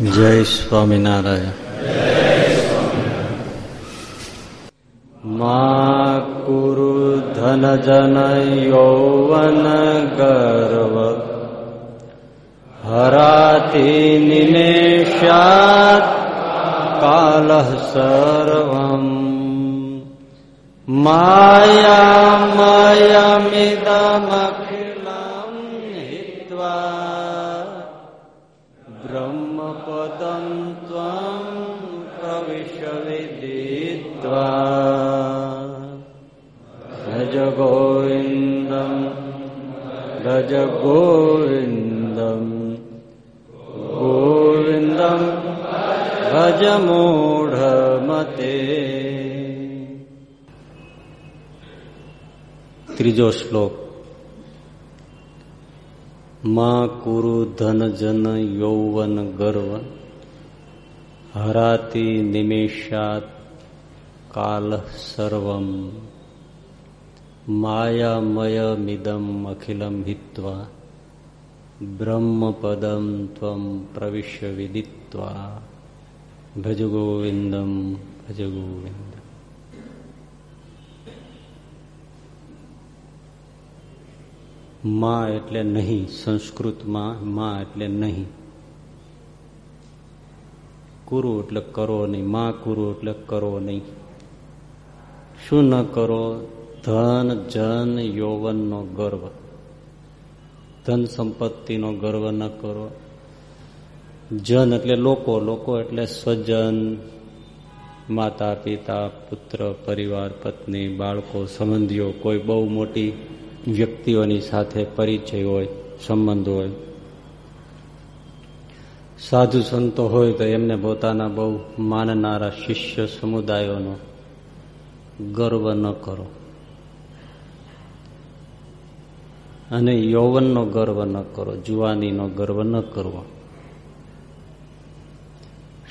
જય સ્વામિનારાયણ. મા કુરુ ધન જન યૌવન ગર્વ. હરાતી નિમેષાત કાલ સર્વમ. માયામયમિદમખિલમ गोविन्दम् ગોવિંદમ ભજ મૂઢમતે ત્રીજો શ્લોકમાં કુરુ ધન જન યૌવન ગર્વ હરાતી નિમેષાત કાલ સર્વમ માયામયમિદમ અખિલમ હિત્વા બ્રહ્મપદમ ત્વમ પ્રવિશ્ય વિદિત્વા ભજ ગોવિંદમમાં એટલે નહીં સંસ્કૃતમાં માં એટલે નહીં। કુરુ એટલે કરો નહીં, માં કુરુ એટલે કરો નહીં। શું ન કરો ધન, જન, યૌવનનો ગર્વ. ધન સંપત્તિનો ગર્વ ન કરો. જન એટલે લોકો લોકો એટલે સ્વજન. માતા, પિતા, પુત્ર, પરિવાર, પત્ની, બાળકો, સંબંધીઓ, કોઈ બહુ મોટી વ્યક્તિઓની સાથે પરિચય હોય, સંબંધ હોય. સાધુ સંતો હોય તો એમને પોતાના બહુ માનનારા શિષ્ય સમુદાયોનો ગર્વ ન કરો. અને યૌવનનો ગર્વ ન કરો, જુવાનીનો ગર્વ ન કરવો.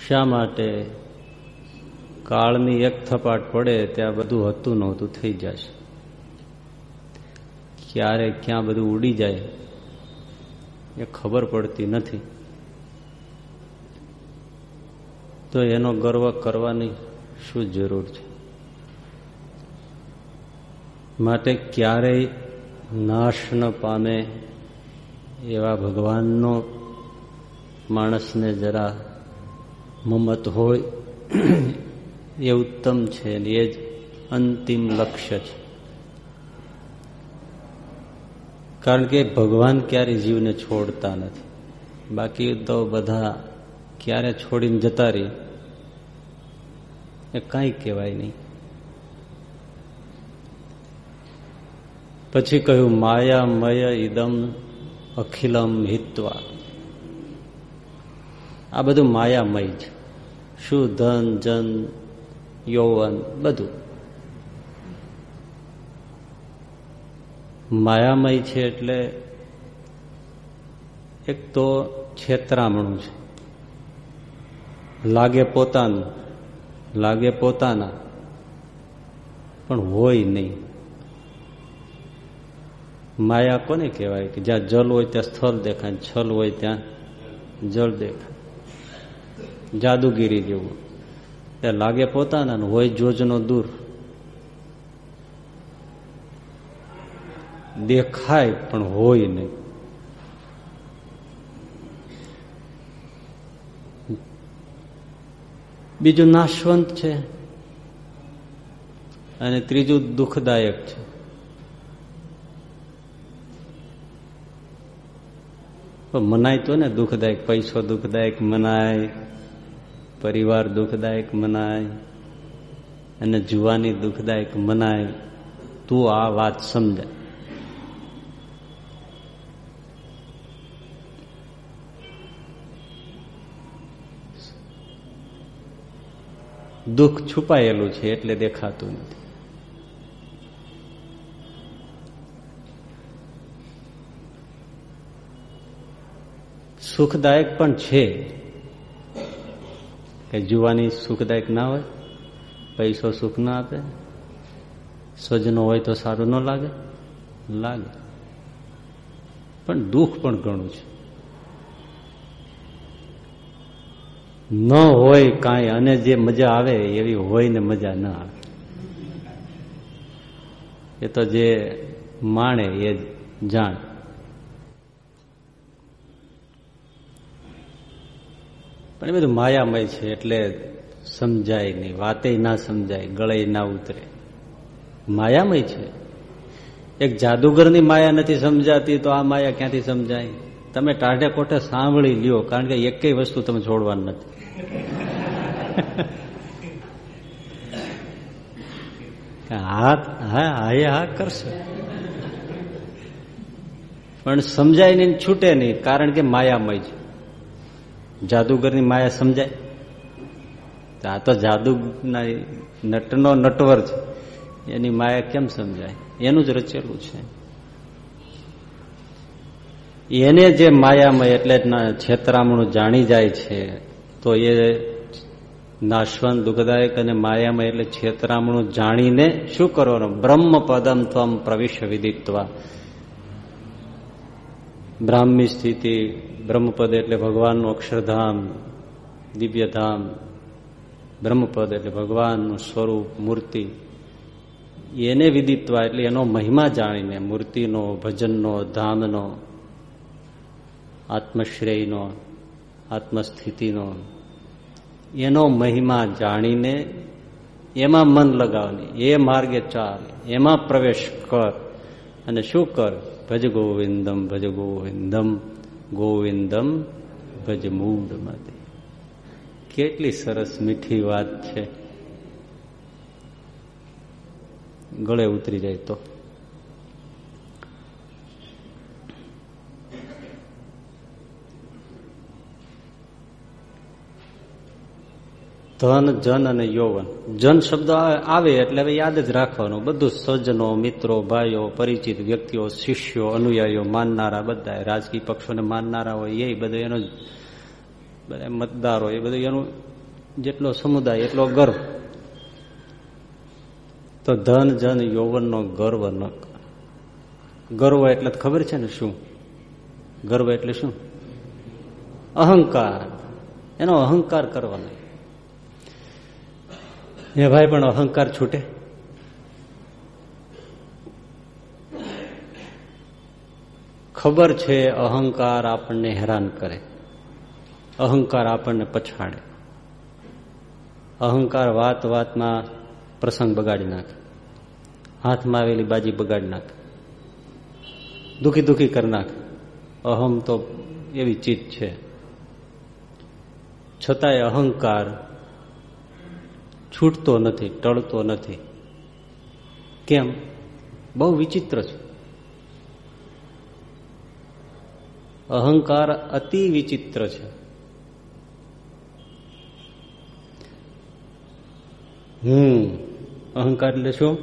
શા માટે કાળની એક થપાટ પડે ત્યાં બધું હતું નહોતું, થઈ જશે. ક્યારે ક્યાં બધું ઉડી જાય એ ખબર પડતી નથી. તો એનો ગર્વ કરવાની શું જરૂર છે? માટે ક્યારેય નાશ ન પામે એવા ભગવાનનો માણસને જરા મમત હોય, એ ઉત્તમ છે એ જ અંતિમ લક્ષ્ય છે. કારણ કે ભગવાન ક્યારે જીવને છોડતા નથી. બાકી તો બધા ક્યારે છોડીને જતા રહી, એ કાંઈ કહેવાય નહીં. પછી કહ્યું, માયામય ઇદમ અખિલમ હિત્વા. આ બધું માયામય છે. શું ધન, જન, યૌવન, બધું. માયામય છે એટલે એક તો છેતરામણું છે. લાગે પોતાનું, લાગે પોતાના, પણ હોય નહીં. માયા કોને કહેવાય કે જ્યાં જલ હોય ત્યાં સ્થળ દેખાય છલ હોય ત્યાં જળ દેખાય? જાદુગીરી જેવું. ત્યાં લાગે પોતાના હોય જોજનો દૂર. દેખાય પણ હોય નહીં. બીજું નાશવંત છે અને ત્રીજું દુઃખદાયક છે. મનાય તો ને દુઃખદાયક. પૈસો દુઃખદાયક મનાય, પરિવાર દુઃખદાયક મનાય, અને જુવાની દુઃખદાયક મનાય, તું આ વાત સમજાય. દુઃખ છુપાયેલું છે એટલે દેખાતું નથી. સુખદાયક પણ છે. કે જુવાની સુખદાયક ના હોય, પૈસો સુખ ના આપે, સ્વજનો હોય તો સારું ન લાગે લાગે. પણ દુઃખ પણ ઘણું છે. ન હોય કાંઈ અને જે મજા આવે, એવી હોય ને મજા ન આવે. એ તો જે માણે એ જાણ. પણ એ બધું માયામય છે એટલે સમજાય નહીં. વાતે ના સમજાય ગળે ના ઉતરે. માયામય છે. એક જાદુગરની માયા નથી સમજાતી તો આ માયા ક્યાંથી સમજાય? તમે ટાઢે કોઠે સાંભળી લ્યો, કારણ કે એકેય વસ્તુ તમે છોડવાની નથી. હાથ હા હા હા કરશે. પણ સમજાય નહીં છૂટે નહીં, કારણ કે માયામય છે. જાદુગરની માયા સમજાય? આ તો જાદુ નટનો નટવર છે. એની માયા કેમ સમજાય? એનું જ રચેલું છે. એને જે માયામય એટલે છેતરામણું જાણી જાય છે, તો એ નાશવંત, દુઃખદાયક અને માયામય એટલે છેતરામણું જાણીને શું કરવાનું? બ્રહ્મ પદમ ત્વમ પ્રવિશ્વ વિદિત્વા. બ્રાહ્મી સ્થિતિ, બ્રહ્મપદ એટલે ભગવાનનું અક્ષરધામ, દિવ્યધામ. બ્રહ્મપદ એટલે ભગવાનનું સ્વરૂપ, મૂર્તિ. એને વિદિત્વા એટલે એનો મહિમા જાણીને, મૂર્તિનો, ભજનનો, ધામનો, આત્મશ્રેયનો, આત્મસ્થિતિનો. એનો મહિમા જાણીને, એમાં મન લગાવની, એ માર્ગે ચાલ, એમાં પ્રવેશ કર. અને શું કર? ભજ ગોવિંદમ ભજ ગોવિંદમ ગોવિંદમ ભજ મૂળ મતે કેટલી સરસ મીઠી વાત છે. ગળે ઉતરી જાય તો. ધન, જન અને યૌવન. જન શબ્દ આવે એટલે હવે યાદ જ રાખવાનું. બધું સજ્જનો મિત્રો, ભાઈઓ, પરિચિત વ્યક્તિઓ, શિષ્યો, અનુયાયીઓ, માનનારા બધા, રાજકીય પક્ષોને માનનારા હોય, એ બધું એનો બધા મતદારો, એ બધું એનું જેટલો સમુદાય, એટલો ગર્વ. તો ધન, જન, યૌવનનો ગર્વ ન ગર્વ એટલે ખબર છે ને શું? ગર્વ એટલે શું? અહંકાર. એનો અહંકાર કરવાનો. એ ભાઈ પણ અહંકાર છૂટે. ખબર છે અહંકાર આપણને હેરાન કરે. અહંકાર આપણને પછાડે. અહંકાર વાત વાતમાં પ્રસંગ બગાડી નાખે. હાથમાં આવેલી બાજી બગાડી નાખે. દુખી દુખી કરી નાખે. અહમ તો એવી ચીજ છે. છતાંય અહંકાર છૂટતો નથી, ટળતો નથી. કેમ? બહુ વિચિત્ર છે. અહંકાર અતિ વિચિત્ર છે. હમ, અહંકાર એટલે શું?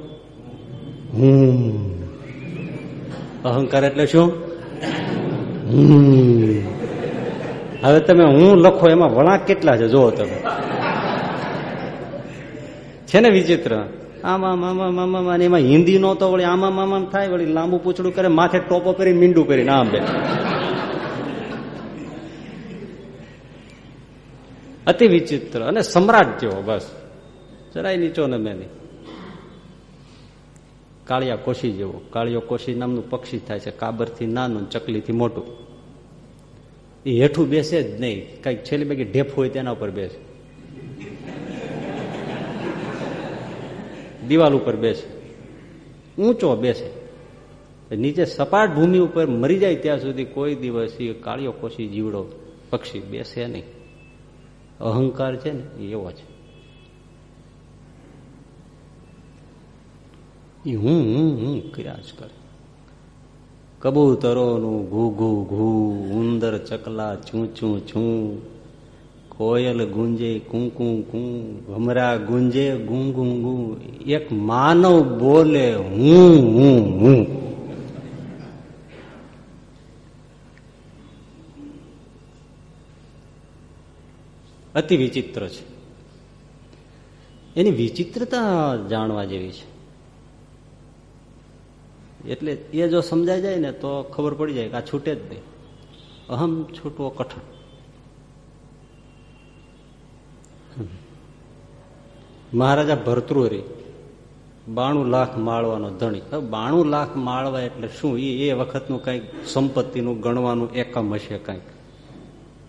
હમ. અહંકાર એટલે શું? હવે તમે હું લખો એમાં વળાંક કેટલા છે? જુઓ તમે. છે ને વિચિત્ર? આમાં મામા મામા એમાં હિન્દી નો વળી, આમાં મામા થાય વળી. લાંબુ પૂછડું કરે, માથે ટોપો કરી, મીંડું કરીને આમ બે અતિ વિચિત્ર અને સમ્રાટ જેવો બસ. જરાય નીચો ને મેં કાળિયા કોશી જેવો. કાળિયો કોશી નામનું પક્ષી થાય છે. કાબરથી નાનું, ચકલીથી મોટું. એ હેઠું બેસે જ નહીં. કંઈક છેલ્લી બાકી ઢેફ હોય તેના ઉપર બેસે. દિવાલ ઉપર બેસે. ઊંચો બેસે. નીચે સપાટ ભૂમિ ઉપર મરી જાય ત્યાં સુધી કોઈ દિવસ એ કાળિયો કોશી જીવડો પક્ષી બેસે નહીં. અહંકાર છે ને એવો છે. એ હું હું હું કર્યા કરે. કબૂતરોનું ઘૂ ઘૂ ઘૂ, ઉંદર ચકલા, ચૂં ચૂં ચૂં. કોયલ ગુંજે કું કું કું ભમરા ગુંજે, ગું ગું ગું. એક માનવ બોલે, હું હું હું. અતિ વિચિત્ર છે. એની વિચિત્રતા જાણવા જેવી છે. એટલે એ જો સમજાઈ જાય ને, તો ખબર પડી જાય કે આ છૂટે જ નહીં. અહમ છૂટવો કઠણ. મહારાજા ભરતૃરી બાણું લાખ માળવાનો ધણી. બાણું લાખ માળવા એટલે શું? એ એ વખતનું કંઈક સંપત્તિનું ગણવાનું એકમ હશે કંઈક.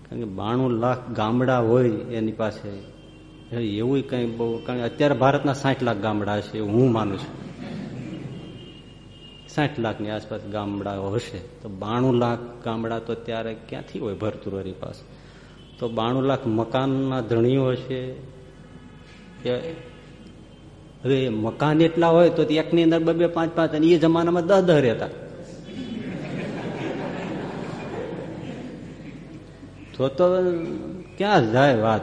કારણ કે બાણું લાખ ગામડા હોય એની પાસે. એવું કંઈ બહુ, કારણ કે અત્યારે ભારતના સાઠ લાખ ગામડા હશે હું માનું છું. સાઠ લાખની આસપાસ ગામડાઓ હશે. તો બાણું લાખ ગામડા તો ત્યારે ક્યાંથી હોય ભરતુરરી પાસે? તો બાણું લાખ મકાનના ધણીઓ હશે હવે મકાન એટલા હોય તો એકની અંદર બબે પાંચ પાંચ અને એ જમાનામાં દસ દસ રહેતા. તો તો ક્યાં જાય વાત?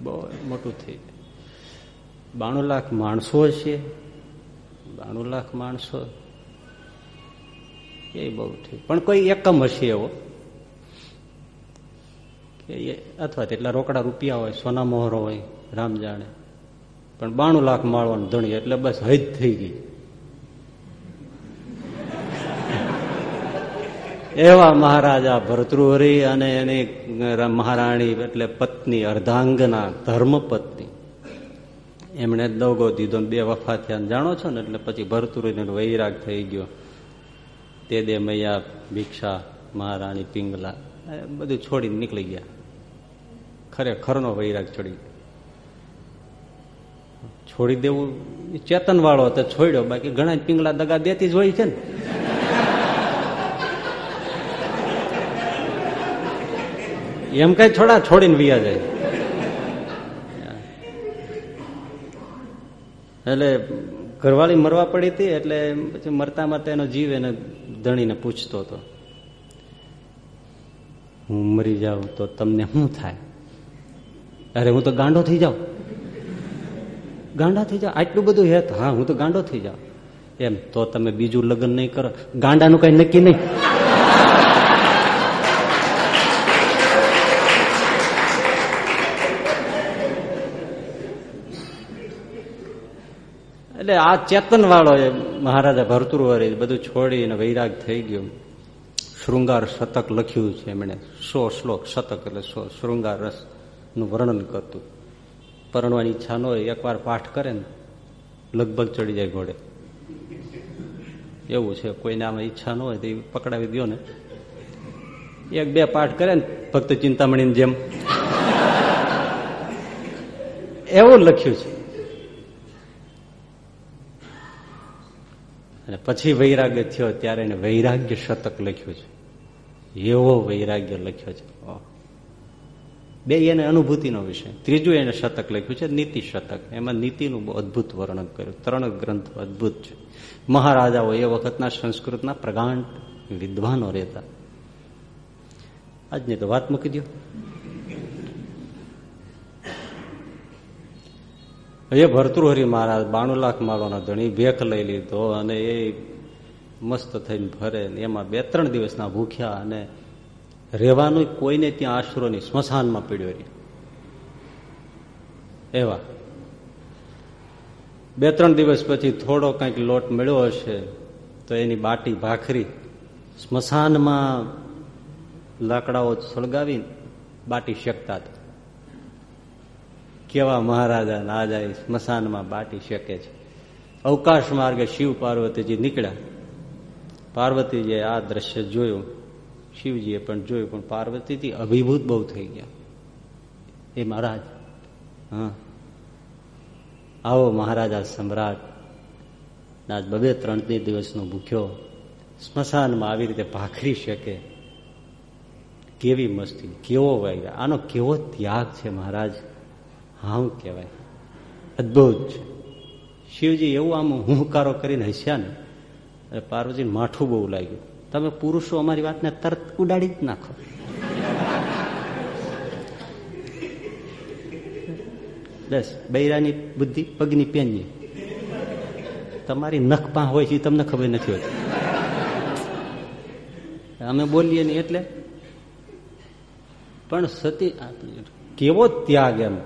બહુ મોટું થઈ જાય. બાણું લાખ માણસો છે. બાણું લાખ માણસો. એ બહુ ઠીક પણ કોઈ એકમ હશે એવો? કે અથવા તેટલા રોકડા રૂપિયા હોય, સોના મોહરો હોય. રામ જાણે. પણ બાણું લાખ માળવાનું ધણી એટલે બસ હૈદ થઈ ગઈ. એવા મહારાજા ભરતૃહરી અને એની મહારાણી એટલે પત્ની, અર્ધાંગના ધર્મ પત્ની એમણે દોગો દીધો બે વફા થયા જાણો છો ને એટલે પછી ભરતુરીને વૈરાગ થઈ ગયો. તે દે મૈયા, ભિક્ષા, મહારાણી, પિંગલા બધું છોડીને નીકળી ગયા. ખરેખરનો વૈરાગ ચડી છોડી દેવું ચેતન વાળો તો છોડ્યો. બાકી ઘણા પિંગલા દગા દેતી જ હોય છે ને. એમ કઈ છોડા છોડીને વિયા જાય. એટલે ઘરવાળી મરવા પડી હતી, એટલે પછી મરતા મરતા એનો જીવ એને ધણીને પૂછતો હતો. હું મરી જાઉં તો તમને શું થાય? અરે હું તો ગાંડો થઈ જાઉં. ગાંડા થઈ જાઓ આટલું બધું હેત. હા, હું તો ગાંડો થઈ જાઉં એમ, તો તમે બીજું લગ્ન નહીં કરો. ગાંડાનું કઈ નક્કી નહીં. એટલે આ ચેતન વાળો એ મહારાજા ભરતુરવરે બધું છોડીને વૈરાગ થઈ ગયો. શૃંગાર શતક લખ્યું છે એમણે. સો શ્લોક શતક એટલે સો શૃંગાર રસનું વર્ણન કરતું. પરણવાની ઈચ્છા ન હોય, એકવાર પાઠ કરે ને, લગભગ ચડી જાય ઘોડે. એવું છે, કોઈને આમાં ઈચ્છા ન હોય તો એ પકડાવી દો ને. એક બે પાઠ કરે ને, ભક્ત ચિંતામણીની જેમ. એવું લખ્યું છે. અને પછી વૈરાગ્ય થયો, ત્યારે એને વૈરાગ્ય શતક લખ્યું છે. એવો વૈરાગ્ય લખ્યો છે. બે એને અનુભૂતિનો વિષય. ત્રીજું એને શતક લખ્યું છે, નીતિ શતક. એમાં નીતિનું અદભુત વર્ણન કર્યું. ત્રણ ગ્રંથ અદભુત છે. મહારાજાઓ એ વખતના સંસ્કૃતના પ્રગાંડ વિદ્વાનો રહેતા. આજની તો વાત મૂકી દો એ ભરતૃહરી મહારાજ બાણું લાખ માળોનો ધણી ભેખ લઈ લીધો અને એ મસ્ત થઈને ભરે એમાં બે ત્રણ દિવસના ભૂખ્યા અને રહેવાનું કોઈને ત્યાં આશરો નહીં, સ્મશાનમાં પીડ્યો રહી. એવા. બે, ત્રણ દિવસ પછી થોડો કંઈક લોટ મળ્યો હશે, તો એની બાટી ભાખરી સ્મશાનમાં લાકડાઓ સળગાવી બાટી શકતા હતા. કેવા મહારાજા ના જાય સ્મશાનમાં બાટી શકે છે. અવકાશ માર્ગે શિવ પાર્વતીજી નીકળ્યા. પાર્વતીજીએ આ દ્રશ્ય જોયું. શિવજીએ પણ જોયું, પણ પાર્વતીથી અભિભૂત બહુ થઈ ગયા. એ મહારાજ, હા. આવો મહારાજા સમ્રાટ આજ બબે ત્રણ દિવસનો ભૂખ્યો, સ્મશાનમાં આવી રીતે ભાખરી શકે. કેવી મસ્તી, કેવો વાગ્યા આનો કેવો ત્યાગ છે મહારાજ હા કહેવાય. અદભુત છે. શિવજી એવું આમ હુંકારો કરીને હસ્યા ને પાર્વતીને માઠું બહુ લાગ્યું. તમે પુરુષો અમારી વાતને તરત ઉડાડી જ નાખો. બસ, બૈરાની બુદ્ધિ, પગની પેનની. તમારી નખ પા હોય છે તમને ખબર નથી હોતી. અમે બોલીએ નહીં એટલે. પણ સતી કેવો ત્યાગ એમ.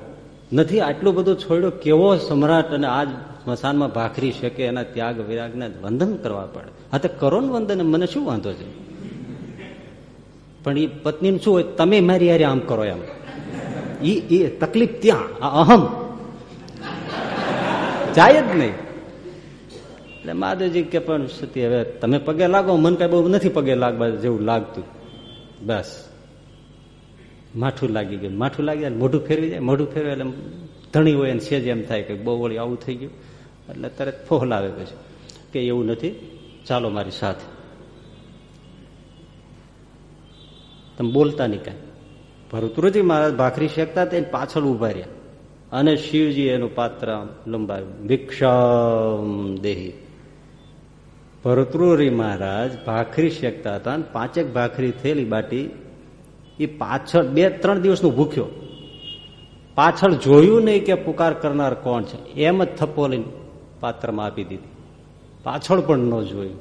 નથી આટલું બધું છોડ્યો, કેવો સમ્રાટ અને આજ સ્મશાનમાં ભાખરી શકે, એના ત્યાગ, વિરાગને વંદન કરવા પડે. હા, તો કરો ને વંદન મને શું વાંધો છે? પણ એ પત્નીને શું હોય? તમે મારી યારે આમ કરો એમ. એ તકલીફ ત્યાં, આ અહમ. જાય જ નહીં. એટલે મહાદેવજી કે પણ, સતી, હવે તમે પગે લાગો, મન કઈ બહુ નથી પગે લાગવા જેવું લાગતું. બસ. માઠું લાગી ગયું. માઠું લાગી જાય મોઢું ફેરવી જાય. મોઢું ફેરવે એટલે ધણી હોય અને સેજ એમ થાય કે બહુ વળી આવું થઈ ગયું. એટલે તરત ફોહલાવે પછી. કે એવું નથી, ચાલો મારી સાથે. તમે બોલતા નહીં કાંઈ. ભરતુરજી મહારાજ ભાખરી શેકતા તેને પાછળ ઊભા રહ્યા. અને શિવજી એનું પાત્ર લંબાવ્યું. ભિક્ષમ દેહી. ભરતુરી મહારાજ ભાખરી શેકતા હતા પાંચેક ભાખરી થયેલી બાટી એ પાછળ બે, ત્રણ દિવસનું ભૂખ્યો. પાછળ જોયું નહીં કે પુકાર કરનાર કોણ છે. એમ જ થપ્પો લઈને પાત્રમાં આપી દીધી. પાછળ પણ ન જોયું.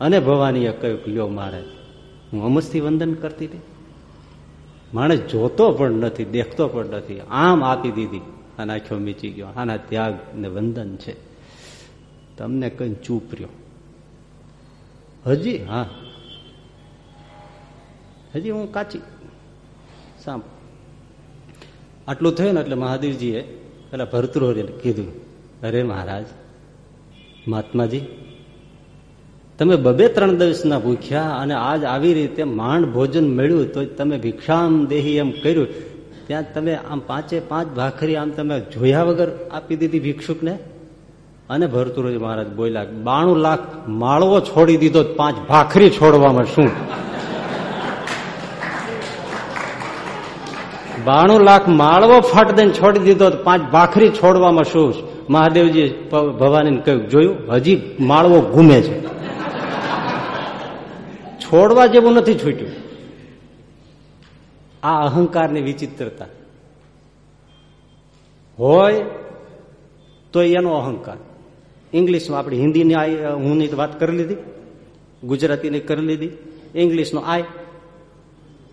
અને ભવાનીએ કહ્યું લ્યો મારે, હું અમસ્થી વંદન કરતી હતી માણસ જોતો પણ નથી, દેખતો પણ નથી. આમ આપી દીધી અને આખો મીચી ગયો. આના ત્યાગ ને વંદન છે. તમને કઈ ચૂપ રહ્યો? હજી, હા. હજી હું કાચી. સાંભ આટલું થયું ને એટલે મહાદેવજીએ પેલા ભરતૃહરિને કીધું અરે મહારાજ, મહાત્માજી, તમે બબે ત્રણ દિવસના ભૂખ્યા અને આજ આવી રીતે માંડ ભોજન મળ્યું તો તમે ભિક્ષામ દેહી એમ કર્યું. ત્યાં તમે આમ પાંચે પાંચ ભાખરી આમ તમે જોયા વગર આપી દીધી ભિક્ષુકને? અને ભરતુરજી મહારાજ બોલ્યા, બાણું લાખ માળવો છોડી દીધો પાંચ ભાખરી છોડવામાં શું? બાણું લાખ માળવો ફાટ દઈને છોડી દીધો પાંચ ભાખરી છોડવામાં શું? મહાદેવજી ભવાની કહ્યું, જોયું, હજી માળવો ઘૂમે છે. છોડવા જેવું નથી છૂટ્યું. આ અહંકારની વિચિત્રતા. હોય તો એનો અહંકાર. ઇંગ્લિશમાં આપણે હિન્દીની હું વાત કરી લીધી, ગુજરાતીની કરી લીધી. ઇંગ્લિશનો આય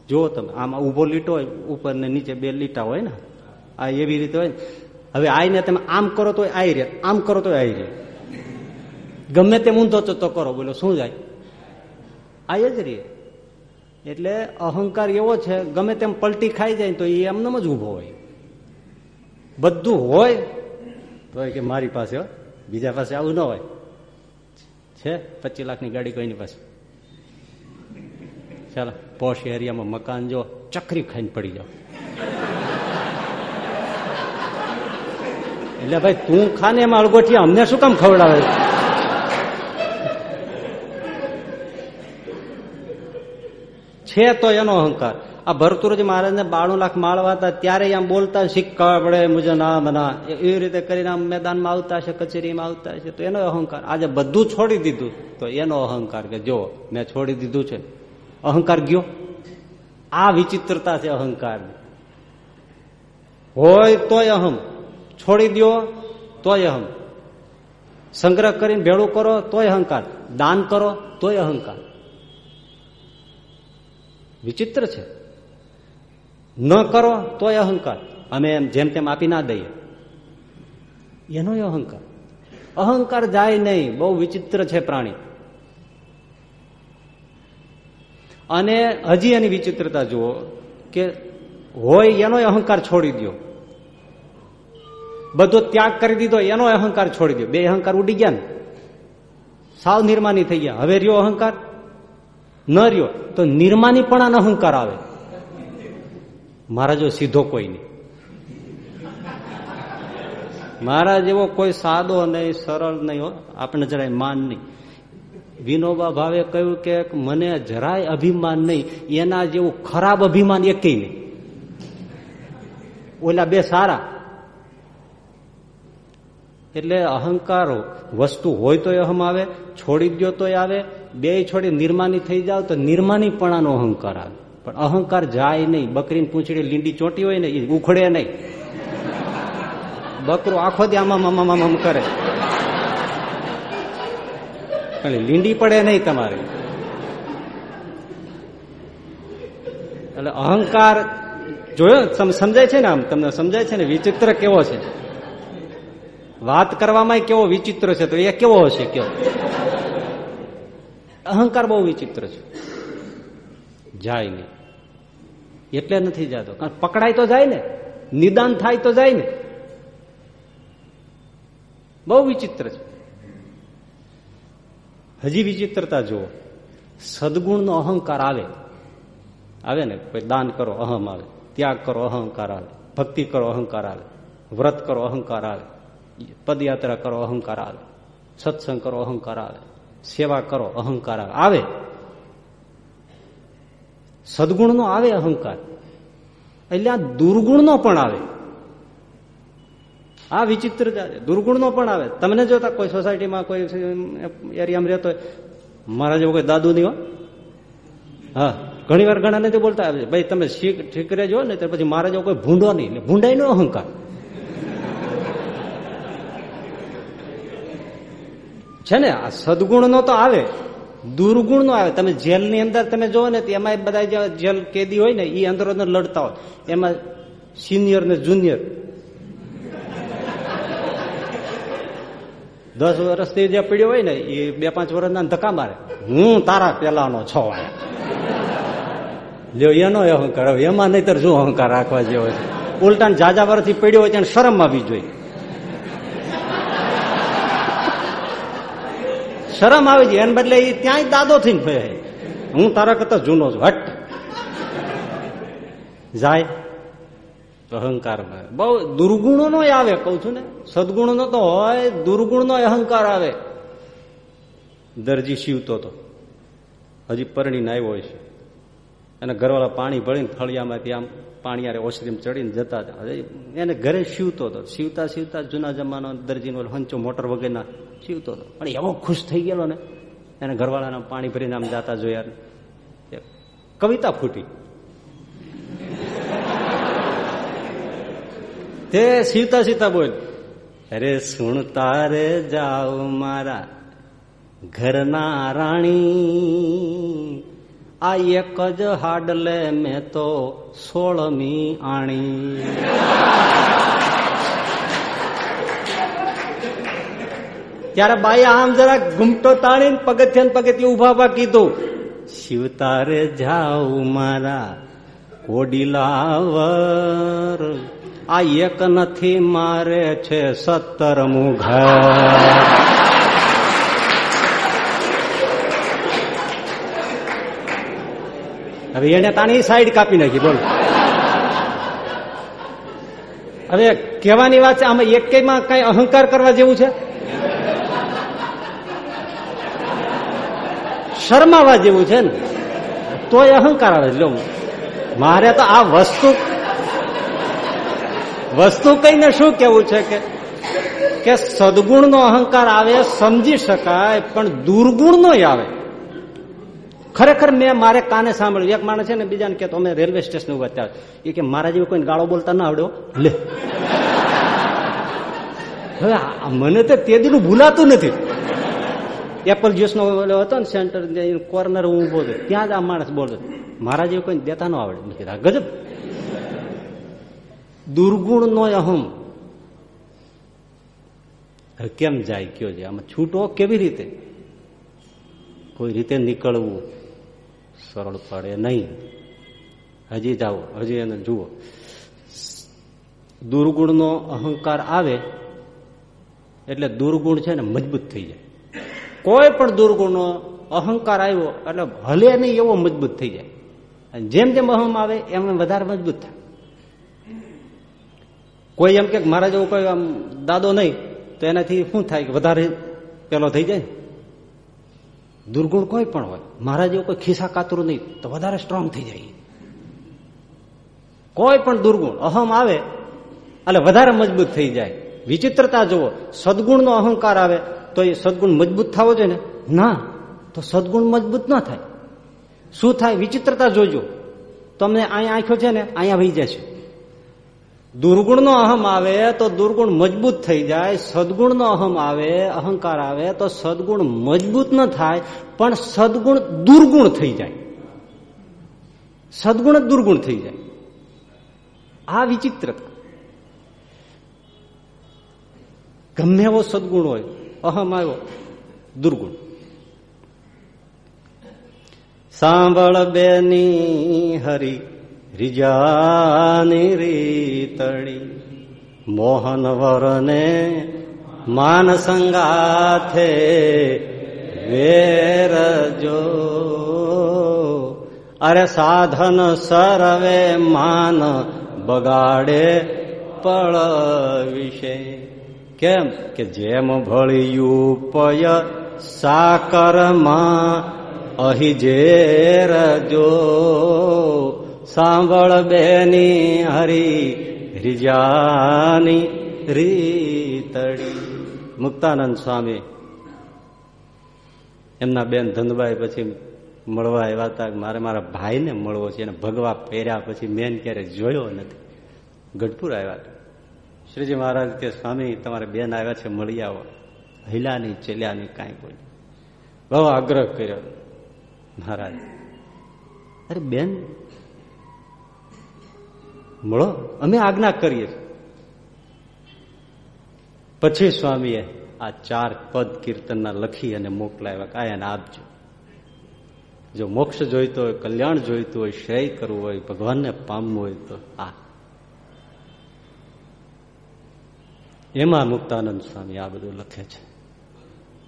જુઓ તમે, આમાં ઊભો લીટો હોય ઉપર ને નીચે બે લીટા હોય ને, આ એવી રીતે હોય હવે આઈને તમે આમ કરો તો આઈ રે આમ કરો તો આઈ રે ગમે તેમ ઊંધો તો કરો, બોલો, શું જાય? આ જ રે એટલે અહંકાર એવો છે, ગમે તેમ પલટી ખાઈ જાય તો એ એમનેમ જ ઊભો હોય. બધું હોય તો કે મારી પાસે બીજા પાસે આવું ન હોય. છે પચીસ લાખની ગાડી કોઈની પાસે? ચાલો, પોશ એરિયામાં મકાન જો ચકરી ખાઈને પડી જાવ એટલે ભાઈ, તું ખાને એમાં અળગોઠિયા અમને શું કામ ખવડાવે? છે તો એનો અહંકાર. આ ભરતુરજી મહારાજને બાણું લાખ માળવા હતા, ત્યારે આમ બોલતા સિક્કા પડે મુજબ ના. મના એવી રીતે કરીને આમ મેદાનમાં આવતા છે કચેરીમાં આવતા છે તો એનો અહંકાર. આજે બધું છોડી દીધું, તો એનો અહંકાર કે, જો, મેં છોડી દીધું છે. અહંકાર ગયો? આ વિચિત્રતા છે અહંકાર હોય તોય અહમ. છોડી દો તોય અહમ સંગ્રહ કરીને ભેળું કરો, તોય અહંકાર. દાન કરો, તોય અહંકાર. વિચિત્ર છે. ન કરો, તોય અહંકાર. અમે એમ જેમ તેમ આપી ના દઈએ. એનો અહંકાર. અહંકાર જાય નહીં, બહુ વિચિત્ર છે પ્રાણી. અને હજી એની વિચિત્રતા જુઓ કે હોય એનો અહંકાર છોડી દો બધો ત્યાગ કરી દીધો, એનો અહંકાર છોડી દો બે અહંકાર ઉડી ગયા ને. સાવ નિર્માની થઈ ગયા. હવે રહ્યો અહંકાર? ન રહ્યો, તો નિર્માની પણ અહંકાર આવે. મહારાજો સીધો કોઈ નહીં. મારા જેવો કોઈ સાદો નહીં, સરળ નહીં આપણે જરાય માન નહીં. વિનોબા ભાવે કહ્યું કે મને જરાય અભિમાન નહીં. એના જેવું ખરાબ અભિમાન એકે નહીં. ઓલા બે સારા. એટલે અહંકારો, વસ્તુ હોય તો અહમ આવે, છોડી દો તોય આવે બે છોડી નિર્માની થઈ જાવ તો નિર્માનીપણાનો અહંકાર આવે. પણ અહંકાર જાય નહીં. બકરીની પૂંછડી લીંડી ચોટી હોય ને એ ઉખડે નહીં. બકરું આખો દી આમાં આમ કરે. લીંડી પડે નહીં તમારે. એટલે અહંકાર, જોયો? સમજાય છે ને આમ? તમને સમજાય છે ને? વિચિત્ર કેવો છે? વાત કરવામાં કેવો વિચિત્ર છે તો એ કેવો હશે કેવો અહંકાર બહુ વિચિત્ર છે. જાય નહીં. એટલે નથી જતો. કારણ પકડાય તો જાય ને. નિદાન થાય તો જાય ને. બહુ વિચિત્ર છે. હજી વિચિત્રતા જુઓ. સદગુણનો અહંકાર આવે. આવે ને? કોઈ દાન કરો, અહમ આવે. ત્યાગ કરો, અહંકાર આવે. ભક્તિ કરો, અહંકાર આવે. વ્રત કરો, અહંકાર આવે. પદયાત્રા કરો, અહંકાર આવે. સત્સંગ કરો, અહંકાર આવે. સેવા કરો, અહંકાર આવે. સદગુણનો આવે અહંકાર. એટલે આ દુર્ગુણનો પણ આવે. આ વિચિત્રતા છે દુર્ગુણનો પણ આવે. તમને જોતા કોઈ સોસાયટીમાં કોઈ એરિયામાં રહેતો હોય, મારા જેવો કોઈ દાદુ નહીં હોય હા. ઘણી વાર ઘણા નથી બોલતા ભાઈ, તમે શીખ ઠીક રહેજો ને તો પછી મારા જેવો કોઈ ભૂંડો નહીં. ભૂંડાઈ નો અહંકાર. છે ને, આ સદગુણનો તો આવે, દુર્ગુણનો આવે. તમે જેલની અંદર તમે જોવો ને એમાં બધા જેલ કેદી હોય ને એ અંદર લડતા હોય. એમાં સિનિયર ને જુનિયર. દસ વર્ષથી જે પીડ્યો હોય ને એ બે પાંચ વર્ષના ધક્કા મારે. હું તારા પેલાનો છો લ્યો, એનો અહંકાર. એમાં નહીતર શું અહંકાર રાખવા જેવો છે? ઉલટા જાજા વર્ષથી પીડ્યો હોય ત્યાં શરમ આવી જોઈએ. શરમ આવી જાય એને બદલે એ ત્યાંય દાદો થઈને ફરે. હું તારા કરતા જૂનો છું. હટ. જાય. અહંકાર બહુ દુર્ગુણો નો આવે કઉ છું ને. સદગુણ નો તો હોય દુર્ગુણ નો અહંકાર આવે. દરજી શીવતો હતો હજી પરણીને આવ્યો હોય છે. અને ઘરવાળા પાણી ભરીને ફળિયામાંથી આમ પાણીયારે ઓસરીમ ચડીને જતા હતા. એને ઘરે શીવતો હતો. શીવતા શીવતા જૂના જમાનો દરજીનો હંચો મોટર વગેરેના શીવતો હતો. પણ એવો ખુશ થઈ ગયેલો ને, એને ઘરવાળાના પાણી ભરીને આમ જાતા જોયા કવિતા ફૂટી. તે સીતા સીતા બોલ, અરે સુણતા રે જાઓ મારા ઘરના રાણી આ એક જ હાડલે મેં તો સોળમી આણી. ત્યારે બાઈ આમ જરા ઘૂમટો તાણી પગથિયા પગથિયા ઊભા ઊભા કીધું શિવતારે જાઉ મારા કોડીલાવર. આ એક નથી, મારે છે સત્તરમું ઘર. હવે એને તાણી સાઈડ કાપી નાખી, બોલો. હવે કહેવાની વાત છે, આમાં એક કઈમાં કઈ અહંકાર કરવા જેવું છે? શરમાવા જેવું છે ને? તોય અહંકાર આવે લો મારે તો આ વસ્તુ વસ્તુ કહીને શું કેવું છે કે કે સદગુણનો અહંકાર આવે, સમજી શકાય, પણ દુર્ગુણનો આવે. ખરેખર મેં મારે કાને સાંભળ્યું? એક માણસ છે ને બીજાને કે અમે રેલવે સ્ટેશન ઊભા ત્યાં એ કે, મારા જેવું કોઈ ગાળો બોલતા ના આવડ્યો? લે. હવે મને તો તે દીનું ભૂલાતું નથી. એપલ જ્યુસ નો હતો ને સેન્ટર કોર્નર ઊભો હતો ત્યાં જ આ માણસ બોલતો મારા જેવું કોઈ દેતા ન આવડે. ગજબ. દુર્ગુણ નો અહમ કેમ જાય કયો છે આમાં છૂટો કેવી રીતે? કોઈ રીતે નીકળવું? સરળ પડે નહીં. હજી જાઓ, હજી એને જુઓ. દુર્ગુણનો અહંકાર આવે, એટલે દુર્ગુણ છે ને મજબૂત થઈ જાય. કોઈ પણ દુર્ગુણનો અહંકાર આવ્યો, એટલે ભલે નહીં એવો મજબૂત થઈ જાય. જેમ જેમ અહમ આવે, એમ વધારે મજબૂત થાય. કોઈ એમ કે મારા જેવો કોઈ આમ દાદો નહીં, તો એનાથી શું થાય કે વધારે પેલો થઈ જાય દુર્ગુણ કોઈ પણ હોય મારા જેવું કોઈ ખિસ્સા કાતરું નહીં, તો વધારે સ્ટ્રોંગ થઈ જાય કોઈ પણ દુર્ગુણ, અહમ આવે, એટલે વધારે મજબૂત થઈ જાય. વિચિત્રતા જુઓ, સદગુણનો અહંકાર આવે, તો એ સદગુણ મજબૂત થવો જોઈએ ને? ના, તો સદગુણ મજબૂત ના થાય. શું થાય? વિચિત્રતા જોજો. તમને અહીંયા આંખો છે ને, અહીંયા વહી જશે. દુર્ગુણનો અહમ આવે તો દુર્ગુણ મજબૂત થઈ જાય, સદગુણનો અહમ આવે, અહંકાર આવે, તો સદગુણ મજબૂત ન થાય, પણ સદગુણ દુર્ગુણ થઈ જાય. સદગુણ દુર્ગુણ થઈ જાય. આ વિચિત્રતા. ગમે એવો સદગુણ હોય, અહમ આવ્યો, દુર્ગુણ. સાંભળ બેની હરી રીજાની રીતળી, મોહન વરને માન સંગાથે વેરજો. અરે સાધન સરવે માન બગાડે પળ વિશે કેમ? કે જેમ ભળિયું પય સાકરમાં અહી ઝેરજો સાંભળ બેની હરી, રીજાની રીતડી. મુક્તાનંદ સ્વામી એમના બેન ધનભાઈ પછી મળવા આવ્યા હતા. મારે મારા ભાઈને મળવો છે. એને ભગવા પહેર્યા પછી મેન ક્યારે જોયો નથી. ગઢપુર આવ્યા હતા. શ્રીજી મહારાજ કે, સ્વામી, તમારે બેન આવ્યા છે, મળી આવો. હિલા નહીં ચલ્યા નહીં કાંઈ બોલી. બહુ આગ્રહ કર્યો મહારાજ. અરે બેન મળો, અમે આજ્ઞા કરીએ પછી સ્વામીએ આ ચાર પદ કીર્તનના લખી અને મોકલાવ્યા કાયન આપજો. જો મોક્ષ જોઈતો હોય, કલ્યાણ જોઈતું હોય, શ્રેય કરવું હોય, ભગવાનને પામવું હોય તો આ. એમાં મુક્તાનંદ સ્વામી આ બધું લખે છે.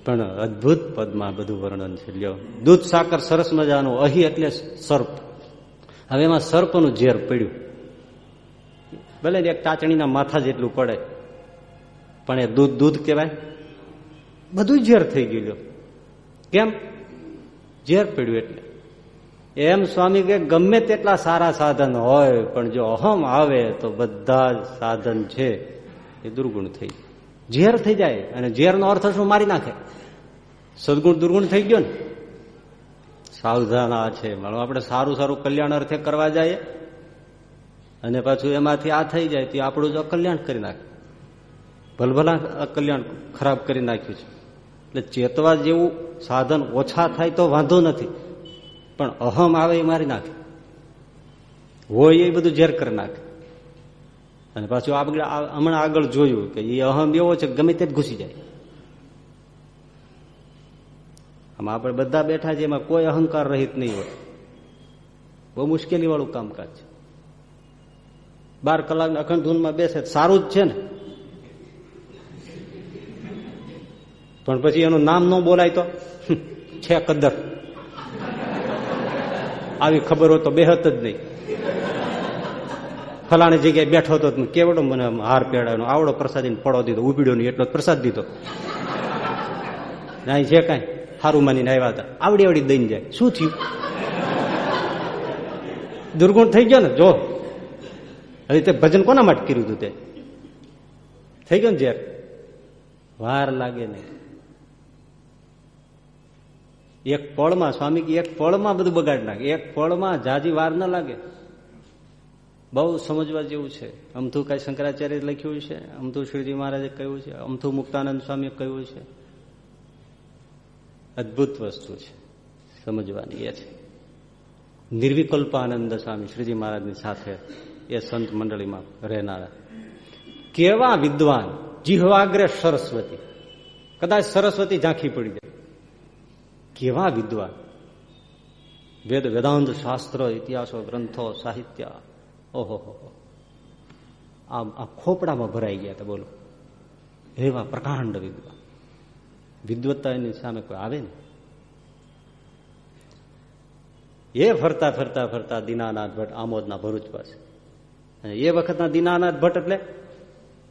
પણ અદભુત પદમાં બધું વર્ણન છે. લ્યો દૂધ સાકર સરસ મજાનું અહી એટલે સર્પ. હવે એમાં સર્પનું ઝેર પડ્યું. ભલે એક ટાચણીના માથા જેટલું પડે, પણ એ દૂધ દૂધ કહેવાય? બધું ઝેર થઈ ગયું કેમ? ઝેર પડ્યું એટલે. એમ સ્વામી કે ગમે તેટલા સારા સાધન હોય, પણ જો અહમ આવે તો બધા સાધન છે, એ દુર્ગુણ થઈ ઝેર થઈ જાય, અને ઝેરનો અર્થ શું મારી નાખે? સદગુણ દુર્ગુણ થઈ ગયો ને? સાવધાન આ છે. આપણે સારું સારું કલ્યાણ અર્થે કરવા જઈએ. અને પાછું એમાંથી આ થઈ જાય તો આપણું જ કલ્યાણ કરી નાખે. ભલભલા કલ્યાણ ખરાબ કરી નાખ્યું છે. એટલે ચેતવા જેવું સાધન ઓછા થાય તો વાંધો નથી. પણ અહમ આવે એ મારી નાખે. હોય એ બધું ઝેર કરી નાખે. અને પાછું આગળ હમણાં આગળ જોયું કે એ અહમ એવો છે ગમે તે જ ઘૂસી જાય. આમાં આપણે બધા બેઠા છે એમાં કોઈ અહંકાર રહિત નહીં હોય. બહુ મુશ્કેલી વાળું કામકાજ છે. બાર કલાક અખંડ ધૂનમાં બેસે સારું જ છે ને. પણ પછી એનું નામ ન બોલાય તો? છે કદર. આવી ખબર હોય તો બેહત જ નહીં. ફલાણી જગ્યાએ બેઠો હતો કેવડો મને હાર પેડાનો આવડો પ્રસાદી પડો દીધો ઉબીડ્યો નહીં એટલો પ્રસાદ દીધો. અહીં છે કાંઈ. સારું માનીને આવ્યા હતા. આવડી આવડી દઈને જાય. શું થયું? દુર્ગુણ થઈ ગયો ને? જો. હવે તે ભજન કોના માટે કર્યું હતું તે? થઈ ગયો ને ઝેર? વાર લાગે નહીં. એક પળમાં સ્વામી કે એક પળમાં બધું બગાડી નાખે. એક પળમાં જાજી વાર ના લાગે. બહુ સમજવા જેવું છે. અમથું કઈ શંકરાચાર્ય લખ્યું છે. અમથું શ્રીજી મહારાજે કહ્યું છે. અમથું મુક્તાનંદ સ્વામીએ કહ્યું છે. અદભુત વસ્તુ છે. સમજવાની એ છે. નિર્વિકલ્પાનંદ સ્વામી, શ્રીજી મહારાજની સાથે એ સંત મંડળીમાં રહેનારા. કેવા વિદ્વાન? જીહવાગ્રે સરસ્વતી. કદાચ સરસ્વતી ઝાંખી પડી જાય. કેવા વિદ્વાન? વેદ, વેદાંત શાસ્ત્ર, ઇતિહાસો, ગ્રંથો, સાહિત્ય. ઓહો આ આ ખોપડામાં ભરાઈ ગયા હતા, બોલો. એવા પ્રકાંડ વિદ્વાન. વિદ્વત્તા એની સામે કોઈ આવે ને? એ ફરતા ફરતા ફરતા દીનાનાથ ભટ્ટ આમોદના ભરૂચ પાસે. એ વખતના દીનાનાથ ભટ્ટ એટલે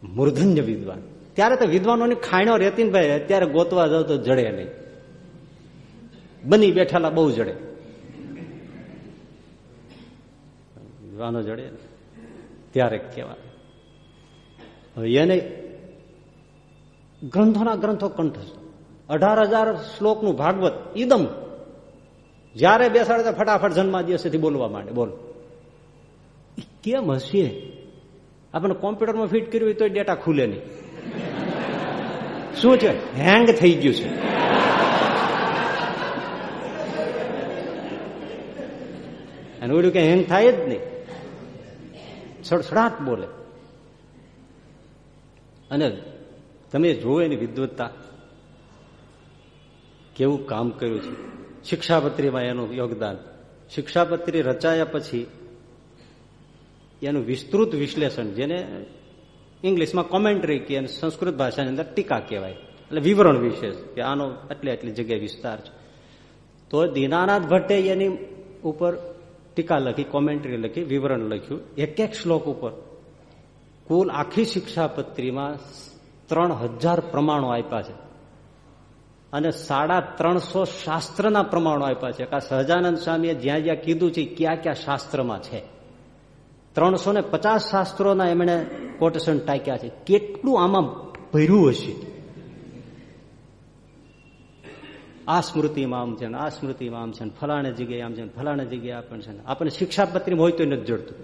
મૂર્ધન્ય વિદ્વાન. ત્યારે તો વિદ્વાનોની ખાણો રહેતી ને ભાઈ, અત્યારે ગોતવા જાવ તો જડે નહીં. બની બેઠેલા બહુ જડે. વિદ્વાનો જડે ત્યારે કહેવાય. હવે એને ગ્રંથોના ગ્રંથો કંઠસ્થ અઢાર હજાર શ્લોકનું ભાગવત ઈદમ. જ્યારે બેસાડે ફટાફટ જન્મા દિવસેથી બોલવા માંડે. બોલ. કેમ હશે? આપણે કોમ્પ્યુટરમાં ફિટ કર્યું હોય તો ડેટા ખુલે નહીં. શું છે? હેંગ થઈ ગયું છે. અને ઓલું કે હેંગ થાય જ નહીં. સડસડાટ બોલે. અને તમે જોવો એની વિદ્વત્તા. કેવું કામ કર્યું છે. શિક્ષાપત્રીમાં એનું યોગદાન. શિક્ષાપત્રી રચાયા પછી એનું વિસ્તૃત વિશ્લેષણ, જેને ઇંગ્લિશમાં કોમેન્ટ્રી કે સંસ્કૃત ભાષાની અંદર ટીકા કહેવાય. એટલે વિવરણ વિશેષ કે આનો એટલે એટલી જગ્યાએ વિસ્તાર છે. તો દીનાનાથ ભટ્ટે એની ઉપર ટીકા લખી કોમેન્ટ્રી લખી, વિવરણ લખ્યું. એક એક શ્લોક ઉપર. કુલ આખી શિક્ષાપત્રીમાં ત્રણ હજાર પ્રમાણો આપ્યા છે. અને સાડા ત્રણસો શાસ્ત્રના પ્રમાણો આપ્યા છે. કા સહજાનંદ સ્વામીએ જ્યાં જ્યાં કીધું છે, ક્યાં ક્યાં શાસ્ત્રમાં છે. ત્રણસો ને પચાસ શાસ્ત્રોના એમણે કોટેશન ટાંક્યા છે. કેટલું આમાં ભર્યું હશે? આ સ્મૃતિમાં આમ છે ને, આ સ્મૃતિમાં આમ છે ને, ફલાણે જગ્યાએ આમ છે ને, ફલાણે જગ્યાએ આપણને છે આપણને શિક્ષાપત્રીમાં હોય તો નથી જડતું.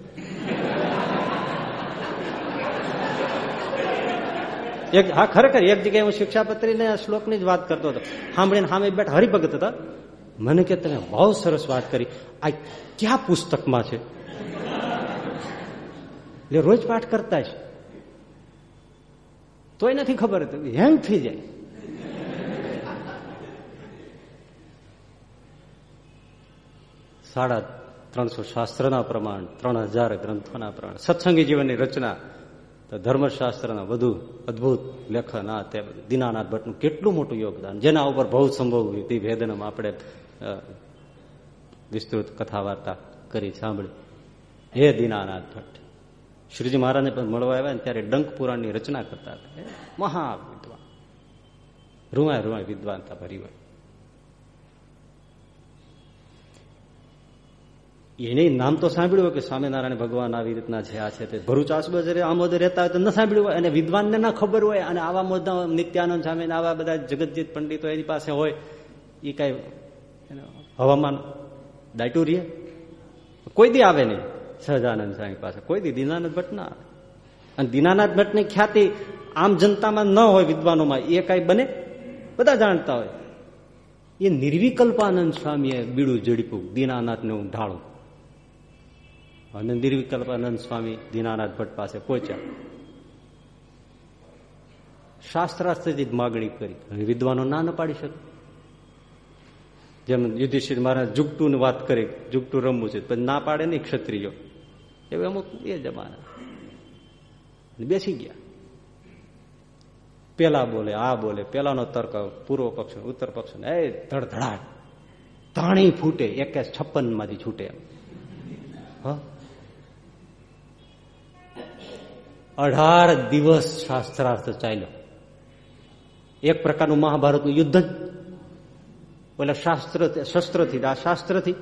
એક, હા, ખરેખર એક જગ્યાએ હું શિક્ષાપત્રીને શ્લોકની જ વાત કરતો હતો. સાંભળીને સામે બેઠા હરિભગત હતા. મને કે તમે બહુ સરસ વાત કરી. આ ક્યાં પુસ્તકમાં છે? એટલે રોજ પાઠ કરતા છે તોય નથી ખબર હેંગ થઈ જાય. સાડા ત્રણસો શાસ્ત્રના પ્રમાણ, ત્રણ હજાર ગ્રંથોના પ્રમાણ, સત્સંગી જીવનની રચના, તો ધર્મશાસ્ત્રના વધુ અદભુત લેખન, આ તે દીનાનાથ ભટ્ટનું કેટલું મોટું યોગદાન, જેના ઉપર બહુ સંભવ વિધિ ભેદનમ આપણે વિસ્તૃત કથા વાર્તા કરી, સાંભળી. હે દીનાનાથ ભટ્ટ શ્રીજી મહારાજને પણ મળવા આવ્યા ને ત્યારે ડંક પુરાણની રચના કરતા હતા. મહા વિદ્વાન રૂવાય રૂવાય વિદ્વાનતા ભરી હોય. એને નામ તો સાંભળ્યું કે સ્વામિનારાયણ ભગવાન આવી રીતના છે આ છે તે ભરૂચ આસપાસ આમોદે રહેતા હોય તો ન સાંભળ્યું હોય. અને વિદ્વાનને ના ખબર હોય અને આવા મોદા નિત્યાનંદ સ્વામી આવા બધા જગતજીત પંડિતો એની પાસે હોય એ કઈ હવામાન દાટું રહીએ કોઈ દી આવે નહીં. સહજાનંદ સ્વામી પાસે. કોઈ દી દીનાનાથ ભટ્ટ ના અને દીનાનાથ ભટ્ટની ખ્યાતિ આમ જનતામાં ન હોય વિદ્વાનોમાં, એ કઈ બને? બધા જાણતા હોય. એ નિર્વિકલ્પાનંદ સ્વામીએ બીડું જડીપું દીનાનાથને હું ઢાળું. અને નિર્વિકલ્પાનંદ સ્વામી દીનાનાથ ભટ્ટ પાસે પહોંચ્યા. શાસ્ત્રાસ્ત્રથી જ માગણી કરી. અને વિદ્વાનો ના ન પાડી શકે. જેમ યુધિષ્ઠિર મહારાજ જુગટું વાત કરી, જુગટું રમવું છે, પણ ના પાડે નહીં ક્ષત્રિયો. એવું અમુક એ જમાના. બેસી ગયા. પેલા બોલે, આ બોલે, પેલાનો તર્ક પૂર્વ પક્ષ ઉત્તર પક્ષ એ ધડધડાટ. તાણી ફૂટે, એક છપ્પનમાંથી છૂટે અઢાર દિવસ શાસ્ત્રાર્થ ચાલ્યો. એક પ્રકારનું મહાભારતનું યુદ્ધ જ. ઓલા શાસ્ત્ર, શસ્ત્રથી, આ શાસ્ત્રથી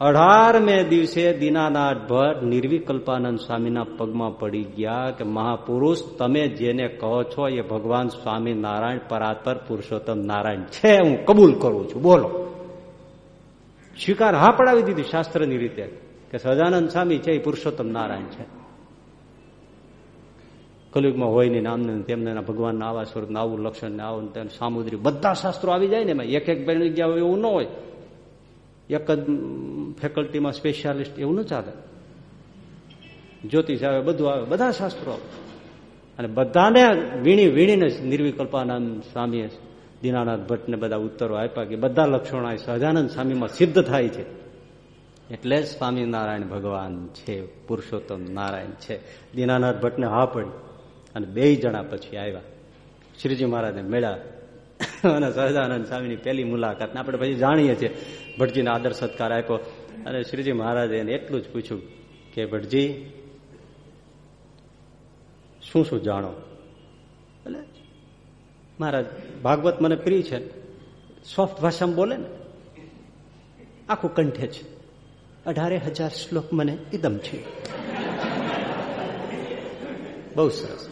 અઢારમે દિવસે દીનાનાથ ભટ્ટ નિર્વિકલ્પાનંદ સ્વામીના પગમાં પડી ગયા કે, મહાપુરુષ, તમે જેને કહો છો એ ભગવાન સ્વામી નારાયણ પરાત્પર પુરુષોત્તમ નારાયણ છે, હું કબૂલ કરું છું. બોલો. સ્વીકાર હા પડાવી દીધી શાસ્ત્રની રીતે કે સહજાનંદ સ્વામી છે એ પુરુષોત્તમ નારાયણ છે. કલયુગમાં હોય નહીં નામને તેમને ભગવાનના આવા સ્વરૂપ આવું લક્ષણ ને આવું સામુદ્રી બધા શાસ્ત્રો આવી જાય ને એમાં એક એક બની ગયા એવું ન હોય. એક જ ફેકલ્ટીમાં સ્પેશિયાલિસ્ટ એવું ન ચાલે. જ્યોતિષ આવે, બધું આવે, બધા શાસ્ત્રો અને બધાને વીણી વીણીને નિર્વિકલ્પાનંદ સ્વામીએ દીનાનાથ ભટ્ટને બધા ઉત્તરો આપ્યા કે બધા લક્ષણો સહજાનંદ સ્વામીમાં સિદ્ધ થાય છે. એટલે જ સ્વામિનારાયણ ભગવાન છે, પુરુષોત્તમ નારાયણ છે. દીનાનાથ ભટ્ટને હા પડી અને બે જણા પછી આવ્યા. શ્રીજી મહારાજને મેળ્યા. અને સહજાનંદ સ્વામીની પહેલી મુલાકાત આપણે પછી જાણીએ છીએ. ભટજીને આદર સત્કાર આપ્યો. અને શ્રીજી મહારાજે એને એટલું જ પૂછ્યું કે, ભટજી, શું શું જાણો? એટલે મહારાજ, ભાગવત મને પ્રિય છે. સોફ્ટ ભાષામાં બોલે ને, આખું કંઠે છે. અઢારે હજાર શ્લોક મને ઇદમ છે. બહુ સરસ.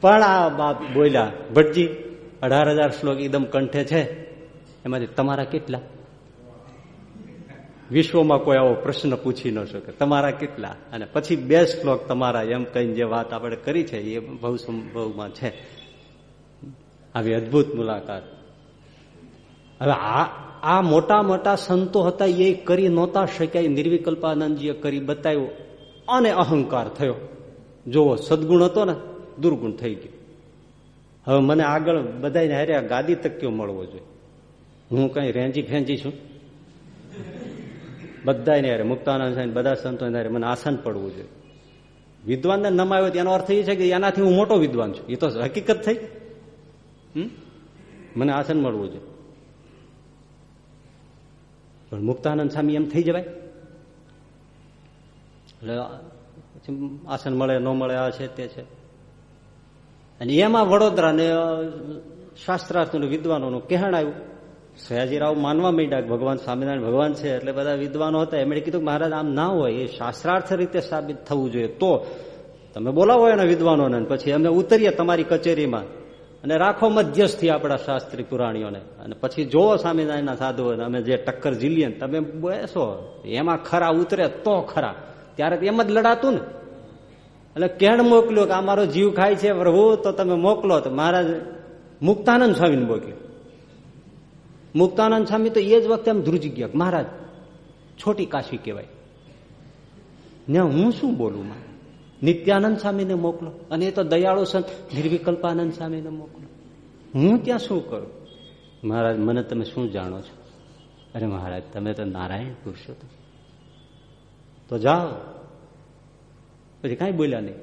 પણ આ બાપ બોલ્યા, ભટજી, અઢાર હજાર શ્લોક એકદમ કંઠે છે. એમાંથી તમારા કેટલા? વિશ્વમાં કોઈ આવો પ્રશ્ન પૂછી ન શકે. તમારા કેટલા? અને પછી બે શ્લોક તમારા એમ કહીને જે વાત આપણે કરી છે, એ બહુ સંભવમાં છે. આવી અદભુત મુલાકાત. હવે આ આ મોટા મોટા સંતો હતા, એ કરી નહોતા શક્યા. નિર્વિકલ્પાનંદજીએ કરી બતાવ્યો. અને અહંકાર થયો. જોવો, સદગુણ હતો ને, દુર્ગુણ થઈ ગયો. હવે મને આગળ બધાને હારે ગાદી તક્યો મળવો જોઈએ. હું કઈ રેંજી ફેંજી છું? બધાને હારે, મુક્તાનંદ સાહેબ બધા સંતો મને આસન પડવું જોઈએ વિદ્વાનને નમાયો એનો અર્થ એ છે કે એનાથી હું મોટો વિદ્વાન છું. એ તો હકીકત થઈ? મને આસન મળવું છે. પણ મુક્તાનંદ સ્વામી એમ થઈ જવાય? એટલે આસન મળે, ન મળે, આ છે, તે છે. અને એમાં વડોદરા ને શાસ્ત્રાર્થનું વિદ્વાનોનું કહેણ આવ્યું સયાજીરાવ માનવા માંડ્યા ભગવાન સ્વામિનારાયણ ભગવાન છે, એટલે બધા વિદ્વાનો હતા. એમણે કીધું કે મહારાજ, આમ ના હોય, એ શાસ્ત્રાર્થ રીતે સાબિત થવું જોઈએ. તો તમે બોલાવો એના વિદ્વાનોને પછી અમે ઉતરીએ તમારી કચેરીમાં. અને રાખો મધ્યસ્થી આપણા શાસ્ત્રી પુરાણીઓને. અને પછી જોવો સ્વામિનારાયણના સાધુઓને અમે જે ટક્કર ઝીલીએ તમે બેસો. એમાં ખરા ઉતરે તો ખરા. ત્યારે એમ જ લડાતું ને. એટલે કેણ મોકલ્યો કે આ મારો જીવ ખાય છે પ્રભુ, તો તમે મોકલો. તો મહારાજ મુક્તાનંદ સ્વામીને મોકલ્યો. મુક્તાનંદ સ્વામી તો એ જ વખતે એમ ધ્રુજી ગયા મહારાજ, છોટી કાશી કહેવાય. ને હું શું બોલું માં નિત્યાનંદ સ્વામીને મોકલો. અને એ તો દયાળુ સંત, નિર્વિકલ્પાનંદ સ્વામીને મોકલો. હું ત્યાં શું કરું? મહારાજ, મને તમે શું જાણો છો? અરે મહારાજ, તમે તો નારાયણ પુરુષોત્તમ તો. જાઓ. પછી કાંઈ બોલ્યા નહીં.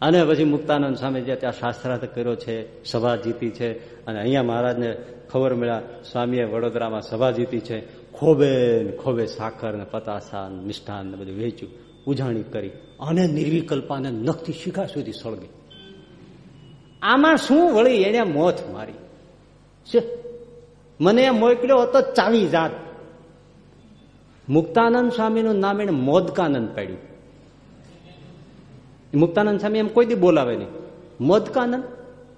અને પછી મુક્તાનંદ સ્વામી જે ત્યાં શાસ્ત્રાર્થ કર્યો છે, સભા જીતી છે અને અહીંયા મહારાજને ખબર મળ્યા, સ્વામીએ વડોદરામાં સભા જીતી છે. ખોબે ખોબે સાકર ને પતાસા મિષ્ઠાન ને બધું વેચ્યું, ઉજાણી કરી. અને નિર્વિકલ્પાને નખથી શિખા સુધી સળગી. આમાં શું વળી એને મોથ મારી? છે. મને મોકલ્યો હતો ચાવી જાત. મુક્તાનંદ સ્વામીનું નામ એને મોદકાનંદ પાડ્યું. મુક્તાનંદ સ્વામી એમ કોઈ દી બોલાવે નહીં. મોદકાનંદ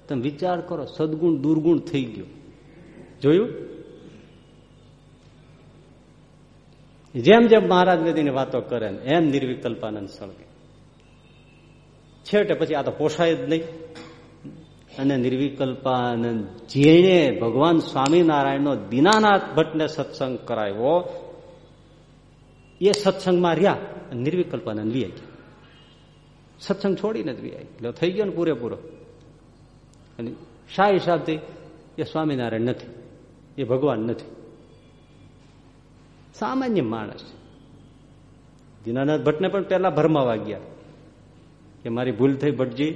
તમે વિચાર કરો, સદગુણ, દુર્ગુણ થઈ ગયો. જોયું? જેમ જેમ મહારાજ વેદીની વાતો કરે એમ નિર્વિકલ્પાનંદ સળગે. છેવટે પછી આ તો પોષાય જ નહીં. અને નિર્વિકલ્પાનંદ જેણે ભગવાન સ્વામિનારાયણનો દીનાનાથ ભટ્ટને સત્સંગ કરાવ્યો, એ સત્સંગમાં રહ્યા નિર્વિકલ્પાનંદ વી ગયા. સત્સંગ છોડીને જ વી એટલે થઈ ગયો ને પૂરેપૂરો. અને શા હિસાબથી એ સ્વામિનારાયણ નથી, એ ભગવાન નથી. સામાન્ય માણસ. દીનાનાથ ભટ્ટને પણ પહેલા ભરમાવા ગયા કે મારી ભૂલ થઈ ભટ્ટજી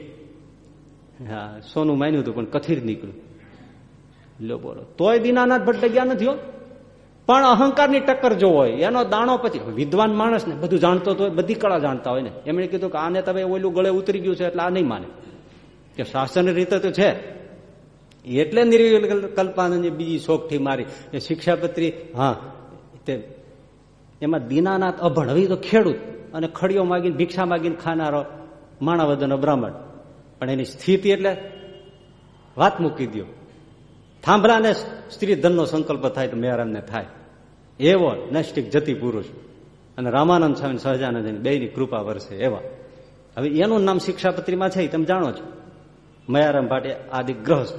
હા, સોનું માન્યું હતું, પણ કથિર નીકળ્યું. લો બોલો, તોય દીનાનાથ ભટ્ટ ગયા નથી હો. પણ અહંકારની ટક્કર જો હોય, એનો દાણો પછી વિદ્વાન માણસ ને બધું જાણતો હોય, બધી કળા જાણતા હોય ને. એમણે કીધું કે આને તમે ઓલું ગળે ઉતરી ગયું છે, એટલે આ નહીં માને. કે શાસન રીતે તો છે. એટલે નિર્વિકલ્પાનંદની બીજી શોખથી મારી એ શિક્ષાપત્રી, હા, તે એમાં દીનાનાથ અભણ હવે તો ખેડૂત અને ખડીઓ માગીને, ભિક્ષા માગીને ખાનારો માણાવદનો બ્રાહ્મણ. પણ એની સ્થિતિ એટલે વાત મૂકી દો થાંભલાને સ્ત્રી ધનનો સંકલ્પ થાય તો મેરામને થાય. એવો નૈષ્ટિક જતી પુરુષ. અને રામાનંદ સ્વામી સહજાનંદ બેની કૃપા વરસે એવા. હવે એનું નામ શિક્ષાપત્રીમાં છે તમે જાણો છો. મયારામ ભાટે આદિ ગ્રહસ્થ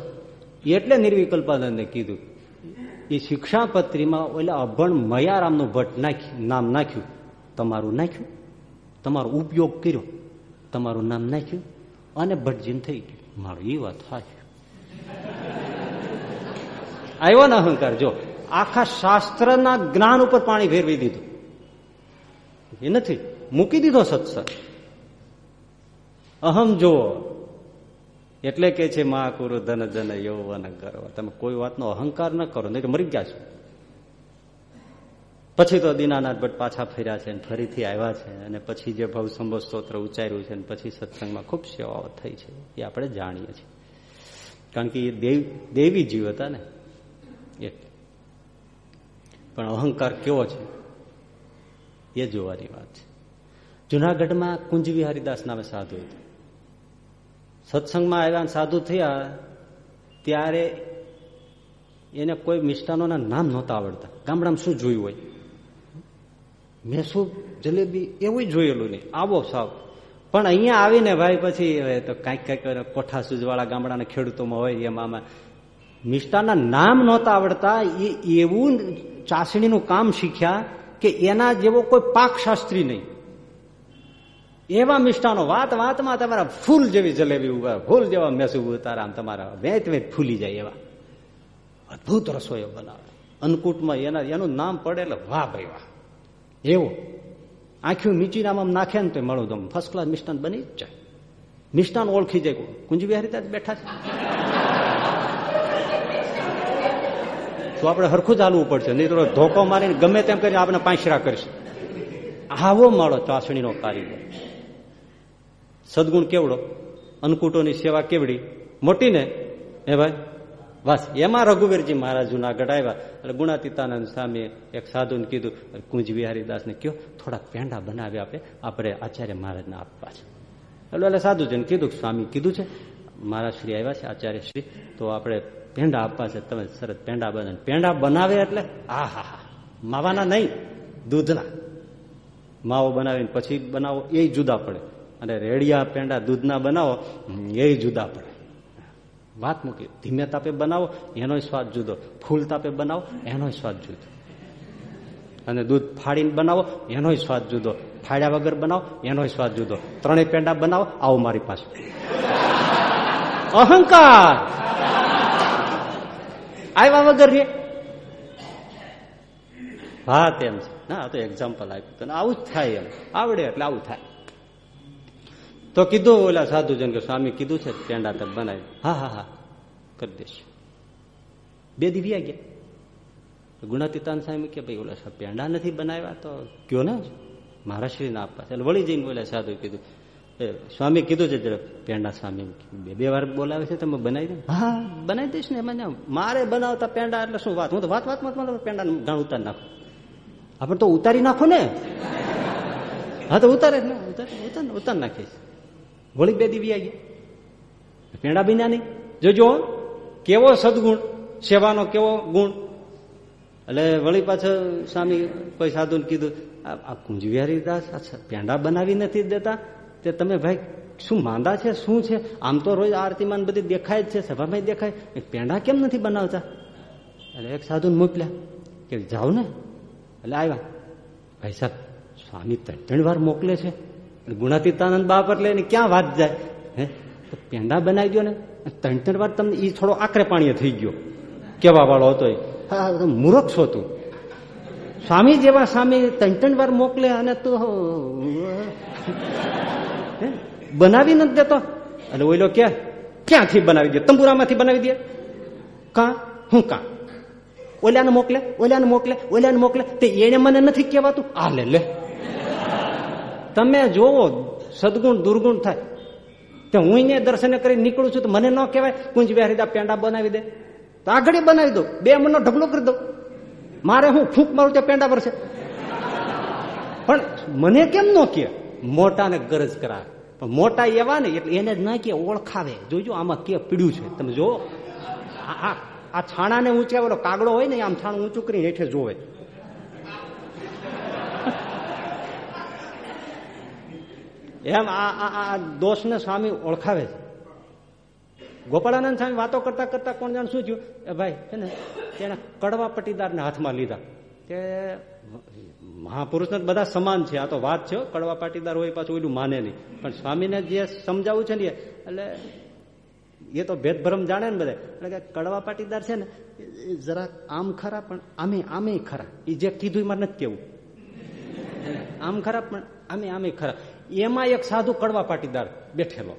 એટલે નિર્વિકલ્પાનંદને કીધું, એ શિક્ષાપત્રીમાં ઓલા અભણ મયારામનું ભટ્ટ નાખ્યું, નામ નાખ્યું. તમારું નાખ્યું? તમારો ઉપયોગ કર્યો? તમારું નામ નાખ્યું? અને ભટજીન થઈ ગયું. મારું એ વાત સાચી. આવ્યો ને અહંકાર, જો. આખા શાસ્ત્રના જ્ઞાન ઉપર પાણી ફેરવી દીધું. એ નથી. મૂકી દીધો સત્સંગ. અહમ જુઓ એટલે કે છે મહાકુરુ ધન ધન યૌવન ગર્વ તમે કોઈ વાતનો અહંકાર ન કરો, નહીં મરી ગયા છો. પછી તો દીનાનાથ ભટ્ટ પાછા ફર્યા છે ફરીથી આવ્યા છે અને પછી જે ભવસંભો સ્તોત્ર ઉચ્ચાર્યું છે પછી સત્સંગમાં ખૂબ સેવાઓ થઈ છે, એ આપણે જાણીએ છીએ. કારણ કે એ દેવ, દેવી જીવ હતા ને, એટલે. પણ અહંકાર કેવો છે? એ જોવાની વાત છે. જુનાગઢમાં કુંજવી હરિદાસ નામે સાધુ હતું. સત્સંગમાં આવ્યા સાધુ થયા, ત્યારે એને કોઈ મિષ્ટાનોના નામ નહોતા આવડતા. ગામડામાં શું જોયું હોય? મેં શું જલેબી એવું જોયેલું નહીં. આવો સાવ. પણ અહીંયા આવીને ભાઈ પછી તો કાંઈક કાંઈક કોઠા સૂજવાળા ગામડાના ખેડૂતોમાં હોય, એમાં આમાં મિષ્ટાના નામ નહોતા આવડતા. એ એવું ચાસણીનું કામ શીખ્યા કે એના જેવો કોઈ પાક શાસ્ત્રી નહીં. એવા મિષ્ટાનો વાત વાતમાં તમારા ફૂલ જેવી જલેબી ઊભા, ફૂલ જેવા મેસુ ઉતારા આમ તમારા વેચ વેચ ફૂલી જાય એવા. અદભુત રસોઈઓ બનાવે. અન્નકૂટમાં એના એનું નામ પડે એટલે વાહ ભાઈ વાહ. એવો. આંખ્યું નામ આમ નાખે ને તો મળું તો ફર્સ્ટ ક્લાસ મિષ્ટાન બની જ જાય. મિષ્ટાન ઓળખી જાય કુંજબિહારી બેઠા છે. તો આપણે હરખું જ હાલવું પડશે. નહીં તો ધોકો મારીને ગમે તેમ કરીને આપણે પાંચરા કરશે. આવો માળો ચાસણીનો કારીગર. સદગુણ કેવડો? અન્નકૂટોની સેવા કેવડી? મોટી ને હે ભાઈ? બસ એમાં રઘુવીરજી મહારાજ જુનાગઢ આવ્યા એટલે ગુણાતીતાનંદ સ્વામીએ એક સાધુને કીધું કુંજ વિહારીદાસને કયો થોડા પેંડા બનાવી આપે, આપણે આચાર્ય મહારાજને આપવા છે. એટલે એટલે સાધુજીને કીધું, સ્વામી કીધું છે, મહારાજ શ્રી આવ્યા છે, આચાર્ય શ્રી, તો આપણે પેંડા આપવા છે, તમે સરસ પેંડા બનાવે. પેંડા બનાવે એટલે આ હા હા માવાના નહીં, દૂધના. માવો બનાવીને પછી બનાવો, એ જુદા પડે. અને રેડિયા પેંડા દૂધના બનાવો એ જુદા પડે. વાત મૂકી, ધીમે તાપે બનાવો એનો સ્વાદ જુદો. ફૂલ તાપે બનાવો એનો સ્વાદ જુદો. અને દૂધ ફાડીને બનાવો એનો સ્વાદ જુદો. ફાડ્યા વગર બનાવો એનો સ્વાદ જુદો. ત્રણેય પેંડા બનાવો, આવો મારી પાસે. અહંકાર! આવ્યા વગર રે. વાત એમ છે. ના તો એક્ઝામ્પલ આપ્યું. આવું જ થાય એમ. આવડે એટલે આવું થાય. તો કીધું ઓલા સાધુજન કે સ્વામી કીધું છે, પેંડા તક બનાવી. હા હા હા. કરી દઈશ. બે દિવ્યા ગયા. ગુણાતીતાન સ્વામી કે ભાઈ, ઓલા પેંડા નથી બનાવ્યા તો કયો ને મહારાષ્ટ્રીને આપવા એટલે વળી જઈને ઓલા સાધુ કીધું સ્વામી કીધું છે જરા પેંડા સ્વામી બે બે વાર બોલાવે છે તમે બનાવી દે. હા બનાવી દઈશ ને. એમાં મારે બનાવતા પેંડા એટલે શું વાત? હું તો વાત વાતમાં પેંડા ગાણ ઉતારી નાખું. આપણે તો ઉતારી નાખો ને. હા, તો ઉતારે ને. ઉતાર ઉતાર નાખીશ. વળી બે દીવી આવી પેંડા બીના નહીં. જોજો કેવો સદગુણ, સેવાનો કેવો ગુણ. એટલે વળી પાછળ સ્વામી કોઈ સાધુને કીધું, આ કુંજવિહારી દાસ પેંડા બનાવી નથી દેતા. તે તમે ભાઈ, શું માંદા છે, શું છે? આમ તો રોજ આરતીમાં બધી દેખાય જ છે, સભામાં દેખાય. પેંડા કેમ નથી બનાવતા? એટલે એક સાધુને મોકલ્યા કે, જાઓ ને. એટલે આવ્યા. ભાઈ સાહેબ, સ્વામી ત્રણ ત્રણ વાર મોકલે છે. ગુણાતીતાનંદ બાપ એટલે એની ક્યાં વાત જાય? હે? તો પેંડા બનાવી દો ને ત્રણ ત્રણ વાર તમને એ થોડો આકરે પાણીએ થઈ ગયો. કેવા વાળો હતો હા મૂરખ છો તું. સ્વામી જેવા સ્વામી ત્રણ ત્રણ વાર મોકલે અને તું બનાવી નથી દેતો. અને ઓઈલો કે, ક્યાંથી બનાવી દે તંબુરામાંથી બનાવી દે કા? હું કા? ઓલાને મોકલે ઓલાને મોકલે ઓલાને મોકલે. તે એને મને નથી કહેવાતું. આ લે લે. તમે જોવો, સદગુણ, દુર્ગુણ થાય. તો હું અહીંયા દર્શન કરી નીકળું છું તો મને ન કહેવાય, કુંજ બિહારી પેંડા બનાવી દે. તો આગળ બનાવી દો, બે મનનો ઢગલો કરી દો. મારે હું ફૂંક મારું ત્યાં પેંડા ભરશે પણ મને કેમ ન કે મોટાને ગરજ કરાવે. પણ મોટા એવા ને એટલે એને જ ના કે ઓળખાવે. જોજો આમાં કે પીડ્યું છે. તમે જો આ છાણાને ઊંચાવેલો કાગડો હોય ને, આમ છાણું ઊંચું કરીને હેઠે જોવે. એમ આ દોષને સ્વામી ઓળખાવે છે. ગોપાળાનંદ સ્વામી વાતો કરતા કરતા કોણ જાણ શું થયું? એ ભાઈ છે ને એને કડવા પટીદારને હાથમાં લીધા. કે મહાપુરુષને બધા સમાન છે, આ તો વાત છે કડવા પાટીદાર હોય પાછું એટલું માને નહીં. પણ સ્વામીને જે સમજાવવું છે ને એટલે એ તો ભેદભ્રમ જાણે ને બધા. એટલે કે કડવા પાટીદાર છે ને જરા આમ ખરા પણ આમે આમે ખરા. એ જે કીધું મારે નથી કેવું. આમ ખરા પણ આમે આમે ખરા. એમાં એક સાધુ કડવા પાટીદાર બેઠેલો.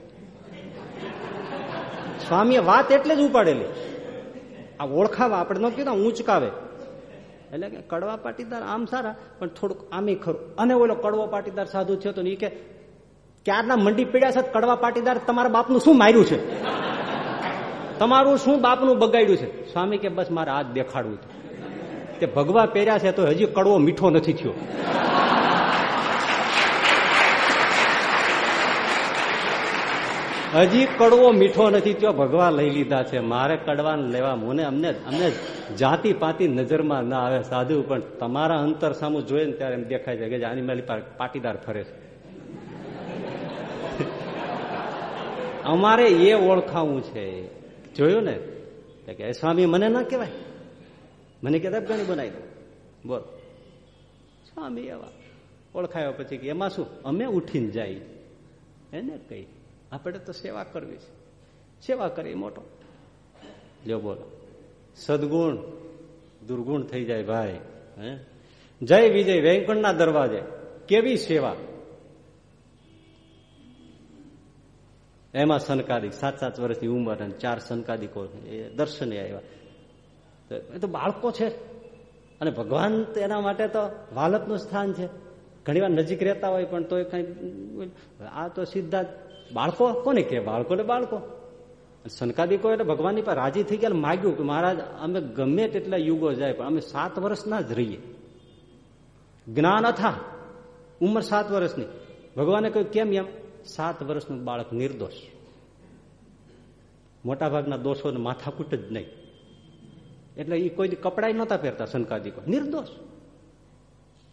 સ્વામીએ વાત એટલે જ ઉપાડેલી. આ ઓળખાવા આપણે ન કીધું ઊંચકાવે. એટલે કે કડવા પાટીદાર આમ સારા, પણ થોડુંક આમે ખરું. અને ઓલો કડવો પાટીદાર સાધુ છે તો એ કે, ક્યારના મંડી પીડ્યા છે કડવા પાટીદાર? તમારા બાપનું શું માર્યું છે? તમારું શું બાપનું બગાડ્યું છે? સ્વામી કે, બસ મારે હાથ દેખાડવું તે ભગવા પહેર્યા છે તો હજી કડવો મીઠો નથી થયો. હજી કડવો મીઠો નથી તો ભગવા લઈ લીધા છે. મારે કડવા લેવા, મને અમને અમને જાતિ પાતી નજરમાં ના આવે. સાધુ, પણ તમારા અંતર સામું જોઈએ ને ત્યારે એમ દેખાય છે કે આની મારી પાટીદાર ફરે છે. અમારે એ ઓળખાવું છે. જોયું ને? કે સ્વામી, મને ના કહેવાય. મને કહેતા ઘણી બનાવી દો. બોલ. સ્વામી એવા ઓળખાયો પછી કે, એમાં શું? અમે ઉઠીને જાય એને કઈ આપણે તો સેવા કરવી છે. સેવા કરી મોટો. જો બોલો. સદગુણ, દુર્ગુણ થઈ જાય ભાઈ, હે? જય વિજય વેંકટના દરવાજે. કેવી સેવા? એમાં સનકાદિક સાત સાત વર્ષની ઉંમર અને ચાર સનકાદિકો એ દર્શને આવ્યા. એ તો બાળકો છે. અને ભગવાન એના માટે તો વાલપનું સ્થાન છે. ઘણીવાર નજીક રહેતા હોય પણ તોય કઈ, આ તો સીધા બાળકો, કોને કે બાળકો ને બાળકો. સનકાદિકો એટલે ભગવાનની પર રાજી થઈ ગયા માગ્યું કે મહારાજ, અમે ગમે તેટલા યુગો જાય, પણ અમે સાત વર્ષના જ રહીએ. જ્ઞાન અથા, ઉંમર સાત વર્ષની. ભગવાને કહ્યું, કેમ એમ? સાત વર્ષનું બાળક નિર્દોષ. મોટાભાગના દોષોને માથાકૂટ જ નહીં. એટલે એ કોઈ કપડાય નહોતા પહેરતા સંકાદિકો નિર્દોષ.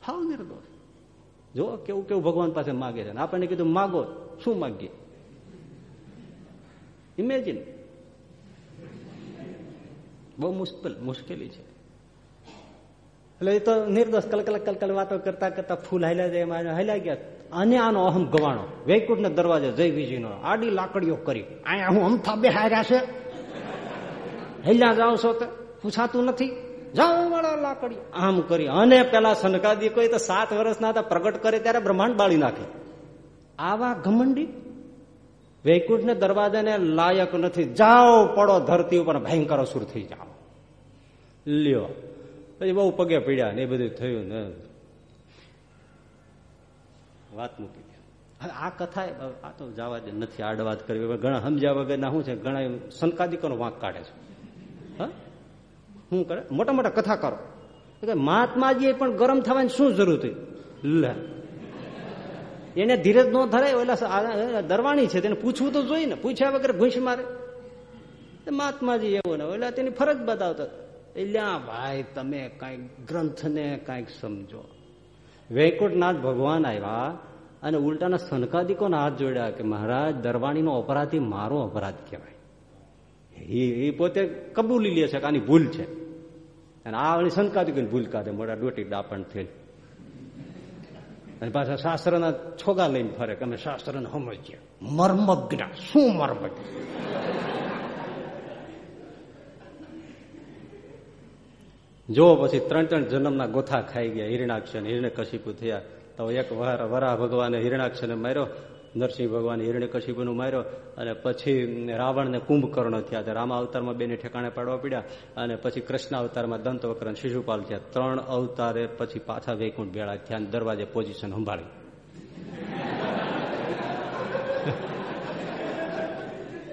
હાવ નિર્દોષ. જો કેવું કેવું ભગવાન પાસે માગે છે. આપણને કીધું, માગો, શું માગીએ? ઇમેજિન બહુ મુશ્કેલ, મુશ્કેલી છે. એટલે એ તો નિર્દોષ કલકલ કલકલ વાતો કરતા કરતા ફૂલ હાલ્યા જાય એમાં હાલ્યા ગયા. અને આનો અહમ ગવાણો. વૈકુંઠ ને દરવાજે જય વિજયનો. આડી લાકડીઓ કરી. અહીંયા હું અમથા બે હાર્યા છે. હૈલા જાઓ છો તો પૂછાતું નથી. જાઓ વાળા લાકડી આમ કરી. અને પેલા સનકાદી કોઈ તો સાત વર્ષના હતા, પ્રગટ કરે ત્યારે બ્રહ્માંડ બાળી નાખે. આવા ઘમંડી? વૈકુંઠ ને દરવાજાને લાયક નથી. જાઓ, પડો ધરતી ઉપર, ભયંકર અસુર થઈ જાઓ. લ્યો. પછી બહુ પગે પીડ્યા ને એ બધું થયું ને. વાત મૂકી હવે આ કથા આ તો જવા દે, નથી આડવાત કરવી. ઘણા સમજ્યા વગરના શું છે? ઘણા સંકાદિકોનો વાંક કાઢે છે. શું કરે? મોટા મોટા કથા કરો. મહાત્માજીએ પણ ગરમ થવાની શું જરૂર થઈ લે. એને ધીરજ ન ધરાય એટલે દરવાણી છે, તેને પૂછવું તો જોઈએ ને. પૂછ્યા વગર ઘૂંસ મારે. મહાત્માજી એવો ને, એટલે તેની ફરજ બતાવતા. એટલે ભાઈ, તમે કંઈક ગ્રંથને કંઈક સમજો. વૈકુંઠનાથ ભગવાન આવ્યા અને ઉલટાના સનકાદિકોના હાથ જોડ્યા કે મહારાજ, દરવાણીનો અપરાધી મારો અપરાધ કહેવાય. એ પોતે કબૂલી લે છે કે આની ભૂલ છે. અને આ વળી સનકાદિકોની ભૂલ કાઢે મોટા ડોટી ડાપણ થઈ અને પાછા શાસ્ત્રના છોગા લઈને ફરે કે અમે શાસ્ત્રને સમજીએ. મર્મજ્ઞ. શું મર્મજ્ઞ? જો પછી ત્રણ ત્રણ જન્મના ગોથા ખાઈ ગયા હિરણાક્ષર હિરણ્ય કશીપુ થયા, તો એક વરા ભગવાને હિરણાક્ષરને માર્યો નરસિંહ ભગવાન હિરણ્ય કશીપુનું માર્યો અને પછી રાવણને કુંભકર્ણ થયા તો રામા અવતારમાં બેને ઠેકાણે પાડવા પડ્યા અને પછી કૃષ્ણ અવતારમાં દંતવકરણ, શિશુપાલ થયા. ત્રણ અવતારે પછી પાછા વૈકુંઠ ભેળા થયા દરવાજે પોઝિશન સંભાળી.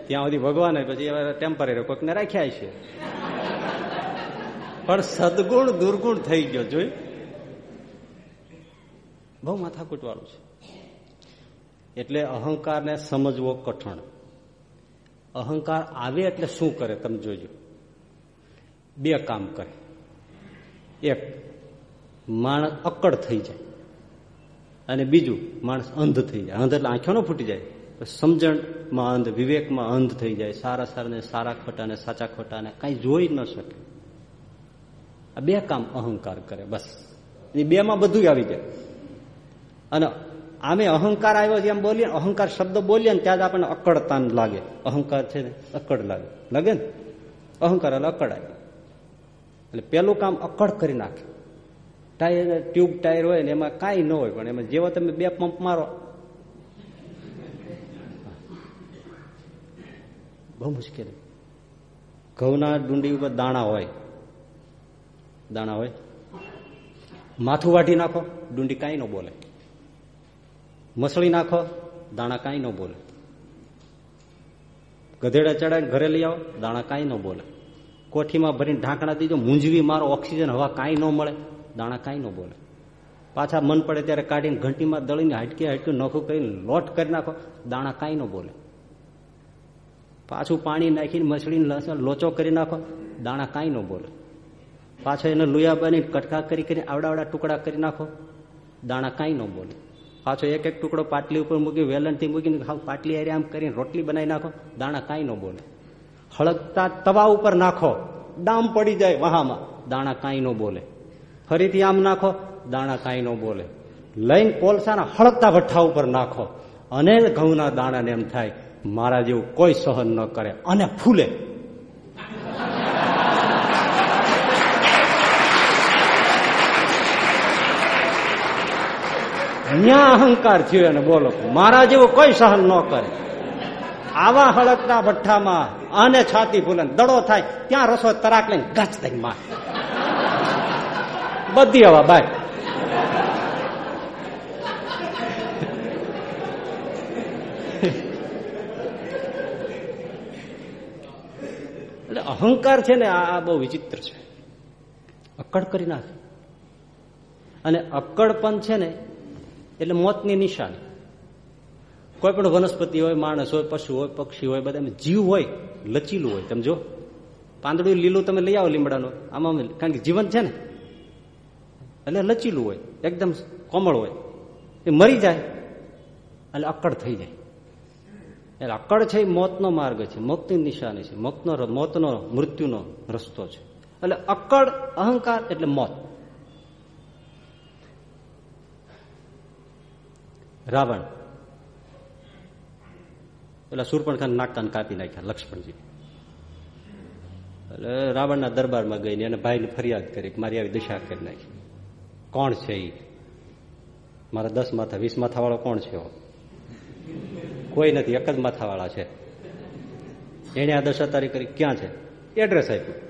ત્યાં સુધી ભગવાને પછી ટેમ્પરરી કોઈકને રાખ્યા છે. પણ સદગુણ દુર્ગુણ થઈ ગયો જોઈ બહુ માથાકૂટ વાળું છે. એટલે અહંકારને સમજવો કઠણ. અહંકાર આવે એટલે શું કરે તમે જોજો. બે કામ કરે. એક, માણસ અક્કડ થઈ જાય. અને બીજું, માણસ અંધ થઈ જાય. અંધ એટલે આંખો ફૂટી જાય. સમજણમાં અંધ, વિવેકમાં અંધ થઈ જાય. સારા સારાને સારા ખોટાને, સાચા ખોટાને કાંઈ જોઈ ન શકે. આ બે કામ અહંકાર કરે, બસ. એ બેમાં બધું આવી જાય. અને આમે અહંકાર આવ્યો છે એમ બોલીએ, અહંકાર શબ્દ બોલીએ ને ત્યાં જ આપણને અકડતા લાગે. અહંકાર છે ને અકડ લાગે. લાગે ને? અહંકાર એટલે અકડ આવ્યો એટલે પેલું કામ અકડ કરી નાખે. ટાયર, ટ્યુબ ટાયર હોય ને એમાં કાંઈ ન હોય, પણ એમાં જેવો તમે બે પંપ મારો. બહુ મુશ્કેલ. ઘઉંના ડુંડી ઉપર દાણા હોય. દાણા હોય. માથું વાઢી નાખો, ડુંડી કાંઈ ન બોલે. મસળી નાખો, દાણા કાંઈ ન બોલે. ગધેડા ચડાવીને ઘરે લઈ આવો, દાણા કાંઈ ન બોલે. કોઠીમાં ભરીને ઢાંકણા દીજો, મૂંઝવી મારો ઓક્સિજન, હવા કાંઈ ન મળે, દાણા કાંઈ ન બોલે. પાછા મન પડે ત્યારે કાઢીને ઘંટીમાં દળીને હાટકી હાટકી નોખું કરીને લોટ કરી નાખો, દાણા કાંઈ ન બોલે. પાછું પાણી નાખીને મછળીને લોચો કરી નાખો, દાણા કાંઈ ન બોલે. પાછો એને લુયા બની કટકા કરી કરીને આવડાવડા ટુકડા કરી નાખો, દાણા કાંઈ ન બોલે. પાછો એક એક ટુકડો પાટલી ઉપર મૂકી, વેલણથી મૂકીને હાવ પાટલી આરે આમ કરીને રોટલી બનાવી નાખો. દાણા કાંઈ ન બોલે. હળગતા તવા ઉપર નાખો. ડામ પડી જાય વહામાં. દાણા કાંઈ ન બોલે. ફરીથી આમ નાખો. દાણા કાંઈ ન બોલે. લઈને કોલસાના હળગતા ભઠ્ઠા ઉપર નાખો. અને ઘઉંના દાણાને એમ થાય, મારા જેવું કોઈ સહન ન કરે. અને ફૂલે. ન્યા અહંકાર થયો એને બોલો મારા જેવું કોઈ સહન ન કરે. આવા હળકના ભઠ્ઠામાં આને છાતી ફૂલન દડો થાય, ત્યાં રસો તરાક લઈને ગચ થઈ માર. બધી હવા, બાય. એટલે અહંકાર છે ને, આ બહુ વિચિત્ર છે. અક્કડ કરી નાખે. અને અક્કડપણ છે ને એટલે મોતની નિશાની. કોઈ પણ વનસ્પતિ હોય, માણસ હોય, પશુ હોય, પક્ષી હોય, બધા જીવ હોય, લચીલું હોય. તમે જો, પાંદડું લીલું તમે લઈ આવો લીમડાનું. આમાં કારણ કે જીવન છે ને. એટલે લચીલું હોય, એકદમ કોમળ હોય. એ મરી જાય, એટલે અક્કડ થઈ જાય. એટલે અક્કડ છે એ મોતનો માર્ગ છે, મોતની નિશાની છે. મોતનો મોતનો મૃત્યુનો રસ્તો છે. એટલે અક્કડ, અહંકાર એટલે મોત. રાવણ. પેલા સુરપણ ખાન નાકતાન કાપી નાખ્યા લક્ષ્મણજી એટલે રાવણના દરબારમાં ગઈને એને ભાઈને ફરિયાદ કરી મારી આવી દિશા કરી નાખી. કોણ છે એ મારા દસ માથા, વીસ માથા વાળો કોણ છે કોઈ નથી, એક જ માથાવાળા છે. એને આ દશા તારી કરી, ક્યાં છે? એડ્રેસ આપ્યું.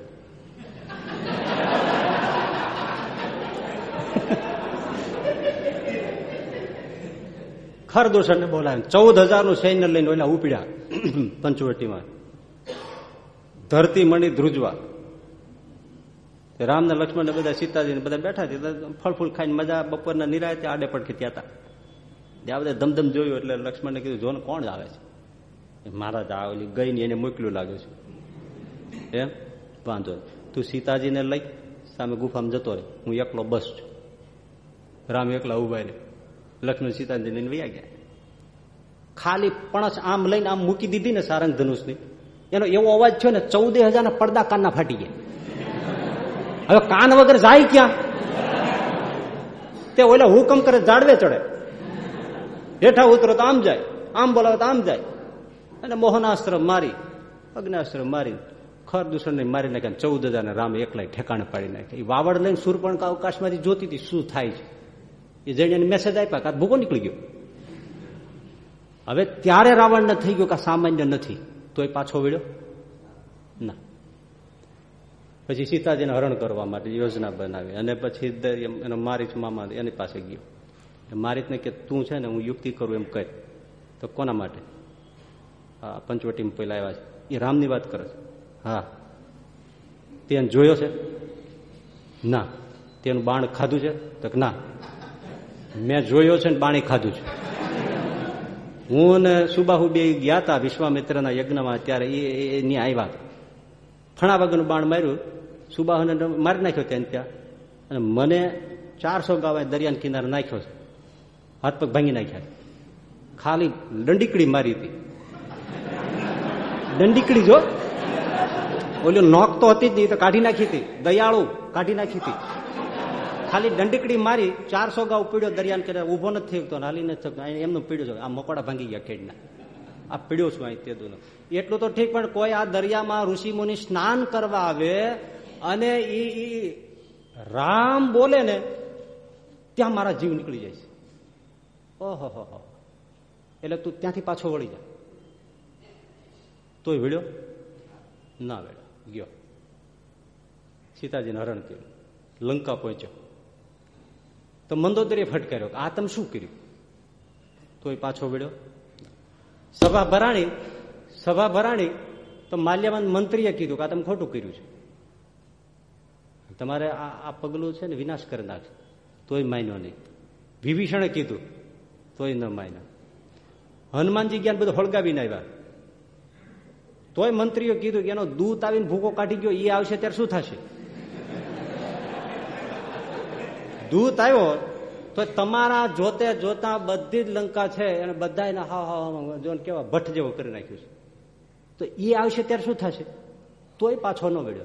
ખરદૂષણને બોલાવે. ચૌદ હજારનું સૈન્ય લઈને ઓલા ઉપડ્યા પંચવટીમાં. ધરતી મણી ધ્રુજવા. રામ ને લક્ષ્મણ બધા સીતાજી બધા બેઠા છે. ફળફૂલ ખાઈને મજા, બપોરના નિરાયતે આડે પડખે ત્યાં હતા. આ બધા ધમધમ જોયું એટલે લક્ષ્મણને કીધું, જોને કોણ આવે છે? મહારાજ આવેલી ગઈ ને એને મોકલું લાગ્યું છે. એમ વાંધો તું સીતાજીને લઈ, સામે ગુફામાં જતો રહે. હું એકલો બસ છું. રામ એકલા ઊભા રહે લક્ષ્મણ સીતાજીને વૈયા ગયા. ખાલી પણસ આમ લઈને આમ મૂકી દીધી ને સારંગ ધનુષની. એનો એવો અવાજ થયો ને ચૌદે હજારના પડદા કાનના ફાટી ગયા. હવે કાન વગર જાય ક્યાં? તે ઓલા હુકમ કરે જાડવે ચડે. હેઠા ઉતરો તો આમ જાય, આમ બોલાવે તો આમ જાય. અને મોહનાસ્ત્ર મારી, અગ્નાશ્રમ મારી ખર દૂષણને મારી નાખ્યા ચૌદ હજાર રામ એકલાય ઠેકાણે પાડી નાખ્યા. એ વાવડ લઈને સુરપણ અવકાશમાંથી જોતી હતી, શું થાય છે? એ જઈને મેસેજ આપ્યા કે ભૂકો નીકળી ગયો. હવે ત્યારે રાવણને થઈ ગયું કે સામાન્ય નથી. તો એ પાછો વળ્યો? ના. પછી સીતાજીને હરણ કરવા માટે યોજના બનાવી અને પછી એનો મારીચ મામા એની પાસે ગયો. મારીચને કે તું છે ને હું યુક્તિ કરું એમ કહે. તો કોના માટે? હા પંચવટીમાં પહેલા આવ્યા છે. એ રામની વાત કરે છે. હા. તેને જોયો છે? ના. તેનું બાણ ખાધું છે? તો ના. મેં જોયો છે ને બાણી ખાધું છે. હું ને સુબાહુ બે ગયા હતા વિશ્વામિત્રના યજ્ઞમાં, ત્યારે એની આવ્યા. ફણા વગરનું બાણ માર્યું. સુબાહુને મારી નાખ્યો ત્યાં ત્યાં. અને મને ચારસો ગાવા દરિયાના કિનારે નાખ્યો છે. હાથ પગ ભાંગી નાખ્યા ખાલી દંડીકડી મારી હતી. દંડીકડી જો. ઓલી નોક તો હતી જ નહીં તો કાઢી નાખી હતી. દયાળુ કાઢી નાખી હતી. ખાલી દંડીકડી મારી ચારસો ગાવ પીડ્યો દરિયાને કિનારે ઊભો નથી થયો હાલી નથી એમનું પીડ્યો આ મકોડા ભાંગી ગયા ખેડના. આ પીડ્યો છું અહીં તે દુનો. એટલું તો ઠીક, પણ કોઈ આ દરિયામાં ઋષિ મુનિ સ્નાન કરવા આવે અને ઈ રામ બોલે ને ત્યાં મારા જીવ નીકળી જાય છે. ઓહો હો. એટલે તું ત્યાંથી પાછો વળી જા. તોય વેળ્યો? ના વેળ્યો. ગયો. સીતાજીને હરણ કર્યું. લંકા પહોંચ્યો. તો મંદોદરીએ ફટકાર્યો આ તમે શું કર્યું? તોય પાછો વળ્યો. સભા ભરાણી સભા ભરાણી, તો માલ્યવાન મંત્રીએ કીધું કે આ તમે ખોટું કર્યું છે. તમારે આ પગલું છે ને વિનાશ કરી નાખે. તોય માન્યો નહીં. વિભીષણે કીધું, તોય ન માન્યો. હનુમાનજી જ્ઞાન બધું હળગાવીને આવ્યા. તોય મંત્રીઓ કીધું કે એનો દૂત આવીને ભૂકો કાઢી ગયો એ આવશે ત્યારે શું થશે? દૂત આવ્યો, તો તમારા જોતે જોતા બધી જ લંકા છે અને બધા એના હા હા જો કેવા ભટ્ટ જેવો કરી નાખ્યું છે. તો એ આવશે ત્યારે શું થશે? તોય પાછો ન વળ્યો.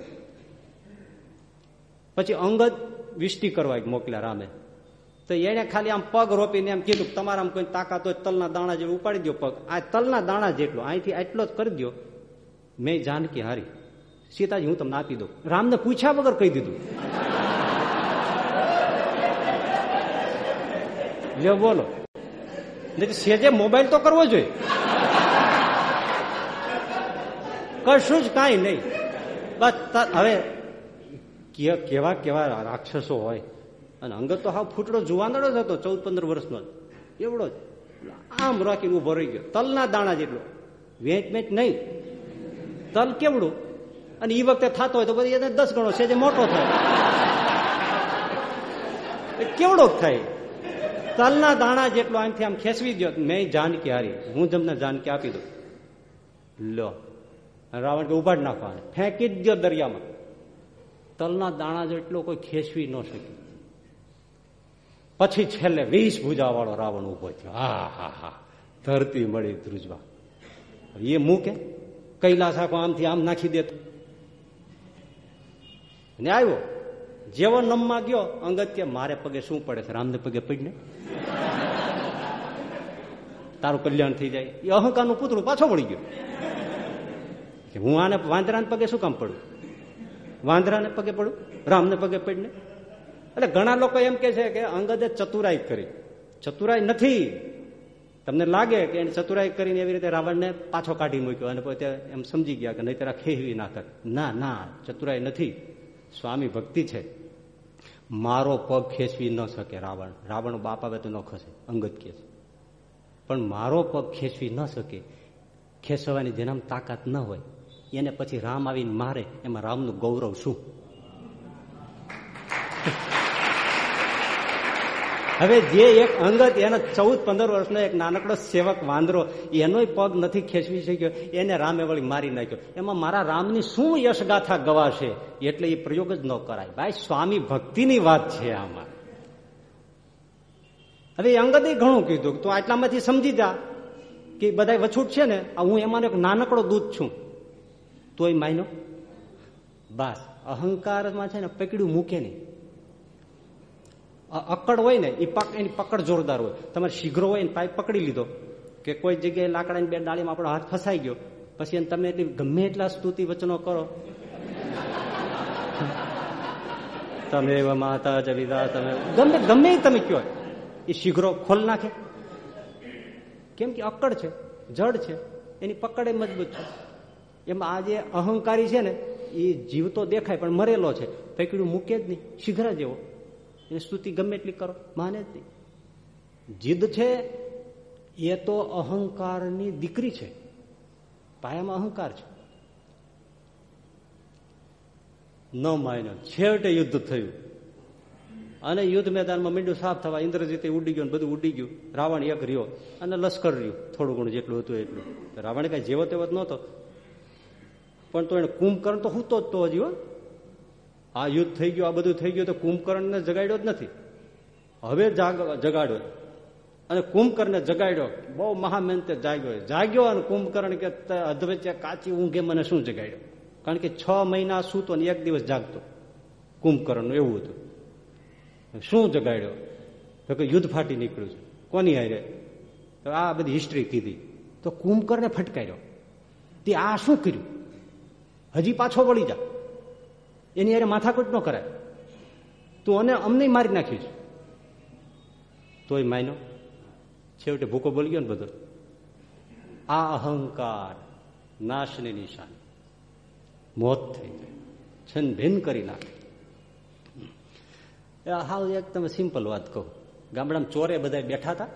પછી અંગદ વિષ્ટિ કરવા મોકલ્યા રામે. તો એને ખાલી આમ પગ રોપીને એમ કીધું તમારા કોઈ તાકાત હોય તલના દાણા જેવું ઉપાડી દો પગ. આ તલના દાણા જેટલો, અહીંથી આટલો જ કરી દો મેં જાનકી હારી. સીતાજી, હું તમને આપી દઉં. રામને પૂછ્યા વગર કહી દીધું. લ્યો, બોલો. સેજે મોબાઈલ તો કરવો જોઈએ. કશું જ કાંઈ નહીં. બસ હવે કેવા કેવા રાક્ષસો હોય. અને અંગત તો હા ફૂટડો જુવાનડો જ હતો, ચૌદ પંદર વર્ષનો એવડો જ. આમ રાખીને ઊભો રહી ગયો. તલના દાણા જેટલો. વેચ મેચ નહીં. તલ કેવડું? અને એ વખતે થતો હોય તો પછી એને દસ ગણો. છે જે મોટો થાય. કેવડો થાય? તલના દાણા જેટલો આમથી આમ ખેંચવી દો મેં જાનકી હારી. હું તમને જાનકી આપી દઉં. લો, રાવણ કે ઊભા જ ફેંકી જ દો દરિયામાં. તલના દાણા જેટલો કોઈ ખેંચવી ન શકે. પછી છેલ્લે વીસ ભૂજા વાળો રાવણ ઊભો થયો. હા હા હા ધરતી મળી ધ્રુજવા. એ મૂકે કૈલાસ આખો આમથી આમ નાખી દેતો. ને આવ્યો. જેવો નમમાં ગયો અંગત કે મારે પગે શું પડે છે? રામને પગે પડીને? તારું કલ્યાણ થઈ જાય. એ અહંકારનું પુતળું પાછો પડી ગયું. હું આને વાંદરાને પગે શું કામ પડું? વાંદરાને પગે પડું? રામને પગે પડીને? એટલે ઘણા લોકો એમ કે છે કે અંગદે ચતુરાઈ કરી. ચતુરાઈ નથી. તમને લાગે કે એને ચતુરાઈ કરીને એવી રીતે રાવણને પાછો કાઢી મૂક્યો અને પોતે એમ સમજી ગયા કે નહીં તારા ખેવી ના કર. ના ના, ચતુરાઈ નથી. સ્વામી ભક્તિ છે. મારો પગ ખેંચવી ન શકે રાવણ. રાવણ બાપ આવે તો ન ખસે, અંગત કે પણ મારો પગ ખેંચવી ન શકે, ખેંચવાની જેનામ તાકાત ન હોય, એને પછી રામ આવીને મારે, એમાં રામનું ગૌરવ શું? હવે જે એક અંગત એનો ચૌદ, પંદર વર્ષનો એક નાનકડો સેવક વાંદરો એનો પગ નથી ખેંચવી શક્યો, એને રામે વળી મારી નાખ્યો. એમાં મારા રામની શું યશગાથા ગવાશે? એટલે એ પ્રયોગ જ ન કરાય. ભાઈ, સ્વામી ભક્તિની વાત છે આમાં. હવે અંગતે ઘણું કીધું તો આટલામાંથી સમજી જા કે બધા વછૂટ છે ને હું એમાં એક નાનકડો દૂધ છું. તોય માયનો, બસ, અહંકારમાં છે ને પકડ્યું મૂકે નહીં. અકડ હોય ને એ પાક, એની પકડ જોરદાર હોય. તમારે શીઘ્ર હોય ને પાઇપ પકડી લીધો કે કોઈ જગ્યાએ લાકડાની બે ડાળીમાં આપણો હાથ ફસાઈ ગયો, પછી એને તમે એટલી ગમે એટલા સ્તુતિ વચનો કરો. તમે એવા માતા જવિદા તમે ગમે ગમે તમે કયો. એ શીઘ્રો ખોલ નાખે. કેમ કે અકડ છે, જડ છે, એની પકડ એ મજબૂત છે. એમાં આ જે અહંકારી છે ને એ જીવતો દેખાય, પણ મરેલો છે. પકડ્યું મૂકે જ નહીં, શીઘ્ર જેવો. એની સ્તુતિ ગમે એટલી કરો. માને જ નહીં. જીદ છે, એ તો અહંકારની દીકરી છે. પાયામાં અહંકાર છે. ન માન્યો. છેવટે યુદ્ધ થયું. અને યુદ્ધ મેદાનમાં મીંડું સાફ થવા ઇન્દ્રજીતે ઉડી ગયું બધું ઉડી ગયું. રાવણ એક રહ્યો અને લશ્કર રહ્યું. થોડું ઘણું જેટલું હતું એટલું. રાવણ કઈ જેવો તેવો જ નહોતો. પણ તો એને કુંભકર્ણ તો હું તો જ તો હજી આ યુદ્ધ થઈ ગયું, આ બધું થઈ ગયું તો કુંભકર્ણને જગાડ્યો જ નથી. હવે જગાડ્યો. અને કુંભકર્ણને જગાડ્યો. બહુ મહામહેનતે જાગ્યો. જાગ્યો અને કુંભકર્ણ કે અધવચ્ચે કાચી ઊંઘે મને શું જગાડ્યો? કારણ કે છ મહિના સૂતો ને એક દિવસ જાગતો. કુંભકર્ણનું એવું હતું. શું જગાડ્યો? તો કે યુદ્ધ ફાટી નીકળ્યું છે. કોની હારે? તો આ બધી હિસ્ટ્રી કીધી. તો કુંભકર્ણે ફટકાર્યો. તે આ શું કર્યું? હજી પાછો વળી જા. એની યારે માથાકૂટ ન કરાય. તું અને અમને મારી નાખ્યું છે તોય માયનો, છેવટે ભૂકો બોલી ગયો ને બધો. આ અહંકાર નાશની નિશાન. મોત થઈ જાય છન ભિન કરી નાખે. હાવ એક તમે સિમ્પલ વાત કહો. ગામડામાં ચોરે બધા બેઠા હતા.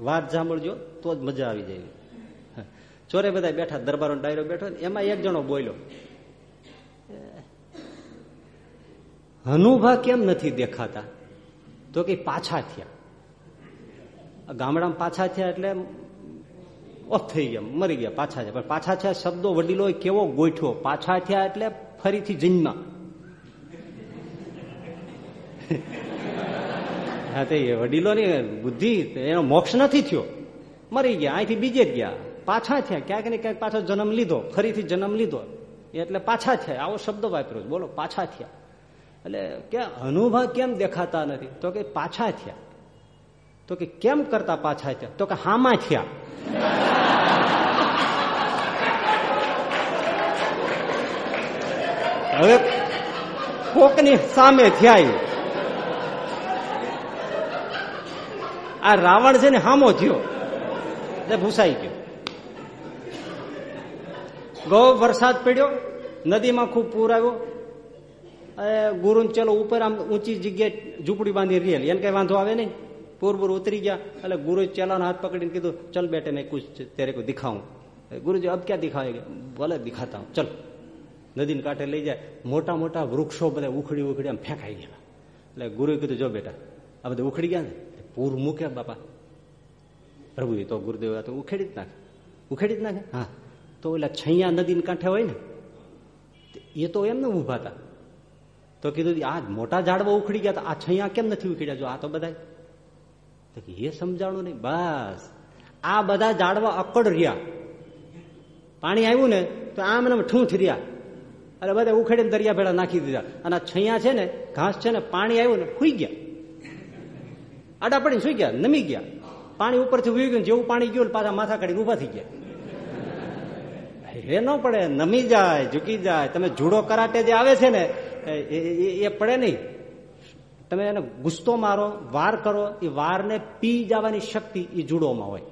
વાત સાંભળજો, તો જ મજા આવી જાય. ચોરે બધા બેઠા દરબારો ડાયરો બેઠો એમાં એક જણો બોલ્યો. હનુભા કેમ નથી દેખાતા. તો કે પાછા થયા. ગામડામાં પાછા થયા એટલે ઓફ થઈ ગયા, મરી ગયા, પાછા થયા. પણ પાછા થયા શબ્દો વડીલો કેવો ગોઠ્યો? પાછા થયા એટલે ફરીથી જન્મા. હા, તે વડીલોની બુદ્ધિ, એનો મોક્ષ નથી થયો. મરી ગયા, અહીંથી બીજે જ ગયા. પાછા થયા, ક્યાંક ને ક્યાંક પાછો જન્મ લીધો, ફરીથી જન્મ લીધો. એટલે પાછા થયા. આવો શબ્દ વાપર્યો બોલો, પાછા થયા. એટલે કે અનુભવ કેમ દેખાતા નથી? તો કે પાછા થયા. તો કે કેમ કરતા પાછા થયા? તો કે હામા થયા. હવે કોકની સામે થયા આ રાવણ છે ને હામો થયો. એટલે ભૂસાઈ ગયો. ગૌ વરસાદ પડ્યો, નદીમાં ખૂબ પૂર આવ્યો. ગુરુ ચલો ઉપર આમ ઊંચી જગ્યાએ ઝૂંપડી બાંધી રેલ એને કઈ વાંધો આવે નહીં? પૂર પૂર ઉતરી ગયા. એટલે ગુરુ ચલાનો હાથ પકડીને કીધું, ચલ બેટે, મેં કુછ તેરે કોઈ દેખાવું. ગુરુજી, અબ ક્યાં દિખાવે? ભલે દિખાતા હું. ચલ. નદીને કાંઠે લઈ જાય. મોટા મોટા વૃક્ષો બધા ઉખડી ઉખડી આમ ફેંકાઈ ગયા એટલે ગુરુએ કીધું, જો બેટા, આ બધા ઉખડી ગયા ને પૂર મૂકે બાપા. પ્રભુ તો ગુરુદેવ તો ઉખેડી જ નાખે. ઉખેડી જ નાખે? હા. તો એટલે છૈયા નદીને કાંઠે હોય ને એ તો એમને ઊભા હતા. તો કીધું આ મોટા ઝાડવા ઉખડી ગયા આ છૈયા કેમ નથી ઉખડ્યા? જો આ તો બધા એ સમજાણું નહીં. બસ. આ બધા ઝાડવા અકડ રહ્યા. પાણી આવ્યું ને તો આમ ને ઠૂંઠ રહ્યા. અરે બધા ઉખેડીને દરિયા ભેળા નાખી દીધા. અને છૈયા છે ને, ઘાસ છે ને, પાણી આવ્યું ને, સુઈ ગયા. આડા પડીને સુઈ ગયા, નમી ગયા. પાણી ઉપરથી ઉઈ ગયું જેવું પાણી ગયું પાછા માથા કાઢીને ઊભા થઈ ગયા. એ ન પડે, નમી જાય, ઝૂકી જાય. તમે જુડો કરાટે જે આવે છે ને, એ પડે નહીં. તમે એને ગુસ્સો મારો, વાર કરો, એ વારને પી જવાની શક્તિ એ જુડોમાં હોય.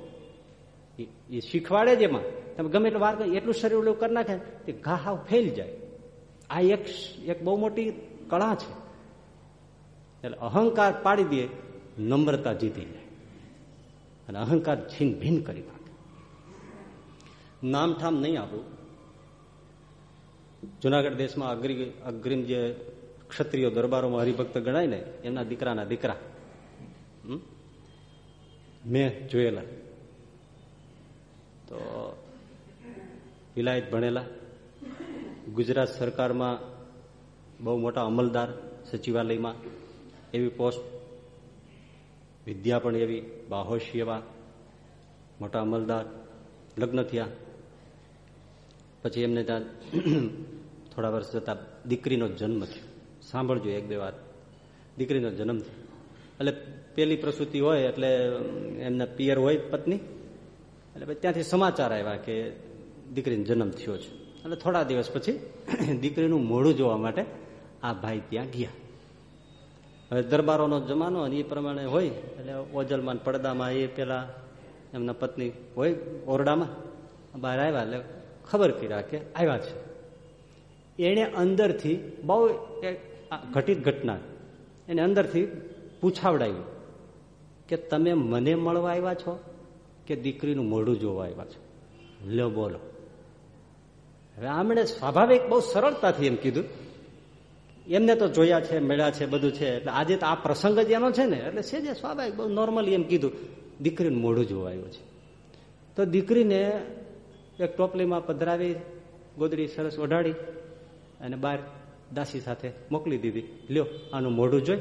એ શીખવાડે જ એમાં. તમે ગમે એટલું વાર કરો, એટલું શરીર ઓલું કરી નાખે, તે ઘા હાવ ફેલ જાય. આ એક એક બહુ મોટી કળા છે. એટલે અહંકાર પાડી દે, નમ્રતા જીતી જાય અને અહંકાર છીન ભીન કરી નાખે નામ ઠામ નહીં આપણું જુનાગઢ દેશમાં અગ્રી, અગ્રિમ જે ક્ષત્રિયો દરબારોમાં હરિભક્ત ગણાય ને, એમના દીકરાના દીકરા. મેં જોયેલા. તો વિલાયત ભણેલા. ગુજરાત સરકારમાં બહુ મોટા અમલદાર સચિવાલયમાં. એવી પોસ્ટ વિદ્યા પણ એવી બાહોશી એવા મોટા અમલદાર લગ્ન થયા. પછી એમને ત્યાં થોડા વર્ષ જતા દીકરીનો જન્મ થયો. સાંભળજો એક બે વાત. દીકરીનો જન્મ થયો. એટલે પેલી પ્રસૂતિ હોય એટલે એમના પિયર હોય પત્ની. એટલે પછી ત્યાંથી સમાચાર આવ્યા કે દીકરીનો જન્મ થયો છે. એટલે થોડા દિવસ પછી દીકરીનું મોઢું જોવા માટે આ ભાઈ ત્યાં ગયા. હવે દરબારોનો જમાનો અને એ પ્રમાણે હોય, એટલે ઓજલમાં પડદામાં એ પેલા એમના પત્ની હોય ઓરડામાં. બહાર આવ્યા, એટલે ખબર કર્યા કે આવ્યા છે. એને અંદરથી બહુ ઘટિત ઘટના, એને અંદરથી પૂછાવડાવ્યું કે તમે મને મળવા આવ્યા છો કે દીકરીનું મોઢું જોવા આવ્યા છો? લો બોલો. હવે આમણે સ્વાભાવિક બહુ સરળતાથી એમ કીધું, એમને તો જોયા છે, મળ્યા છે, બધું છે, એટલે આજે તો આ પ્રસંગ જ એનો છે ને. એટલે છે જે સ્વાભાવિક બહુ નોર્મલી એમ કીધું, દીકરીનું મોઢું જોવા આવ્યું છે. તો દીકરીને એક ટોપલીમાં પધરાવી, ગોદડી સરસ ઓઢાડી અને બહાર દાસી સાથે મોકલી દીધી. લ્યો, આનું મોઢું જોઈ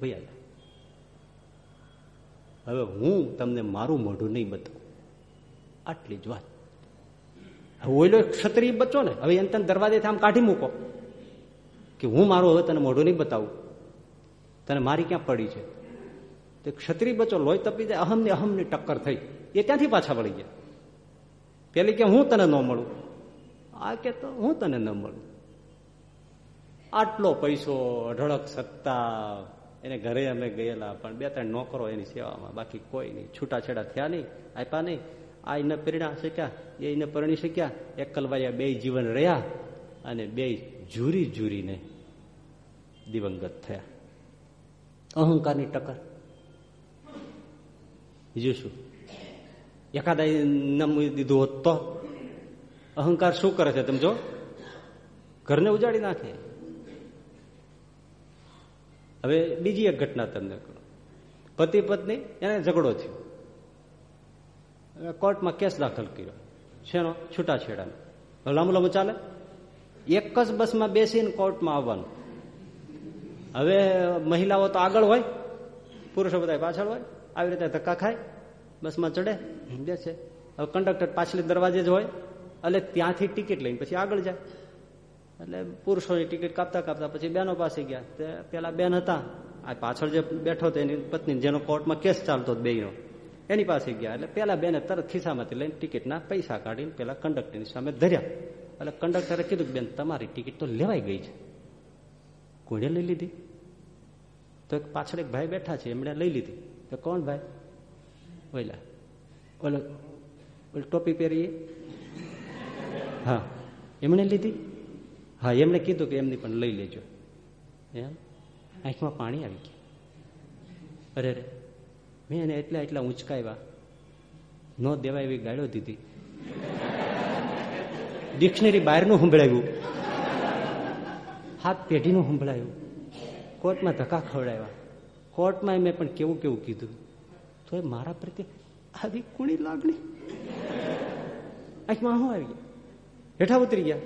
ભૈયા હવે હું તમને મારું મોઢું નહીં બતાવું. આટલી જ વાત. ઓઈલો ક્ષત્રિય બચ્ચો ને, હવે એને તને દરવાજેથી આમ કાઢી મૂકો કે હું મારું હવે તને મોઢું નહીં બતાવું. તને મારી ક્યાં પડી છે? તો ક્ષત્રિય બચ્ચો લોહી તપી જાય, અહમની અહમની ટક્કર થઈ. એ ત્યાંથી પાછા વળી ગયા. પેલી કે હું તને ન મળું? આ કે તો હું તને ન મળું. આટલો પૈસો, અઢળક સત્તા, એને ઘરે અમે ગયેલા, પણ બે ત્રણ નોકરો એની સેવામાં, બાકી કોઈ નહીં. છૂટાછેડા થયા નહીં, આપ્યા નહીં. આ એને પરિણા શક્યા એ એને પરણી શક્યા એકલવાયા બે જીવન રહ્યા અને બે જુરી જુરીને દિવંગત થયા. અહંકારની ટક્કર. બીજું શું? એકાદા નમી દીધું હોત તો અહંકાર શું કરે છે તમે જો ઘરને ઉજાડી નાખે હવે બીજી એક ઘટના તમને પતિ પત્ની એને ઝઘડો થયો કોર્ટમાં કેસ દાખલ કર્યો શેનો છૂટાછેડાનો લાંબુ લાંબુ ચાલે એક જ બસમાં બેસીને કોર્ટમાં આવવાનું હવે મહિલાઓ તો આગળ હોય પુરુષો બધા પાછળ હોય આવી રીતે ધક્કા ખાય બસમાં ચડે બેસે હવે કંડક્ટર પાછલી દરવાજે જ હોય એટલે ત્યાંથી ટિકિટ લઈને પછી આગળ જાય. એટલે પુરુષોની ટિકિટ કાપતા કાપતા પછી બેનો પાસે ગયા. તે પેલા બેન હતા. આ પાછળ જે બેઠો હતો એની પત્ની, જેનો કોર્ટમાં કેસ ચાલતો બેનો એની પાસે ગયા. એટલે પેલા બેને તરત ખિસ્સામાંથી લઈને ટિકિટના પૈસા કાઢીને પેલા કંડક્ટરની સામે ધર્યા. એટલે કંડક્ટરે કીધું કે, બેન, તમારી ટિકિટ તો લેવાઈ ગઈ છે. કોણે લઈ લીધી? તો એક પાછળ એક ભાઈ બેઠા છે, એમણે લઈ લીધી. તો કોણ ભાઈ? ઓલા ઓલો ઓલ ટોપી પહેરીએ હા એમણે લીધી હા એમણે કીધું કે એમની પણ લઈ લેજો એમ આંખમાં પાણી આવી ગયા અરે રે મેં એને એટલા એટલા ઉંચકાવ્યા ન દેવાય એવી ગાળો દીધી ડિક્શનરી બહારનું સંભળાવ્યું હાથ પેઢીનું સંભળાયું કોર્ટમાં ધક્કા ખવડાવ્યા કોર્ટમાં મેં પણ કેવું કેવું કીધું તો એ મારા પ્રત્યે આવી કુણી લાગણી? આંખમાં શું આવી ગયા. હેઠા ઉતરી ગયા.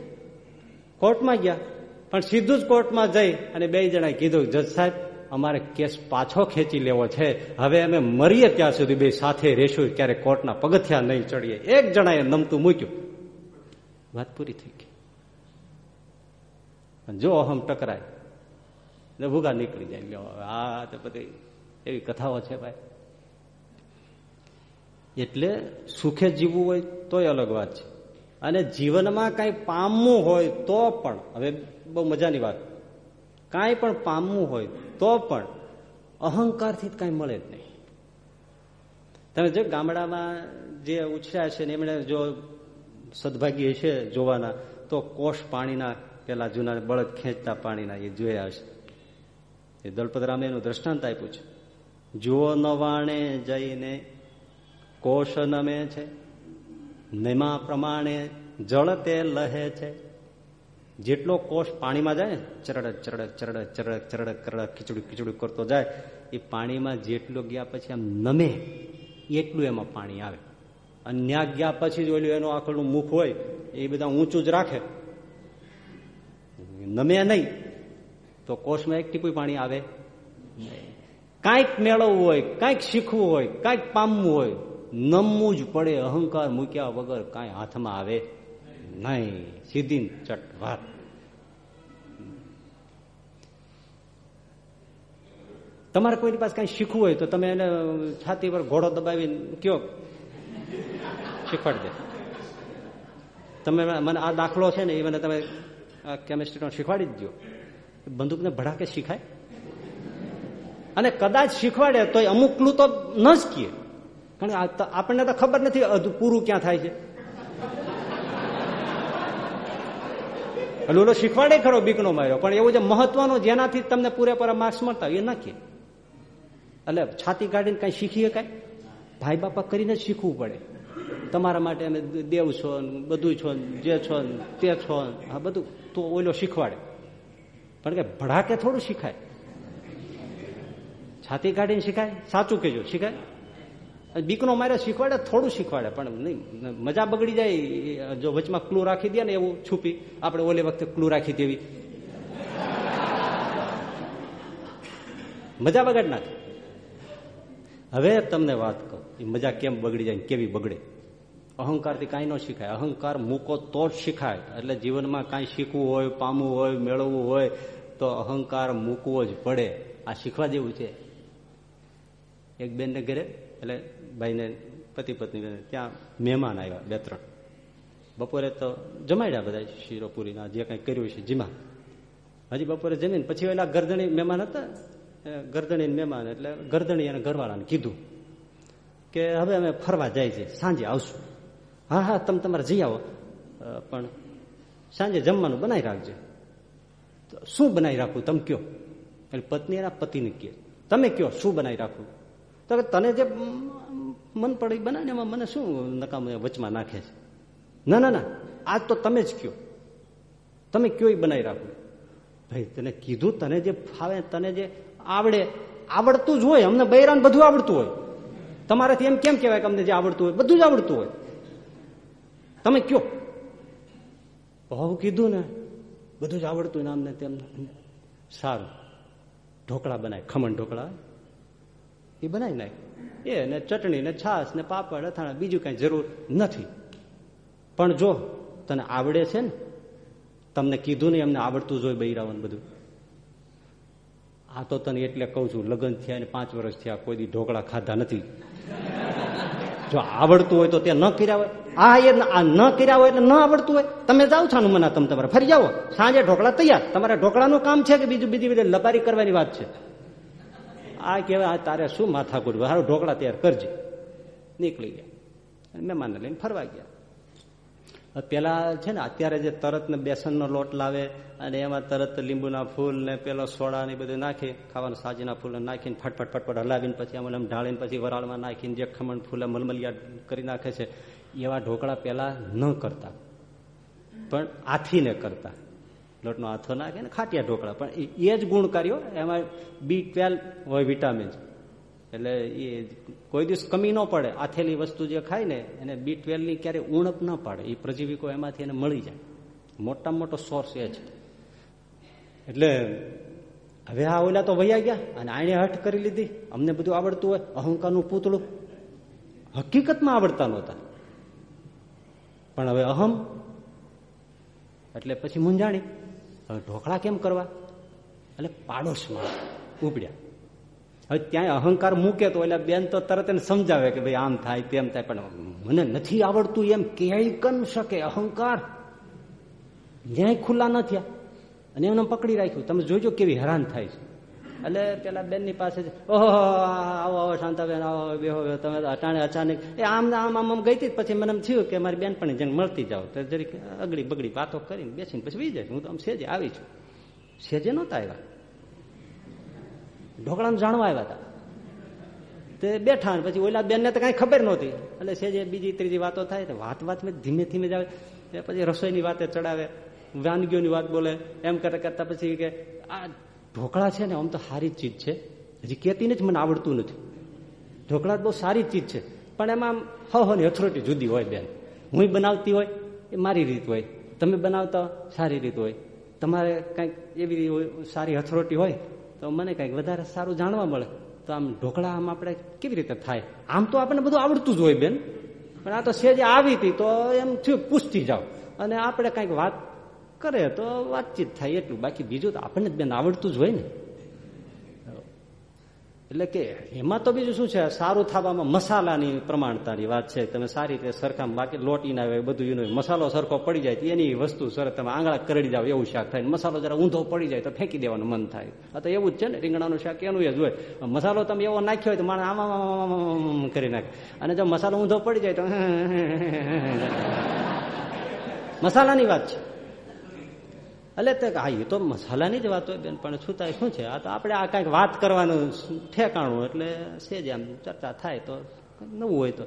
કોર્ટમાં ગયા. પણ સીધું જ કોર્ટમાં જઈ અને બે જણાએ કીધું, જજ સાહેબ, અમારે કેસ પાછો ખેંચી લેવો છે. હવે અમે મરીએ ત્યાં સુધી બે સાથે રહેશું ક્યારે કોર્ટના પગથિયા નહીં ચડીએ. એક જણાએ નમતું મૂક્યું. વાત પૂરી થઈ ગઈ. જો અહમ ટકરાય ભૂગા નીકળી જાય. લ્યો આ તો બધી એવી કથાઓ છે ભાઈ. એટલે સુખે જીવવું હોય તોય અલગ વાત છે. અને જીવનમાં કાંઈ પામવું હોય તો પણ, હવે બહુ મજાની વાત. કાંઈ પણ પામવું હોય તો પણ અહંકારથી જ કાંઈ મળે જ નહીં. તમે જો ગામડામાં જે ઉછર્યા છે ને એમણે જો સદભાગી હશે જોવાના, તો કોષ પાણીના, પેલા જૂના બળદ ખેંચતા પાણીના એ જોયા હશે. એ દલપતરામે એનું દ્રષ્ટાંત આપ્યું છે. જુઓ નવાણે જઈને કોષ નમે છે. નેમા પ્રમાણે જળ તે લહે છે. જેટલો કોષ પાણીમાં જાય ને ચરડક ચરડક ચરડક ચરડક ચરડક ચરડક ખીચડું ખીચડું કરતો જાય, એ પાણીમાં જેટલો ગયા પછી આમ નમે, એટલું એમાં પાણી આવે. અને ન્યા ગયા પછી જ ઓલું એનું આખલું મુખ હોય, એ બધા ઊંચું જ રાખે. નમે નહીં, તો કોષમાં એક ટીપું પાણી આવે કાંઈક મેળવવું હોય, કાંઈક શીખવું હોય, કાંઈક પામવું હોય નમવું જ પડે, અહંકાર મૂક્યા વગર કાંઈ હાથમાં આવે નહીં. સીધી ચટ વાત. તમારે કોઈની પાસે કઈ શીખવું હોય તો તમે એને છાતી પર ઘોડો દબાવી કયો. શીખવાડી દે તમે મને આ દાખલો છે ને એ મને તમે કેમિસ્ટ્રીનો શીખવાડી જ દો બંદૂકને ભડાકે શીખાય? અને કદાચ શીખવાડે તો અમુક ક્લુ તો ન જ કીએ. કારણ કે આપણને તો ખબર નથી પૂરું ક્યાં થાય છે. એટલે ઓલો શીખવાડે ખરો બીકનો માર્યો, પણ એવું જે મહત્વનું જેનાથી તમને પૂરેપૂરા માર્ક્સ મળતા એ નાખીએ એટલે છાતી કાઢીને કઈ શીખીએ કઈ? ભાઈ બાપા કરીને શીખવું પડે. તમારા માટે અમે દેવ છો બધું છો જે છો તે છો હા બધું તો ઓલો શીખવાડે. પણ કે ભડાકે થોડું શીખાય. છાતી કાઢીને શીખાય? સાચું કહેજો, શીખાય? બીકનો મારે શીખવાડે, થોડું શીખવાડે, પણ નહીં, મજા બગડી જાય જો વચમાં ક્લુ રાખી દે ને એવું છુપી, આપણે ઓલે વખતે ક્લુ રાખી દેવી. મજા બગાડ નાખે. હવે તમને વાત કહું, એ મજા કેમ બગડી જાય કેવી બગડે? અહંકારથી કાંઈ ન શીખાય. અહંકાર મૂકો તો જ શીખાય. એટલે જીવનમાં કાંઈ શીખવું હોય, પામવું હોય, મેળવવું હોય, તો અહંકાર મૂકવો જ પડે. આ શીખવા જેવું છે. એક બેનને ઘરે, એટલે ભાઈને પતિ પત્ની ત્યાં મહેમાન આવ્યા, બે ત્રણ. બપોરે તો જમાડ્યા બધા શિરોપુરીના, જે કંઈ કર્યું છે જીમા. હજી બપોરે જમીને, પછી ઓલા ગરદણી મહેમાન હતા ગરદણી મહેમાન, એટલે ગરદણી અને ઘરવાળાને કીધું કે હવે અમે ફરવા જાય છે, સાંજે આવશું. હા હા, તમે તમારે જઈ આવો. પણ સાંજે જમવાનું બનાવી રાખજો. શું બનાવી રાખવું તમે કયો? એટલે પત્ની એના પતિને કહે, તમે કયો, શું બનાવી રાખવું તો તને જે મન પડે બનાવીને એમાં મને શું નકામ વચમાં નાખે છે? ના ના ના. આજ તો તમે જ કયો. તમે કયો બનાવી રાખો? ભાઈ, તને કીધું તને જે ફાવે, તને જે આવડે, આવડતું જ હોય. અમને બૈરાન બધું આવડતું હોય. તમારાથી એમ કેમ કહેવાય કે અમને જે આવડતું હોય? બધું જ આવડતું હોય. તમે કયો. બહુ કીધું ને. બધું જ આવડતું ને અમને તેમને સારું. ઢોકળા બનાય. ખમણ ઢોકળા. એ બનાવી નાખ એ ને ચટણી ને છાસ ને પાપડ અથાણા, બીજું કઈ જરૂર નથી. પણ જો તને આવડે છે ને, તમને કીધું ને એમને આવડતું જ બૈરાવન બધું. આ તો તને એટલે કઉ છું, લગ્ન થયા ને પાંચ વર્ષ થયા, કોઈ દી ઢોકળા ખાધા નથી. જો આવડતું હોય તો તે ન કર્યા હોય. આ એ ન કર્યા હોય એટલે ન આવડતું હોય. તમે જાઓ છો મના તમે તમારે, ફરી જાઓ. સાંજે ઢોકળા તૈયાર. તમારે ઢોકળાનું કામ છે કે બીજું બીજી બધી લબારી કરવાની વાત છે? આ કહેવાય તારે શું માથાકૂટ સારું ઢોકળા તૈયાર કરજે. નીકળી ગયા. અને મહેમાનને લઈને ફરવા ગયા. પેલા છે ને, અત્યારે જે તરત ને બેસનનો લોટ લાવે અને એમાં તરત લીંબુના ફૂલ ને પેલો સોડા ને બધું નાખી, ખાવાનું સાજીના ફૂલ નાખીને ફટફટ ફટફટ હલાવીને પછી આમ એમ ઢાળીને પછી વરાળમાં નાખીને જે ખમણ ફૂલે મલમલિયા કરી નાખે છે, એવા ઢોકળા પેલા ન કરતા. પણ આથીને કરતા. લોટનો હાથો નાખે ને ખાટિયા ઢોકળા. પણ એ જ ગુણકાર્યો એમાં બી ટ્વેલ્વ હોય વિટામિન એટલે એ કોઈ દિવસ કમી ન પડે. આથેલી વસ્તુ જે ખાય ને, એને બી ટ્વેલ્વની ક્યારેય ઉણપ ન પાડે. એ પ્રજીવિકો એમાંથી એને મળી જાય. મોટામાં મોટો સોર્સ એ છે. એટલે હવે આ ઓલા તો વૈયા ગયા અને આને હઠ કરી લીધી. અમને બધું આવડતું હોય. અહંકારનું પૂતળું હકીકતમાં આવડતા નહોતા. પણ હવે અહમ. એટલે પછી મૂંઝાણી. હવે ઢોકળા કેમ કરવા? એટલે પાડોશમાં ઉપડ્યા. હવે ત્યાં અહંકાર મૂકે તો એટલે બેન તો તરત એને સમજાવે કે ભાઈ આમ થાય તેમ થાય. પણ મને નથી આવડતું એમ ક્યાંય કન શકે અહંકાર. જ્યાંય ખુલ્લા ન થયા. અને એમને પકડી રાખ્યું. તમે જોજો કેવી હેરાન થાય છે. એટલે પેલા બેનની પાસે ઓહો આવો આવો શાંતાબેન, આવો બેહો તમે અટાણે અચાનક, એ આમ આમ આમ ગઈ હતી પછી મને થયું કે મારી બેન પણ જેને મળતી જાઓ. તો જરીક અગડી બગડી વાતો કરીને બેસીને પછી વી જાય. હું તો આમ સેજે આવી છું. સેજે નહોતા આવ્યા. ઢોકળાનું જાણવા આવ્યા હતા. તે બેઠા પછી ઓલા બેનને તો કઈ ખબર નહોતી. એટલે સેજે બીજી, ત્રીજી વાતો થાય વાત વાત ધીમે ધીમે જ આવે. પછી રસોઈની વાતે ચડાવે, વાનગીઓની વાત બોલે. એમ કરતા કરતા પછી કે, આ ઢોકળા છે ને, આમ તો સારી ચીજ છે. હજી કેતીને જ મને આવડતું નથી. ઢોકળા બહુ સારી ચીજ છે. પણ એમાં આમ હો ની અથોરિટી જુદી હોય બેન. હું બનાવતી હોય એ મારી રીત હોય. તમે બનાવતા સારી રીત હોય. તમારે કંઈક એવી સારી અથરોટી હોય, તો મને કંઈક વધારે સારું જાણવા મળે. તો આમ ઢોકળા આમ આપણે કેવી રીતે થાય? આમ તો આપણને બધું આવડતું જ હોય બેન. પણ આ તો સેજ આવી હતી, તો એમ થયું પૂછતી જાઓ. અને આપણે કંઈક વાત કરે તો વાતચીત થાય એટલું. બાકી બીજું તો આપણને બેન આવડતું જ હોય ને. એટલે કે એમાં તો બીજું શું છે? સારું થવામાં મસાલાની પ્રમાણતાની વાત છે. તમે સારી રીતે સરખા બાકી લોટી ના બધું એનો મસાલો સરખો પડી જાય એની વસ્તુ સર તમે આંગળા કરડી જાવ એવું શાક થાય. મસાલો જરા ઊંધો પડી જાય તો ફેંકી દેવાનું મન થાય. આ તો એવું જ છે ને, રીંગણાનું શાક એનું જ હોય. મસાલો તમે એવો નાખ્યો હોય તો માણસ આમ કરી નાખે. અને જો મસાલો ઊંધો પડી જાય તો મસાલાની વાત છે. એટલે તે હા એ તો મસાલાની જ વાત હોય બેન, પણ છૂતા શું છે? આ તો આપણે આ કાંઈક વાત કરવાનું ઠેકાણું, એટલે સેજ આમ ચર્ચા થાય તો નવું હોય તો.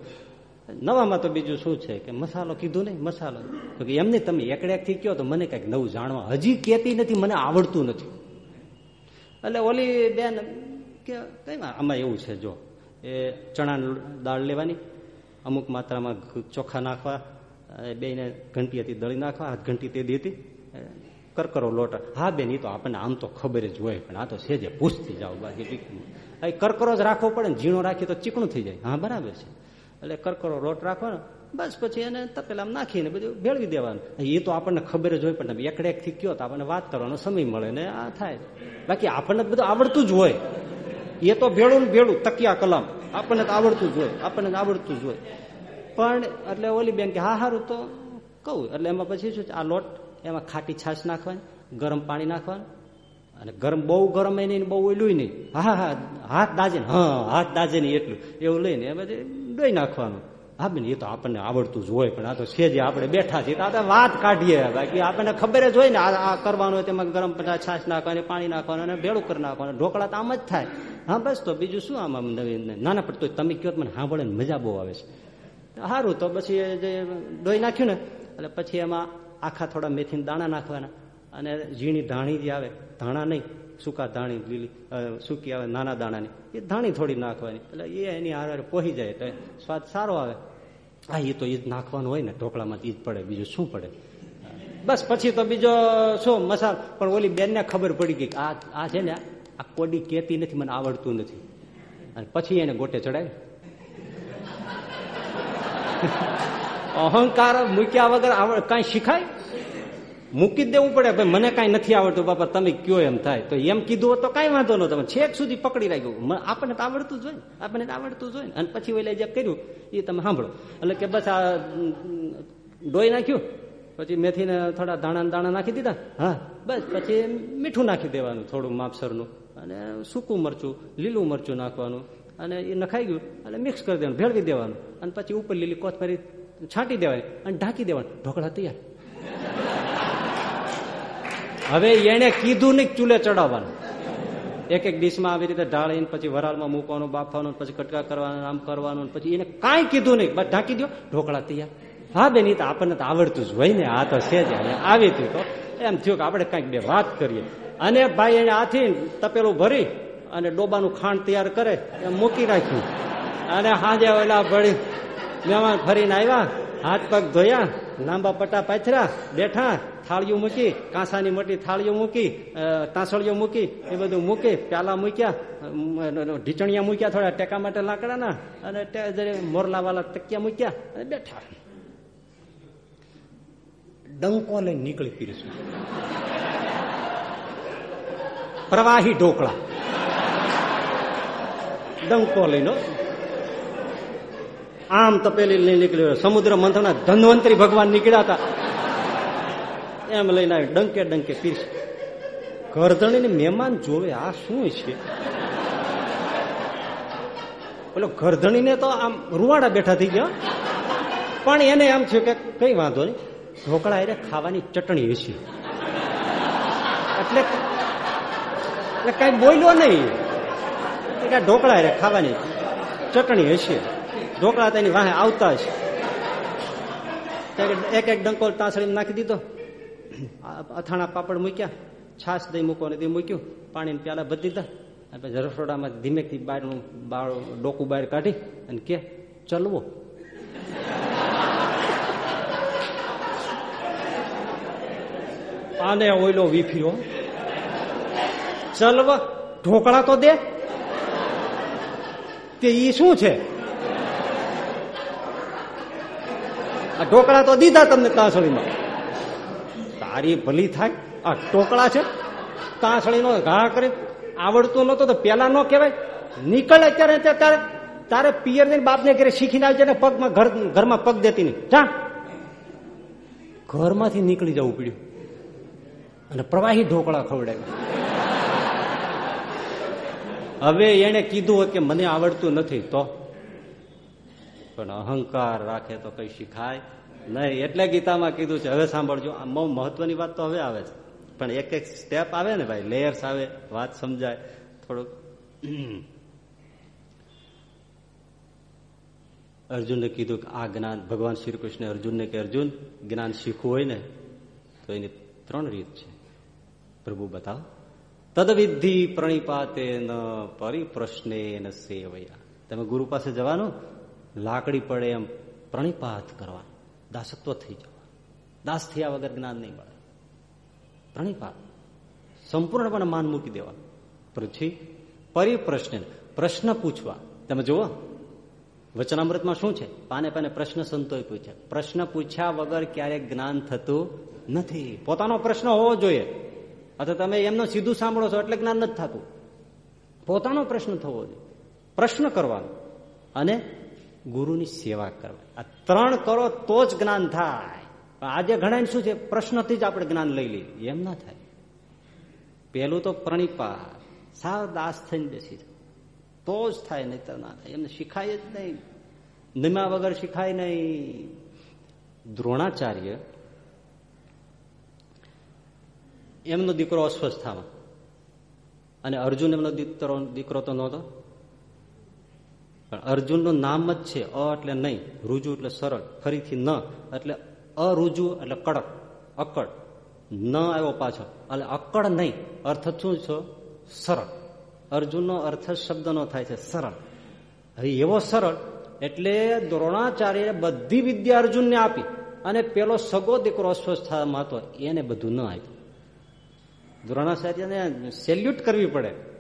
નવામાં તો બીજું શું છે કે મસાલો કીધું નહીં, મસાલો. તો કે એમને તમે એકડેકથી કહો તો મને કંઈક નવું જાણવા. હજી કહેતી નથી, મને આવડતું નથી. એટલે ઓલી બેન કે, કઈ આમાં એવું છે, જો, એ ચણા દાળ લેવાની, અમુક માત્રામાં ચોખા નાખવા બેને ઘંટી હતી દળી નાખવા, હાથ ઘંટી તે દીધી કરકરો લોટ. હા બેન એ તો આપણને આમ તો ખબર જ હોય, પણ આ તો સેજે પૂછતી જાઓ બાકી કરકરો જ રાખવો પડે ને, ઝીણો રાખીએ તો ચીકણું થઈ જાય. હા, બરાબર છે. એટલે કરકરો લોટ રાખવાનો બસ પછી એને તપેલામાં નાખીને બધું ભેળવી દેવાનું. એ તો આપણને ખબર જ હોય, પણ એકડે એકથી કયો તો આપણને વાત કરવાનો સમય મળે ને, આ થાય. બાકી આપણને બધું આવડતું જ હોય. એ તો ભેળું ને ભેળું, તકિયા કલમ. આપણને તો આવડતું જ હોય, આપણને આવડતું જ હોય. પણ એટલે ઓલી બેન કે, હા સારું તો કહું. એટલે એમાં પછી શું આ લોટ એમાં ખાટી છાશ નાખવાની, ગરમ પાણી નાખવાનું, અને ગરમ બહુ ગરમ એ નહીં બહુ ઓલું નહીં. હા હા હાથ દાજે ને, હા, હાથ દાજે નહીં એટલું. એવું લઈને એ બધી ડોઈ નાખવાનું. હા, બેન, એ તો આપણને આવડતું જ હોય, પણ આ તો સેજે આપણે બેઠા છીએ, તો આ વાત કાઢીએ. બાકી આપણને ખબર જ હોય ને આ કરવાનું હોય તેમાં ગરમ છાશ નાખવાની, પાણી નાખવાનું અને ભેળું કરી નાખવાનું. ઢોકળા તો આમ જ થાય. હા, બસ, તો બીજું શું આમ નવીન નાના પડતો તમે કહો મને સાંભળે મજા બહુ આવે છે. સારું તો પછી જે ડોઈ નાખ્યું ને, એટલે પછી એમાં આખા થોડા મેથીના દાણા નાખવાના અને ઝીણી ધાણી જે આવે, ધાણા નહીં, સૂકા ધાણી, લીલી સૂકી આવે, નાના દાણાની, એ ધાણી થોડી નાખવાની. એટલે એ એની હારે પહોંચી જાય એટલે સ્વાદ સારો આવે. હા, એ તો એ જ નાખવાનું હોય ને, ઢોકળામાં એ જ પડે, બીજું શું પડે? બસ, પછી તો બીજો શું, મસાલ, પણ ઓલી બેનને ખબર પડી ગઈ આ આ છે ને, આ કોડી કેતી નથી, મને આવડતું નથી. અને પછી એને ગોટે ચડાવી. અહંકાર મૂક્યા વગર કાંઈ શીખાય? મૂકી દેવું પડે. ભાઈ, મને કાંઈ નથી આવડતું, બાપા, તમે કયો એમ થાય. તો એમ કીધું તો કાંઈ વાંધો ન તમે છેક સુધી પકડી રાખ્યું. આપણને તો આવડતું જ હોય આપણને તો આવડતું જ હોય અને પછી ઓલે જે કર્યું, એ તમે સાંભળો. એટલે કે બસ આ ડોઈ નાખ્યું. પછી મેથીને થોડા દાણા દાણા નાખી દીધા. હા, બસ. પછી મીઠું નાખી દેવાનું થોડું માપસરનું. અને સૂકું મરચું, લીલું મરચું નાખવાનું. અને એ નખાઈ ગયું. અને મિક્સ કરી દેવાનું. ભેળવી દેવાનું. અને પછી ઉપર લીલી કોથમરી છાંટી દેવાય અને ઢાંકી દેવાનું. ઢોકળા તૈયાર. હવે એને કીધું નહીં ચૂલે ચડાવવાનું. એક એક ડીશમાં આવી રીતે ઢાળીને પછી વરાળમાં મૂકવાનું, બાફવાનું, પછી કટકા કરવાનું, આમ કરવાનું પછી એને કાંઈ કીધું નહીં. બસ ઢાંકી દો ઢોકળા તૈયાર. હા બેન તો આપણને તો આવડતું જ હોય ને. આ તો છે જ. આવી હતી તો એમ થયું કે આપણે કાંઈક બે વાત કરીએ. અને ભાઈ એને આથી તપેલું ભરી અને ડોબાનું ખાંડ તૈયાર કરે, એમ મૂકી રાખ્યું. અને હાજે ઓલા ભળી મહેમાન ફરીને આવ્યા હાથ પગ ધોયા લાંબા પટ્ટા પાથર્યા બેઠા થાળીઓ મૂકી કાંસાની મોટી થાળીઓ મૂકી તાંસળીઓ મૂકી એ બધું મૂકી પ્યાલા મૂક્યા ઢીચણિયા મૂક્યા થોડા ટેકા માટે લાકડાના અને મોરલા વાળા તકિયા મૂક્યા અને બેઠા. ડંકો લઈને નીકળી પીરશું પ્રવાહી ઢોકળા. ડંકો લઈને આમ તપેલી લઈ નીકળ્યો. સમુદ્ર મંથના ધન્વંતરી ભગવાન નીકળ્યા હતા. એમ લઈને આવી ડંકે ડંકે પીરસ. ઘરધણીને મહેમાન જોવે, આ શું છે? પેલો ઘરધણીને તો આમ રૂવાડા બેઠા થઈ ગયા. પણ એને એમ થયું કે કઈ વાંધો નહીં, ઢોકળા એને ખાવાની ચટણી હશે. એટલે એટલે કઈ બોલ્યો નહીં. ઢોકળા રે ખાવાની ચટણી હશે. ઢોકળા તેની વાહે આવતા જ. એક એક ડંકોલ તાસળી નાખી દીધો. અથાણા પાપડ મૂક્યા, છાશ દઈ મૂકો ને તે મૂક્યું, પાણીને પ્યાલા બધી દીધા. પછી રસોડામાં ધીમેથી બહારનું બાળ ડોકું બહાર કાઢી અને કે, ચલવો. આને ઓઈલો વીફ્યો ચલવ, ઢોકળા તો દે. તે ઈ શું છે? આ ઢોકળા તો દીધા તમને કાંસળીમાં તારી ભલી થાય, આ ટોકળા છે, તાંસળીનો ઘા કરી, આવડતું નતો તો પેલા ન કહેવાય. નીકળે ત્યારે ત્યારે તારે પિયર ને બાપને ઘરે શીખીને આવી જાય પગમાં ઘર ઘરમાં પગ દેતી નહીં. જા. ઘરમાંથી નીકળી જવું પડ્યું. અને પ્રવાહી ઢોકળા ખવડાવ્યા. હવે એને કીધું કે મને આવડતું નથી, તો પણ અહંકાર રાખે તો કઈ શીખાય નહીં. એટલે ગીતામાં કીધું છે, હવે સાંભળજો મહત્વની વાત તો હવે આવે છે. પણ એક એક સ્ટેપ આવે ને ભાઈ લેયર્સ આવે, વાત સમજાય. થોડુંક. અર્જુનને કીધું કે આ જ્ઞાન, ભગવાન શ્રી કૃષ્ણ અર્જુનને કે અર્જુન, જ્ઞાન શીખવું હોય ને, તો એની ત્રણ રીત છે. પ્રભુ બતાવ. તદવિધિ પ્રણિપાતે ન પરિપ્રશ્ને સેવયા. તમે ગુરુ પાસે જવાનું? લાકડી પડે એમ પ્રણિપાત કરવા દાસત્વ થઈ જવા દાસ થયા વગર જ્ઞાન નહીં મળે. પ્રણિપાત. સંપૂર્ણપણે માન મૂકી દેવા પછી પરિપ્રશ્ન પ્રશ્ન પૂછવા. તમે જુઓ, વચનામૃતમાં શું છે? પાને પાને પ્રશ્ન સંતોય પૂછ્યા પ્રશ્ન પૂછ્યા વગર ક્યારેક જ્ઞાન થતું નથી. પોતાનો પ્રશ્ન હોવો જોઈએ. અથવા તમે એમનો સીધું સાંભળો છો એટલે જ્ઞાન નથી થતું. પોતાનો પ્રશ્ન થવો જોઈએ. પ્રશ્ન કરવાનો. અને ગુરુની સેવા કરવા. આ ત્રણ કરો તો જ જ્ઞાન થાય. આજે ઘણા શું છે? પ્રશ્નથી જ આપણે જ્ઞાન લઈ લઈએ. એમ ના થાય. પેલું તો પ્રણિપા સાવ દાસ થઈને બેસી તો જ થાય નહીં ના થાય. એમને શીખાય જ નહીં. નિમા વગર શીખાય નહીં. દ્રોણાચાર્ય એમનો દીકરો અસ્વસ્થામાં. અને અર્જુન એમનો દીકરો દીકરો તો નહોતો. પણ અર્જુનનું નામ જ છે અ એટલે નહીં, રુજુ એટલે સરળ, ફરીથી ન, એટલે અરુજુ એટલે કડક અકડ ન આવ્યો પાછો એટલે અકડ નહીં, અર્થ શું છો? સરળ. અર્જુનનો અર્થ શબ્દનો થાય છે સરળ. હવે એવો સરળ, એટલે દ્રોણાચાર્ય બધી વિદ્યા અર્જુનને આપી અને પેલો સગો દીકરો અસ્વસ્થમાં હતો, એને બધું ન આપ્યું. દ્રોણાચાર્યને સેલ્યુટ કરવી પડે.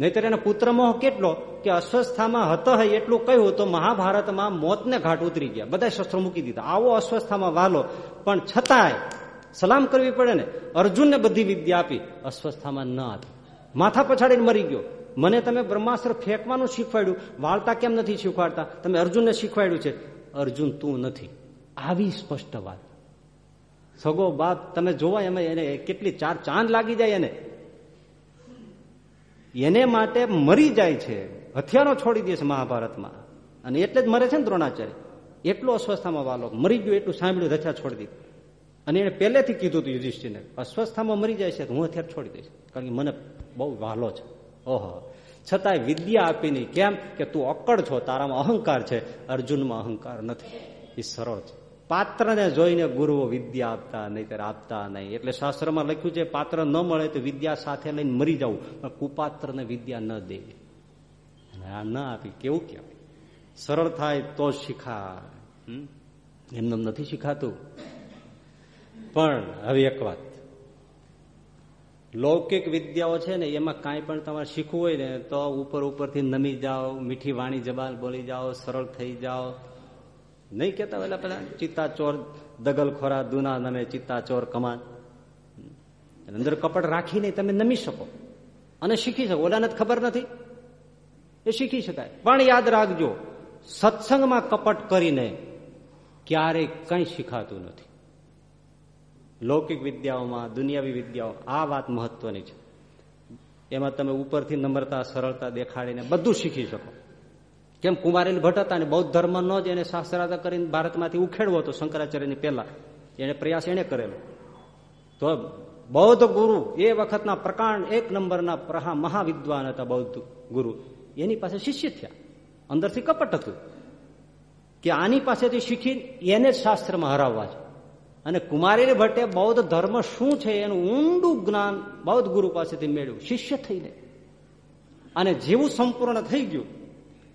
નહીતર એના પુત્રમોહ કેટલો? કે અસ્વસ્થામાં હતો એટલું કહ્યું તો મહાભારતમાં મોતને ઘાટ ઉતરી ગયા. બધા શસ્ત્રો મૂકી દીધા. આવો અસ્વસ્થામાં વાલો. પણ છતાંય સલામ કરવી પડે ને. અર્જુનને બધી વિદ્યા આપી. અસ્વસ્થામાં ન આપી માથા પછાડીને મરી ગયો. મને તમે બ્રહ્માસ્ત્ર ફેંકવાનું શીખવાડ્યું. વાળતા કેમ નથી શીખવાડતા? તમે અર્જુનને શીખવાડ્યું છે. અર્જુન, તું નથી. આવી સ્પષ્ટ વાત. સગો બાપ, તમે જોવા એમાં એને કેટલી ચાર ચાંદ લાગી જાય એને. એને માટે મરી જાય છે. હથિયારો છોડી દે છે મહાભારતમાં. અને એટલે જ મરે છે ને દ્રોણાચાર્ય. એટલો અસ્વસ્થામાં વાલો મરી ગયો એટલું સાંભળ્યું હથિયાર છોડી દીધું. અને એને પહેલેથી કીધું હતું યુધિષ્ઠિરને, અસ્વસ્થામાં મરી જાય છે, તો હું હથિયાર છોડી દઈશ. કારણ કે મને બહુ વાલો છે. ઓહો. છતાંય વિદ્યા આપી નહીં. કેમ? કે તું અક્કડ છો, તારામાં અહંકાર છે. અર્જુનમાં અહંકાર નથી. એ સરળ છે. પાત્રને જોઈને ગુરુઓ વિદ્યા આપતા નહીં આપતા નહીં. એટલે શાસ્ત્રમાં લખ્યું છે, પાત્ર ન મળે તો વિદ્યા સાથે લઈને મરી જવું પણ કુપાત્રને વિદ્યા ન દે. આ ન આપી, કેવું કહેવાય? સરળ થાય તો શીખાય. એમને નથી શીખાતું. પણ હવે એક વાત. લૌકિક વિદ્યાઓ છે ને, એમાં કાંઈ પણ તમારે શીખવું હોય ને, તો ઉપર ઉપરથી નમી જાઓ, મીઠી વાણી જબાલ બોલી જાઓ, સરળ થઈ જાઓ. નહીં કેતા પેલા પેલા, ચિત્તા ચોર દગલખોરા દુના નમે, ચિત્તા ચોર, કમાન. અંદર કપડ રાખીને તમે નમી શકો. અને શીખી શકો. ઓલાને ખબર નથી. એ શીખી શકાય. પણ યાદ રાખજો, સત્સંગમાં કપટ કરીને ક્યારેય કંઈ શીખાતું નથી. લૌકિક વિદ્યાઓમાં, દુનિયાવી વિદ્યાઓ, આ વાત મહત્વની છે. એમાં તમે ઉપરથી નમ્રતા, સરળતા દેખાડીને બધું શીખી શકો. કેમ કુમારેલ ભટ્ટ હતા અને બૌદ્ધ ધર્મ નો જ એને શાસ્ત્રાર્થ કરીને ભારતમાંથી ઉખેડવો હતો શંકરાચાર્યની પહેલા. એને પ્રયાસ એને કરેલો. તો બૌદ્ધ ગુરુ એ વખતના પ્રકાંડ એક નંબરના પ્રહા મહાવિદ્વાન હતા બૌદ્ધ ગુરુ. એની પાસે શિષ્ય થયા. અંદરથી કપટ હતું કે આની પાસેથી શીખી એને જ શાસ્ત્રમાં હરાવવા છે. અને કુમારી ભટ્ટે બૌદ્ધ ધર્મ શું છે એનું ઊંડું જ્ઞાન બૌદ્ધ ગુરુ પાસેથી મેળવ્યું. શિષ્ય થઈને. અને જેવું સંપૂર્ણ થઈ ગયું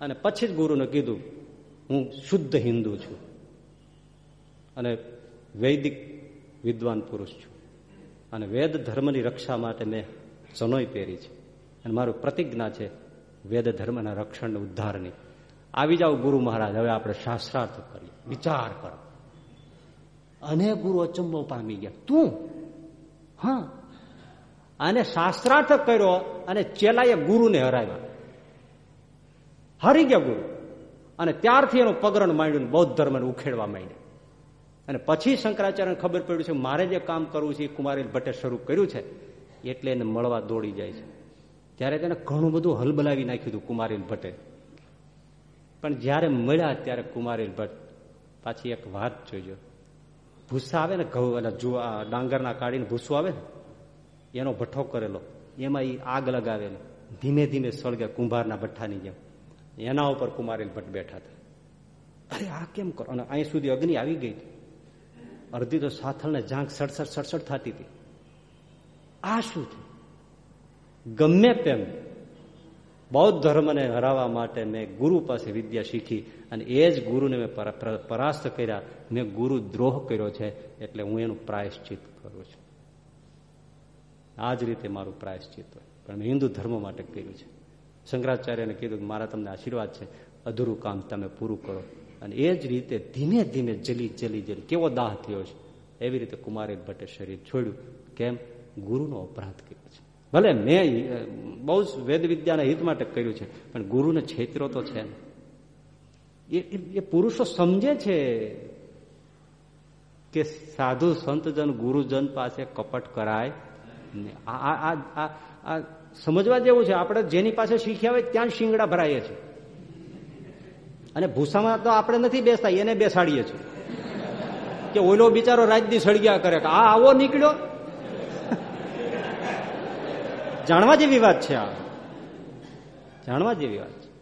અને પછી જ ગુરુને કીધું, હું શુદ્ધ હિન્દુ છું અને વૈદિક વિદ્વાન પુરુષ છું અને વેદ ધર્મની રક્ષા માટે મેં જનોય પહેરી છે. અને મારું પ્રતિજ્ઞા છે વેદ ધર્મના રક્ષણ ઉદ્ધારની. આવી જાઓ ગુરુ મહારાજ, હવે આપણે શાસ્ત્રાર્થ કરીએ, વિચાર કરો. અને ગુરુ અચંબો પામી ગયા. તું? હા. અને શાસ્ત્રાર્થ કર્યો અને ચેલાએ ગુરુને હરાવ્યા. હારી ગયા ગુરુ. અને ત્યારથી એનું પગરણ માંડ્યું બૌદ્ધ ધર્મને ઉખેડવા માંડ્યા. અને પછી શંકરાચાર્યને ખબર પડ્યું છે, મારે જે કામ કરવું છે એ કુમારી ભટ્ટે શરૂ કર્યું છે, એટલે એને મળવા દોડી જાય છે. ત્યારે તેને ઘણું બધું હલબલાવી નાખ્યું હતું કુમારીલ ભટ્ટે. પણ જ્યારે મળ્યા ત્યારે કુમારીલ ભટ્ટ પાછી એક વાત જોઈજો ભૂસા આવે ને ઘઉં એટલે જુआ ડાંગરના કાઢીને ભૂસો આવે એનો ભઠ્ઠો કરેલો, એમાં એ આગ લગાવેલી. ધીમે ધીમે સળગે કુંભારના ભઠ્ઠાની જેમ. એના ઉપર કુમારી ભટ્ટ બેઠા હતા. અરે આ કેમ કરો? અને અહીં સુધી અગ્નિ આવી ગઈ હતી. અડધી તો સાથળને જાંક સડસડ સડસડ થતી હતી. આ શું થયું? ગમે તેમ બૌદ્ધ ધર્મને હરાવવા માટે મેં ગુરુ પાસે વિદ્યા શીખી અને એ જ ગુરુને મેં પરાસ્ત કર્યા. મેં ગુરુ દ્રોહ કર્યો છે એટલે હું એનું પ્રાયશ્ચિત કરું છું. આ જ રીતે મારું પ્રાયશ્ચિત હોય. પણ હિન્દુ ધર્મ માટે કર્યું છે. શંકરાચાર્યને કીધું કે મારા તમને આશીર્વાદ છે, અધૂરું કામ તમે પૂરું કરો. અને એ જ રીતે ધીમે ધીમે જલી જલી જલી કેવો દાહ થયો છે. એવી રીતે કુમારી ભટ્ટે શરીર છોડ્યું. કેમ? ગુરુનો અપરાધ કર્યો છે. ભલે મેં બહુ જ વેદ વિદ્યાના હિત માટે કર્યું છે, પણ ગુરુને છેતરો તો છે એ એ પુરુષો સમજે છે કે સાધુ સંતજન ગુરુજન પાસે કપટ કરાય આ સમજવા જેવું છે, આપણે જેની પાસે શીખ્યા હોય ત્યાં શિંગડા ભરાઈએ છીએ. અને ભૂસામાં તો આપણે નથી બેસતા એને બેસાડીએ છીએ. કે ઓલો બિચારો રાજદી સળગ્યા કરે આ આવો નીકળ્યો? જાણવા જેવી વાત છે આ. જાણવા જેવી વાત છે.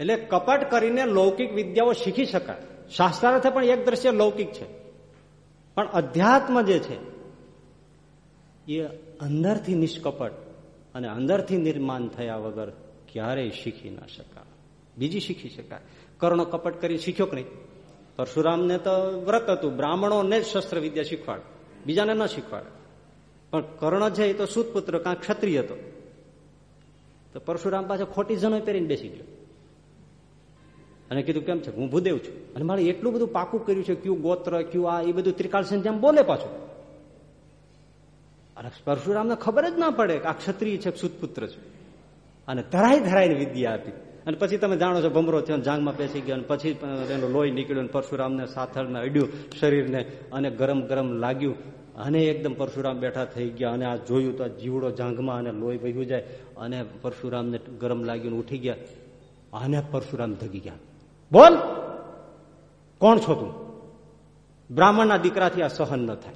એટલે કપટ કરીને લૌકિક વિદ્યાઓ શીખી શકાય. શાસ્ત્રાર્થ પણ એક દ્રશ્ય લૌકિક છે. પણ અધ્યાત્મ જે છે, એ અંદરથી નિષ્કપટ અને અંદરથી નિર્માણ થયા વગર ક્યારેય શીખી ના શકાય. બીજી શીખી શકાય. કર્ણો કપટ કરી શીખ્યો કે નહીં? પરશુરામને તો વ્રત હતું. બ્રાહ્મણોને જ શસ્ત્ર વિદ્યા શીખવાડ. બીજાને ન શીખવાડે. પણ કર્ણ છે એ તો સુતપુત્ર કાં ક્ષત્રિય હતો. તો પરશુરામ પાસે ખોટી જનો પહેરીને બેસી ગયો. અને કીધું, કેમ છે? હું ભૂદેવ છું. અને મારે એટલું બધું પાકું કર્યું છે, ક્યુ ગોત્ર, ક્યુ આ, એ બધું ત્રિકાળ જેમ બોલે પાછું. અને પરશુરામને ખબર જ ના પડે કે આ ક્ષત્રિય છે સુતપુત્ર છે. અને ધરાઈ ધરાઈને વિદ્યા આપી. અને પછી તમે જાણો છો, ભમરો થયો જાંગમાં બેસી ગયો અને પછી એનો લોહી નીકળ્યો પરશુરામને સાથળને અડ્યું શરીરને અને ગરમ ગરમ લાગ્યું. અને એકદમ પરશુરામ બેઠા થઈ ગયા અને આ જોયું તો આ જીવડો જાંઘમાં અને લોહી વહ્યું જાય અને પરશુરામને ગરમ લાગ્યું ઉઠી ગયા. અને પરશુરામ ધગી ગયા. બોલ! કોણ છો તું? બ્રાહ્મણના દીકરાથી આ સહન ન થાય.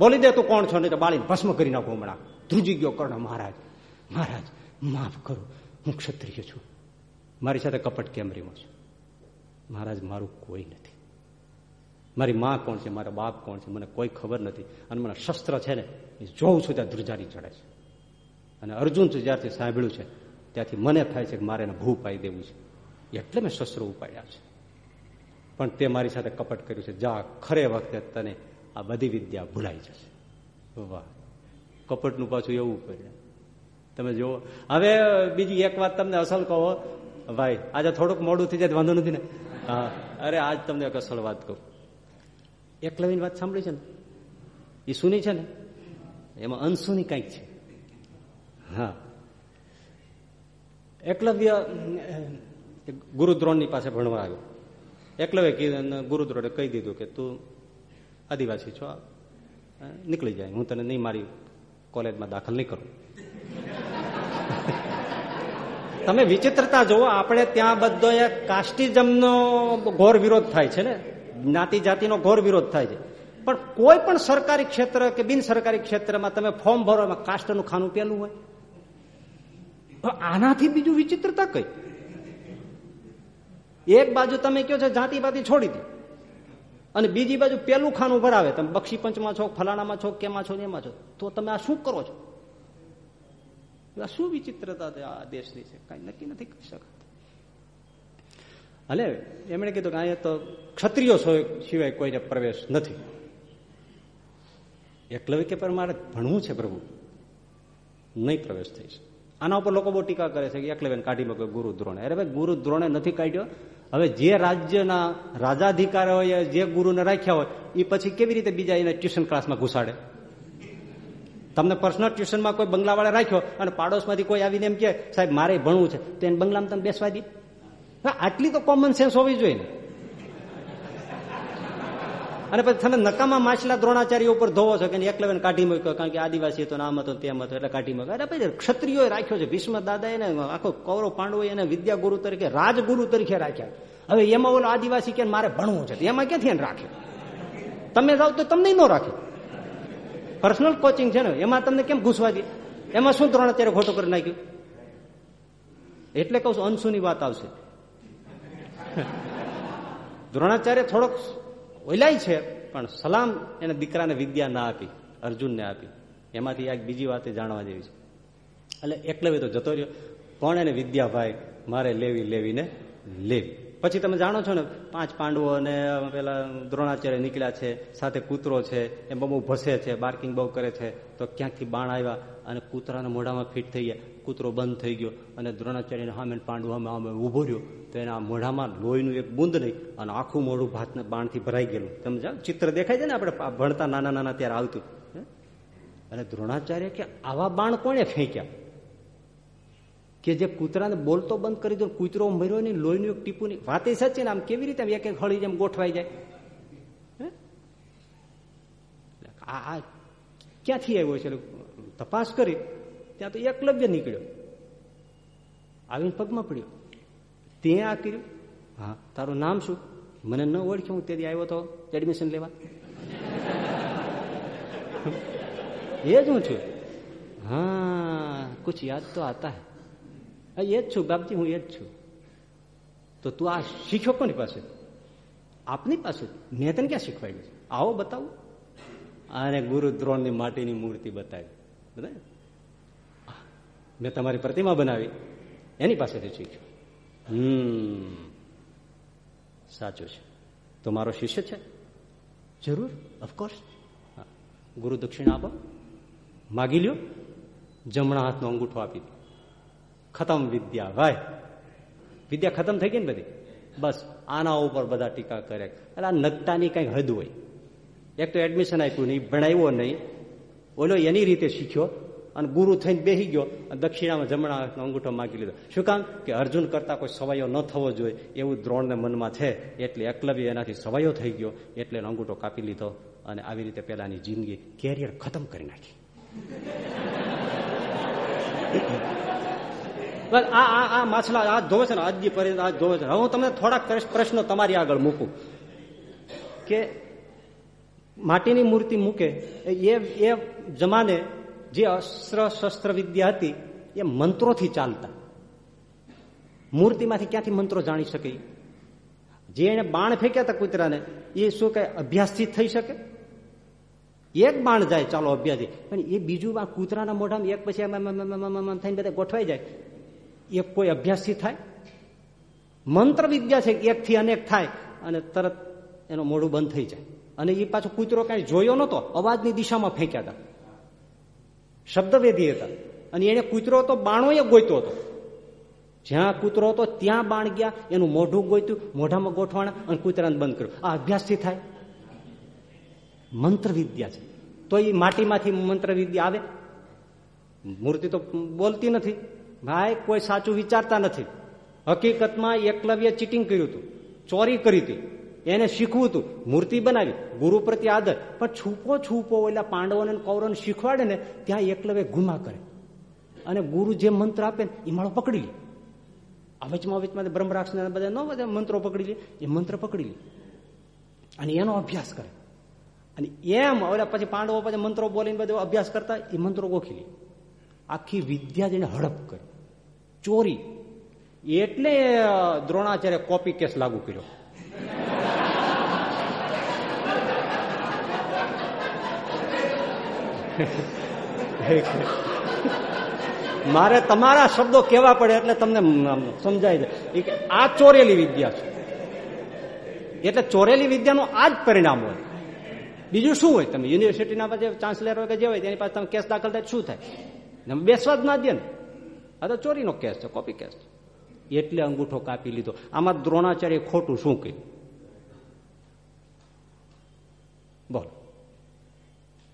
બોલી દે તું કોણ છો? નહીં તો બાળીને ભસ્મ કરી નાખો હમણાં. ધ્રુજી ગયો કર્ણ, મહારાજ મહારાજ, માફ કરો. હું ક્ષત્રિય છું. મારી સાથે કપટ કેમ રીમો છું? મહારાજ, મારું કોઈ નથી. મારી માં કોણ છે? મારા બાપ કોણ છે? મને કોઈ ખબર નથી. અને મને શસ્ત્ર છે ને, એ જોઉં છું, ત્યાં ધ્રુજારી ચડે છે. અને અર્જુન જ્યારથી સાંભળ્યું છે, ત્યાંથી મને થાય છે કે મારે એને ભૂ પાઈ દેવું છે. એટલે મેં શસ્ત્રો ઉપાડ્યા છે. પણ તે મારી સાથે કપટ કર્યું છે. જા, ખરે વખતે તને આ બધી વિદ્યા ભૂલાઈ જશે. વાહ. કપટનું પાછું એવું પડે. તમે જુઓ. હવે બીજી એક વાત તમને અસલ કહો. ભાઈ, આજે થોડુંક મોડું થઈ જાય વાંધો નથી ને? હા. અરે, આજ તમને એક અસલ વાત કહું. એકલવીની વાત સાંભળી છે ને? એ સુની છે ને? એમાં અનસુની કંઈક છે. હા. એકલવ્ય ગુરુદ્રોણની પાસે ભણવા આવ્યો. એકલવ્ય કીધું, ગુરુદ્રોણે કહી દીધું કે તું આદિવાસી છો. નીકળી જાય. હું તને નહીં મારી કોલેજમાં દાખલ નહીં કરું. તમે વિચિત્રતા જુઓ, આપણે ત્યાં બધો કાસ્ટિઝમનો ઘોર વિરોધ થાય છે ને? જ્ઞાતિ જાતિનો ઘોર વિરોધ થાય છે. પણ કોઈ પણ સરકારી ક્ષેત્ર કે બિન સરકારી ક્ષેત્રમાં તમે ફોર્મ ભરો, એમાં કાસ્ટનું ખાનું પેલું હોય. આનાથી બીજું વિચિત્રતા કઈ? એક બાજુ તમે કહો છો જાતિવાદી છોડી દી. અને બીજી બાજુ પેલું ખાનું ભરાવે. તમે બક્ષી પંચમાં છો, ફલાણામાં છો, કેમાં છો એમાં છો. તો તમે આ શું કરો છો? શું વિચિત્રતા આ દેશની છે? કઈ નક્કી નથી કરી શકતા. અને એમણે કીધું કે અહીંયા તો ક્ષત્રિયો સિવાય કોઈને પ્રવેશ નથી. એકલવ્ય પર મારે ભણવું છે પ્રભુ. નહીં પ્રવેશ થઈ છે આના ઉપર લોકો બહુ ટીકા કરે છે કે એકલવ્યને કાઢી મૂકે ગુરુ દ્રોણે અરે ભાઈ ગુરુ દ્રોણે નથી કાઢ્યો. હવે જે રાજ્યના રાજાધિકારીઓએ જે ગુરુને રાખ્યા હોય એ પછી કેવી રીતે બીજા એને ટ્યુશન ક્લાસમાં ઘુસાડે? તમને પર્સનલ ટ્યુશનમાં કોઈ બંગલાવાળા રાખ્યો અને પાડોશમાંથી કોઈ આવીને એમ કે સાહેબ, મારે ભણવું છે. તો એને બંગલામાં તમે બેસવા દી. આટલી તો કોમન સેન્સ હોવી જોઈએ ને. અને પછી તમે નકામા માછલા દ્રોણાચાર્ય ઉપર ધોવો છો કે એકલવ્યને કાઢી મૂક્યો, કારણ કે આદિવાસી હતો આમ હતો તેમ હતો, એટલે કાઢી મૂક્યો. એટલે પછી ક્ષત્રિયો રાખ્યો છે ભીષ્મ દાદા એને આખો કૌરવ પાંડવો એને વિદ્યાગુરુ તરીકે, રાજગુરુ તરીકે રાખ્યા. હવે એમાં ઓલો આદિવાસી કે મારે ભણવું છે એમાં ક્યાંથી એને રાખ્યો? તમે જાઓ તો તમને ન રાખે પર્સનલ કોચિંગ છે ને, એમાં તમને કેમ ઘૂસવા દે? એમાં શું દ્રોણાચાર્ય ખોટું કરી નાખ્યું? એટલે કહું છું, અંશુની વાત આવશે. દ્રોણાચાર્ય થોડોક ઓલાય છે, પણ સલામ એને દીકરાને વિદ્યા ના આપી, અર્જુનને આપી. એમાંથી એક બીજી વાત જાણવા જેવી છે. એટલે એકલવ્ય તો જતો રહ્યો. કોણ એને વિદ્યા ભાઈ, મારે લેવી, લેવીને લેવી. પછી તમે જાણો છો ને, પાંચ પાંડવો અને પેલા દ્રોણાચાર્ય નીકળ્યા છે, સાથે કૂતરો છે એ બહુ ભસે છે, બાર્કિંગ બહુ કરે છે, તો ક્યાંકથી બાણ આવ્યા અને કૂતરાના મોઢામાં ફિટ થઈ ગયા. કૂતરો બંધ થઈ ગયો અને દ્રોણાચાર્યને સામે પાંડવો આમે ઊભો રહ્યો. તો એના મોઢામાં લોહીનું એક બુંદ નહીં, અને આખું મોઢું ભાતને બાણથી ભરાઈ ગયેલું. તમે ચિત્ર દેખાય છે ને આપણે ભણતા નાના નાના ત્યારે આવતું. અને દ્રોણાચાર્ય કે, આવા બાણ કોણે ફેંક્યા? કે જે કૂતરાને બોલતો બંધ કરી દો, કૂતરો મર્યો નહીં, લોહીનું એક ટીપું નહીં. વાત એ સાચી ને આમ કેવી રીતે એક એક હળી જેમ ગોઠવાઈ જાય? આ ક્યાંથી આવ્યો છે? તપાસ કરી. ત્યાં તો એકલવ્ય નીકળ્યો. આવીને પગમાં પડ્યો. તે આ કર્યું? હા. તારું નામ શું? મને ન ઓળખ્યો, હું તેથી આવ્યો તો એડમિશન લેવા. એ જ હું છું. હા, કુછ યાદ તો આતા હે. એ જ છું બાપજી, હું એ જ છું. તો તું આ શીખ્યો કોની પાસે? આપની પાસે. મેં તને ક્યાં શીખવાડ્યું? આવો બતાવું. અને ગુરુ દ્રોણની માટીની મૂર્તિ બતાવી. બધા મેં તમારી પ્રતિમા બનાવી. એની પાસેથી શીખ્યું. હમ. સાચું છે. તો મારો શિષ્ય છે? જરૂર ઓફકોર્સ ગુરુ દક્ષિણા આપો. માગી લ્યો. જમણા હાથનો અંગૂઠો આપી દો. ખતમ વિદ્યા ભાઈ. વિદ્યા ખતમ થઈ ગઈ ને બધી? બસ આના ઉપર બધા ટીકા કરે. એટલે આ નગતાની કઈ હદ હોય. એક તો એડમિશન આપ્યું નહીં ભણાવ્યો નહીં. ઓલો એની રીતે શીખ્યો. અને ગુરુ થઈને બેસી ગયો અને દક્ષિણામાં જમણા અંગૂઠો માગી લીધો. શું કામ? કે અર્જુન કરતા કોઈ સવાયો ન થવો જોઈએ. એવું દ્રોણને મનમાં છે. એટલે એકલવ્ય એનાથી સવાયો થઈ ગયો. એટલે અંગૂઠો કાપી લીધો અને આવી રીતે પેલાની જિંદગી કેરિયર ખતમ કરી નાખી. આ આ માછલા આ ધોવે છે ને આજની પર્યંત આ ધોવે છે. હું તમને થોડાક પ્રશ્નો તમારી આગળ મૂકું. કે માટીની મૂર્તિ મૂકે એ એ જમાને જે અસ્ત્ર શસ્ત્ર વિદ્યા હતી, એ મંત્રોથી ચાલતા. મૂર્તિમાંથી ક્યાંથી મંત્રો જાણી શકે? જે એને બાણ ફેંક્યા હતા કૂતરાને, એ શું કઈ અભ્યાસથી થઈ શકે? એક બાણ જાય, ચાલો અભ્યાસથી. પણ એ બીજું આ કૂતરાના મોઢામાં એક પછી થઈને બધા ગોઠવાઈ જાય. એ કોઈ અભ્યાસથી થાય. મંત્ર વિદ્યા છે, એકથી અનેક થાય, અને તરત એનો મોઢું બંધ થઈ જાય. અને એ પાછો કૂતરો કઈ જોયો નતો અવાજની દિશામાં ફેંક્યા હતા. શબ્દવેદી હતા. અને એને કૂતરો તો બાણોએ ગોઈતો હતો. જ્યાં કૂતરો હતો ત્યાં બાણ ગયા, એનું મોઢું ગોઈતું મોઢામાં ગોઠવાણા અને કૂતરાને બંધ કર્યું. આ અભ્યાસથી થાય. મંત્ર વિદ્યા છે. તો એ માટીમાંથી મંત્ર વિદ્યા આવે. મૂર્તિ તો બોલતી નથી. ભાઈ, કોઈ સાચું વિચારતા નથી. હકીકતમાં એકલવ્ય ચીટિંગ કર્યું હતું. ચોરી કરી હતી. એને શીખવું હતું. મૂર્તિ બનાવી, ગુરુ પ્રત્યે આદર. પણ છૂપો છૂપો એટલે પાંડવોને કૌરવને શીખવાડે ને, ત્યાં એકલવે ગુમા કરે. અને ગુરુ જે મંત્ર આપે ને એ માળો પકડી લે. અવચમાં અવચમાં બ્રહ્મરાક્ષ બધા ન બધા મંત્રો પકડી લે. એ મંત્ર પકડી લે. અને એનો અભ્યાસ કરે. અને એમ ઓલા પછી પાંડવો પછી મંત્રો બોલીને બધો અભ્યાસ કરતા, એ મંત્રો ગોખી લે. આખી વિદ્યા જેને હડપ કરી. ચોરી. એટલે દ્રોણાચાર્ય કોપી કેસ લાગુ કર્યો. મારે તમારા શબ્દો કેવા પડે એટલે તમને સમજાય છે આ ચોરેલી વિદ્યા છે. એટલે ચોરેલી વિદ્યાનું આ જ પરિણામ હોય. બીજું શું હોય? તમે યુનિવર્સિટીના જે ચાન્સલર હોય કે જે હોય, તેની પાસે તમે કેસ દાખલ થાય શું થાય? બેસવા જ ના દે ને. આ તો ચોરીનો કેસ છે કોપી કેસ એટલે અંગૂઠો કાપી લીધો. આમાં દ્રોણાચાર્ય ખોટું શું કહ્યું? બોલ.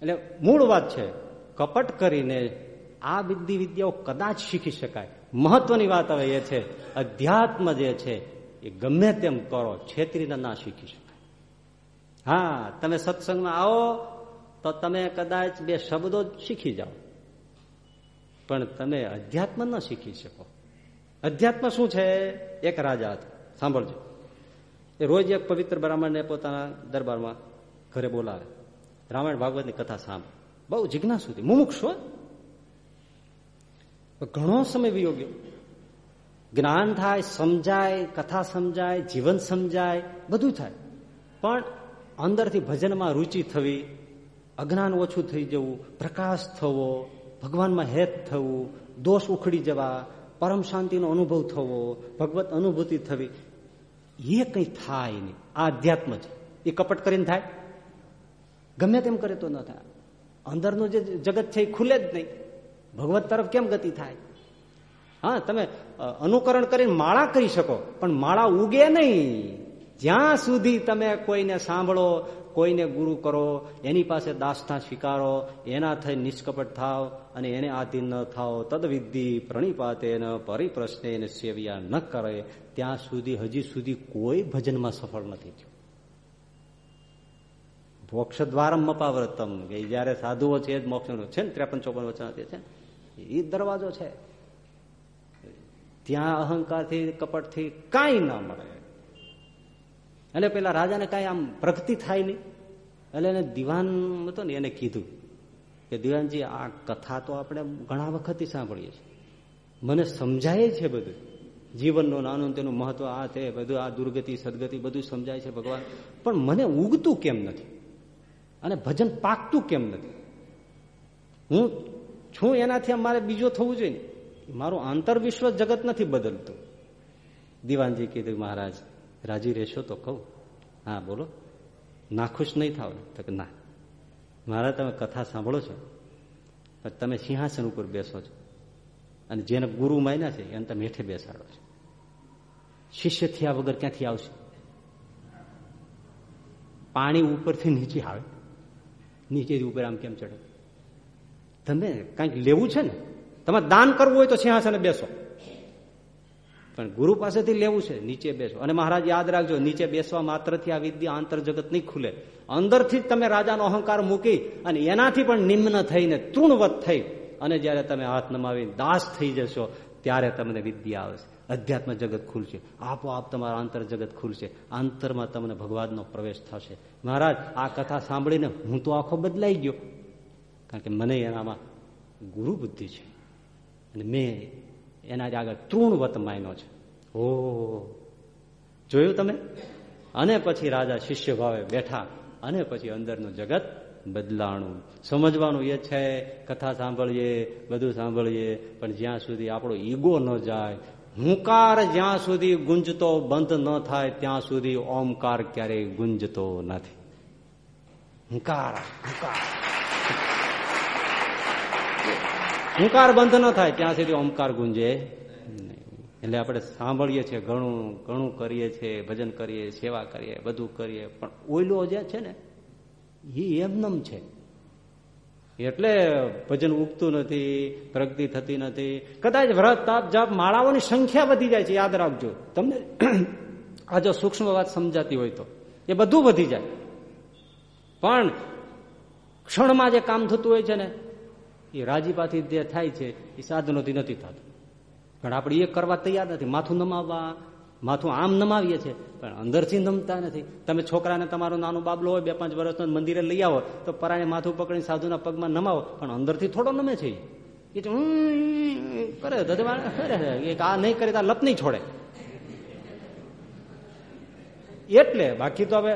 એટલે મૂળ વાત છે, કપટ કરીને આ બધી વિદ્યાઓ કદાચ શીખી શકાય. મહત્વની વાત હવે એ છે, અધ્યાત્મ જે છે, એ ગમે તેમ કરો, છેતરીને ના શીખી શકાય. હા, તમે સત્સંગમાં આવો, તો તમે કદાચ બે શબ્દો શીખી જાઓ. પણ તમે અધ્યાત્મ ન શીખી શકો. અધ્યાત્મ શું છે? એક રાજા હતો. સાંભળજો. એ રોજ એક પવિત્ર બ્રાહ્મણને પોતાના દરબારમાં ઘરે બોલાવે. રામાયણ ભાગવતની કથા સાંભળ. બહુ જિજ્ઞાસુ હતી. મુમુક્ષુ ઘણો સમય વિયોગ્યો જ્ઞાન થાય, સમજાય, કથા સમજાય, જીવન સમજાય, બધું થાય. પણ અંદરથી ભજનમાં રુચિ થવી, અજ્ઞાન ઓછું થઈ જવું, પ્રકાશ થવો, ભગવાનમાં હેત થવું, દોષ ઉખડી જવા, પરમ શાંતિનો અનુભવ થવો, ભગવત અનુભૂતિ થવી, એ કંઈ થાય નહીં. આ અધ્યાત્મ છે એ કપટ કરીને થાય. ગમે તેમ કરે તો ન થાય. અંદરનું જે જગત છે એ ખુલે જ નહીં. ભગવત તરફ કેમ ગતિ થાય? હા, તમે અનુકરણ કરીને માળા કરી શકો, પણ માળા ઉગે નહીં. જ્યાં સુધી તમે કોઈને સાંભળો, કોઈને ગુરુ કરો, એની પાસે દાસના સ્વીકારો એના થઈ નિષ્કપટ થાવ અને એને આધીન ન થાવ, તદવિધિ પ્રણીપાતે પરિપ્રશ્ને સેવ્યા ન કરે, ત્યાં સુધી, હજી સુધી કોઈ ભજનમાં સફળ નથી થયું. મોક્ષ દ્વારમ મપાવ્રતમ કે જયારે સાધુઓ છે જ મોક્ષ છે ને, ત્રેપન ચોપન વચન છે, એ દરવાજો છે. ત્યાં અહંકારથી, કપટથી કાંઈ ના મળે. એટલે પેલા રાજાને કાંઈ આમ પ્રગતિ થાય નહીં. એટલે એને દિવાન હતો ને, એને કીધું કે દિવાનજી, આ કથા તો આપણે ઘણા વખતથી સાંભળીએ છીએ. મને સમજાય છે બધું. જીવનનો નાનું તેનું મહત્વ આ છે, બધું આ દુર્ગતિ, સદગતિ બધું સમજાય છે ભગવાન. પણ મને ઉગતું કેમ નથી? અને ભજન પાકતું કેમ નથી? હું છું એનાથી મારે બીજો થવું જોઈએ મારું આંતર વિશ્વ જગત નથી બદલતું. દિવાનજી કીધું, મહારાજ, રાજી રહેશો તો કહું. હા, બોલો. નાખુશ નહીં થાવ. તો કે, ના. મારા, તમે કથા સાંભળો છો? તમે સિંહાસન ઉપર બેસો છો. અને જેને ગુરુ માન્યા છે, એને તમે હેઠે બેસાડો છો. શિષ્ય થયા વગર ક્યાંથી આવશે? પાણી ઉપરથી નીચે આવે. નીચેથી ઉપર આમ કેમ ચડે? તમે કંઈક લેવું છે ને? તમારે દાન કરવું હોય તો સિંહાસને બેસો. પણ ગુરુ પાસેથી લેવું છે, નીચે બેસો. અને મહારાજ, યાદ રાખજો, નીચે બેસવા માત્રથી આ વિદ્યા આંતર જગત નહીં ખુલે. અંદરથી જ તમે રાજાનો અહંકાર મૂકી અને એનાથી પણ નિમ્ન થઈને તૃણવત થઈ અને જ્યારે તમે હાથ નમાવી દાસ થઈ જશો, ત્યારે તમને વિદ્યા આવશે. અધ્યાત્મ જગત ખુલશે. આપોઆપ તમારા આંતર જગત ખુલશે. આંતરમાં તમને ભગવાનનો પ્રવેશ થશે. મહારાજ, આ કથા સાંભળીને હું તો આખો બદલાઈ ગયો. કારણ કે મને એનામાં ગુરુ બુદ્ધિ છે. અને મેં એના આગળ તૃણવત માયનો છે. ઓ, જોયું તમે? અને પછી રાજા શિષ્ય ભાવે બેઠા. અને પછી અંદરનું જગત બદલાણું. સમજવાનું એ છે, કથા સાંભળીએ, બધું સાંભળીએ, પણ જ્યાં સુધી આપણો ઈગો ન જાય હુંકાર જ્યાં સુધી ગુંજતો બંધ ન થાય, ત્યાં સુધી ઓમકાર ક્યારેય ગુંજતો નથી. હુંકાર હુંકાર. હુંકાર બંધ ન થાય, ત્યાં સુધી ઓમકાર ગુંજે એટલે આપણે સાંભળીએ છીએ, ઘણું ઘણું કરીએ છીએ, ભજન કરીએ, સેવા કરીએ, બધું કરીએ, પણ ઓઈલો જે છે ને એ એમનમ છે. એટલે ભજન ઉગતું નથી, પ્રગતિ થતી નથી. કદાચ વ્રત, તાપ, જાપ માળાઓની સંખ્યા વધી જાય છે, યાદ રાખજો. તમને આ જો સૂક્ષ્મ વાત સમજાતી હોય તો, એ બધું વધી જાય. પણ ક્ષણમાં જે કામ થતું હોય છે ને, એ રાજીપાથી જે થાય છે, એ સાધનોથી નથી થતું. પણ આપણે એ કરવા તૈયાર નથી. માથું નમાવવા માથું આમ નમાવીએ છીએ, પણ અંદરથી નમતા નથી. તમે છોકરાને તમારો નાનો બાબલો હોય, બે પાંચ વર્ષનો, મંદિરે લઈ આવો, તો પરાણે માથું પકડીને સાધુના પગમાં નમાવો, પણ અંદરથી થોડો નમે છે. એ કરે કરે આ નહીં કરે તો લપ નહીં છોડે. એટલે બાકી તો હવે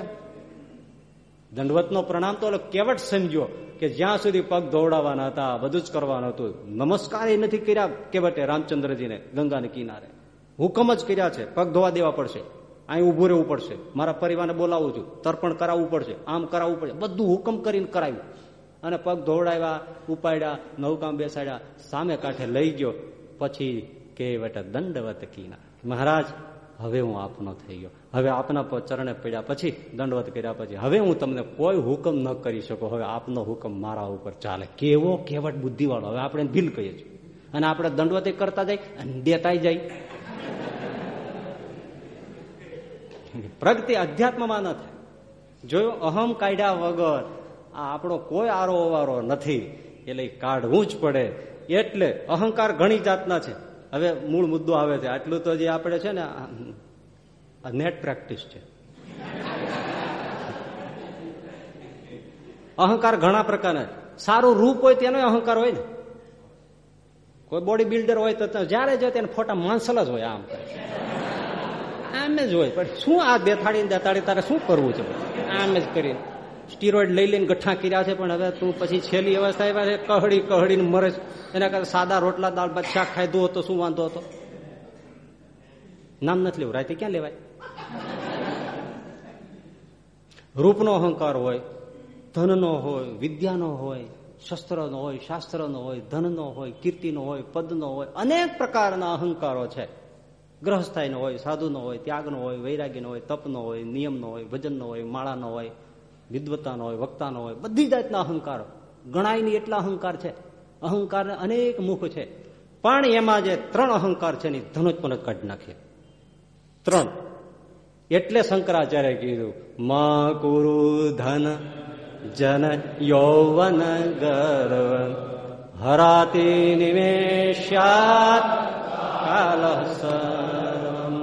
દંડવતનો પ્રણામ તો કેવટ સમજ્યો કે જ્યાં સુધી પગ દોડાવવાના હતા, બધું જ કરવાનું હતું. નમસ્કાર એ નથી કર્યા કેવટે રામચંદ્રજીને ગંગાને કિનારે. હુકમ જ કર્યા છે. પગ ધોવા દેવા પડશે. અહીં ઉભું રહેવું પડશે. મારા પરિવારને બોલાવું છું. તર્પણ કરાવવું પડશે. આમ કરાવવું પડશે. બધું હુકમ કરીને કરાવ્યું. અને પગ ધોવડાવ્યા, ઉપાડ્યા નૌકામ બેસાડ્યા, સામે કાંઠે લઈ ગયો. પછી કેવટ દંડવત કીના. મહારાજ, હવે હું આપનો થઈ ગયો. હવે આપના ચરણે પડ્યા પછી દંડવત કર્યા પછી હવે હું તમને કોઈ હુકમ ન કરી શકો. હવે આપનો હુકમ મારા ઉપર ચાલે. કેવો કેવટ બુદ્ધિવાળો. હવે આપણે ભીલ કહીએ છીએ. અને આપણે દંડવતે કરતા જાય અને દેતા જાય. પ્રગતિ અધ્યાત્મમાં ન થાય. જોયું અહમ કાઢ્યા વગર આ આપણો કોઈ આરો અવારો નથી. એટલે કાઢવું જ પડે. એટલે અહંકાર ઘણી જાતના છે. હવે મૂળ મુદ્દો આવે છે. આટલું તો જે આપણે છે ને નેટ પ્રેક્ટિસ છે. અહંકાર ઘણા પ્રકારના સારું રૂપ હોય તેનો અહંકાર હોય ને. કોઈ બોડી બિલ્ડર હોય તો જયારે જો તેને ફોટા માણસલ જ હોય આમ. આમ જ હોય. પણ શું આ દેથાડી દેતાડી તારે શું કરવું છે? આમ જ કરીને સ્ટીરોઇડ લઈ લઈને ગઠ્ઠા કર્યા છે, પણ હવે તું પછી છેલ્લી અવસ્થા એવા છે કહડી કહડીને મરે એના કરતા સાદા રોટલા, દાળ, ભાત, શાક ખાધું હતો શું વાંધો હતો? નામ નથી લેવું. રાતે ક્યાં લેવાય? રૂપનો અહંકાર હોય, ધનનો હોય, વિદ્યાનો હોય શસ્ત્રનો હોય, શાસ્ત્રનો હોય, ધનનો હોય, કીર્તિનો હોય, પદનો હોય, અનેક પ્રકારના અહંકારો છે. ગ્રહસ્થાયનો હોય, સાધુનો હોય, ત્યાગનો હોય વૈરાગ્યનો હોય, તપનો હોય, નિયમનો હોય, ભજનનો હોય, માળાનો હોય વિદ્વતાનો હોય, વક્તાનો હોય, બધી જાતના અહંકારો. ગણાય એટલા અહંકાર છે. અહંકાર અનેક મુખ છે. પણ એમાં જે ત્રણ અહંકાર છે એની ધનુજ પણ કાઢી નાખીએ ત્રણ. એટલે શંકરાચાર્ય કીધું, મા કુરુ ધન जन यौवन गर्व हराति निमेष्यात् कालः सर्वम्।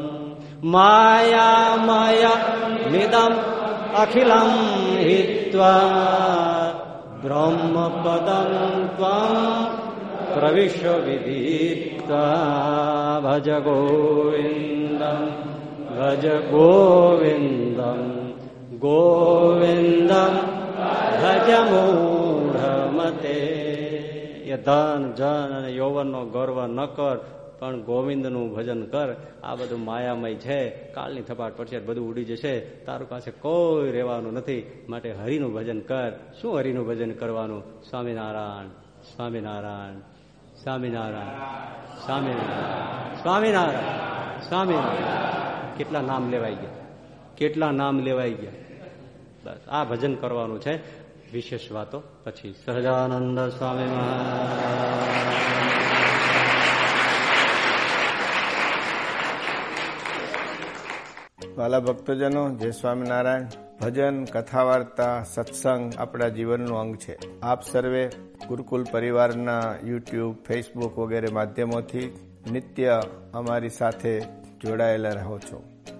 मायामय निदम् अखिलम् हि ब्रह्मपदम् त्वम् प्रविश विदित्वा भज गोविन्दम् भज गोविन्दम् गोविन्दम्। ભજ મૂઢમતે એ ધન, જન અને યૌવનનો ગર્વ ન કર, પણ ગોવિંદનું ભજન કર. આ બધું માયામય છે. કાળની થપાટ પડશે બધું ઉડી જશે. તારું પાસે કોઈ રહેવાનું નથી. માટે હરિનું ભજન કર. શું હરિનું ભજન કરવાનું? સ્વામિનારાયણ સ્વામિનારાયણ સ્વામિનારાયણ સ્વામિનારાયણ સ્વામિનારાયણ સ્વામિનારાયણ. કેટલા નામ લેવાઈ ગયા? કેટલા નામ લેવાઈ ગયા? બસ. આ ભજન કરવાનું છે. વિશેષ વાતો પછી સહજાનંદ સ્વામી મહારાજ. વાલા ભક્તજનો જય સ્વામિનારાયણ. ભજન કથા વાર્તા સત્સંગ આપણા જીવનનું અંગ છે. આપ સર્વે ગુરુકુલ પરિવારના યુટ્યુબ ફેસબુક વગેરે માધ્યમોથી નિત્ય અમારી સાથે જોડાયેલા રહો છો.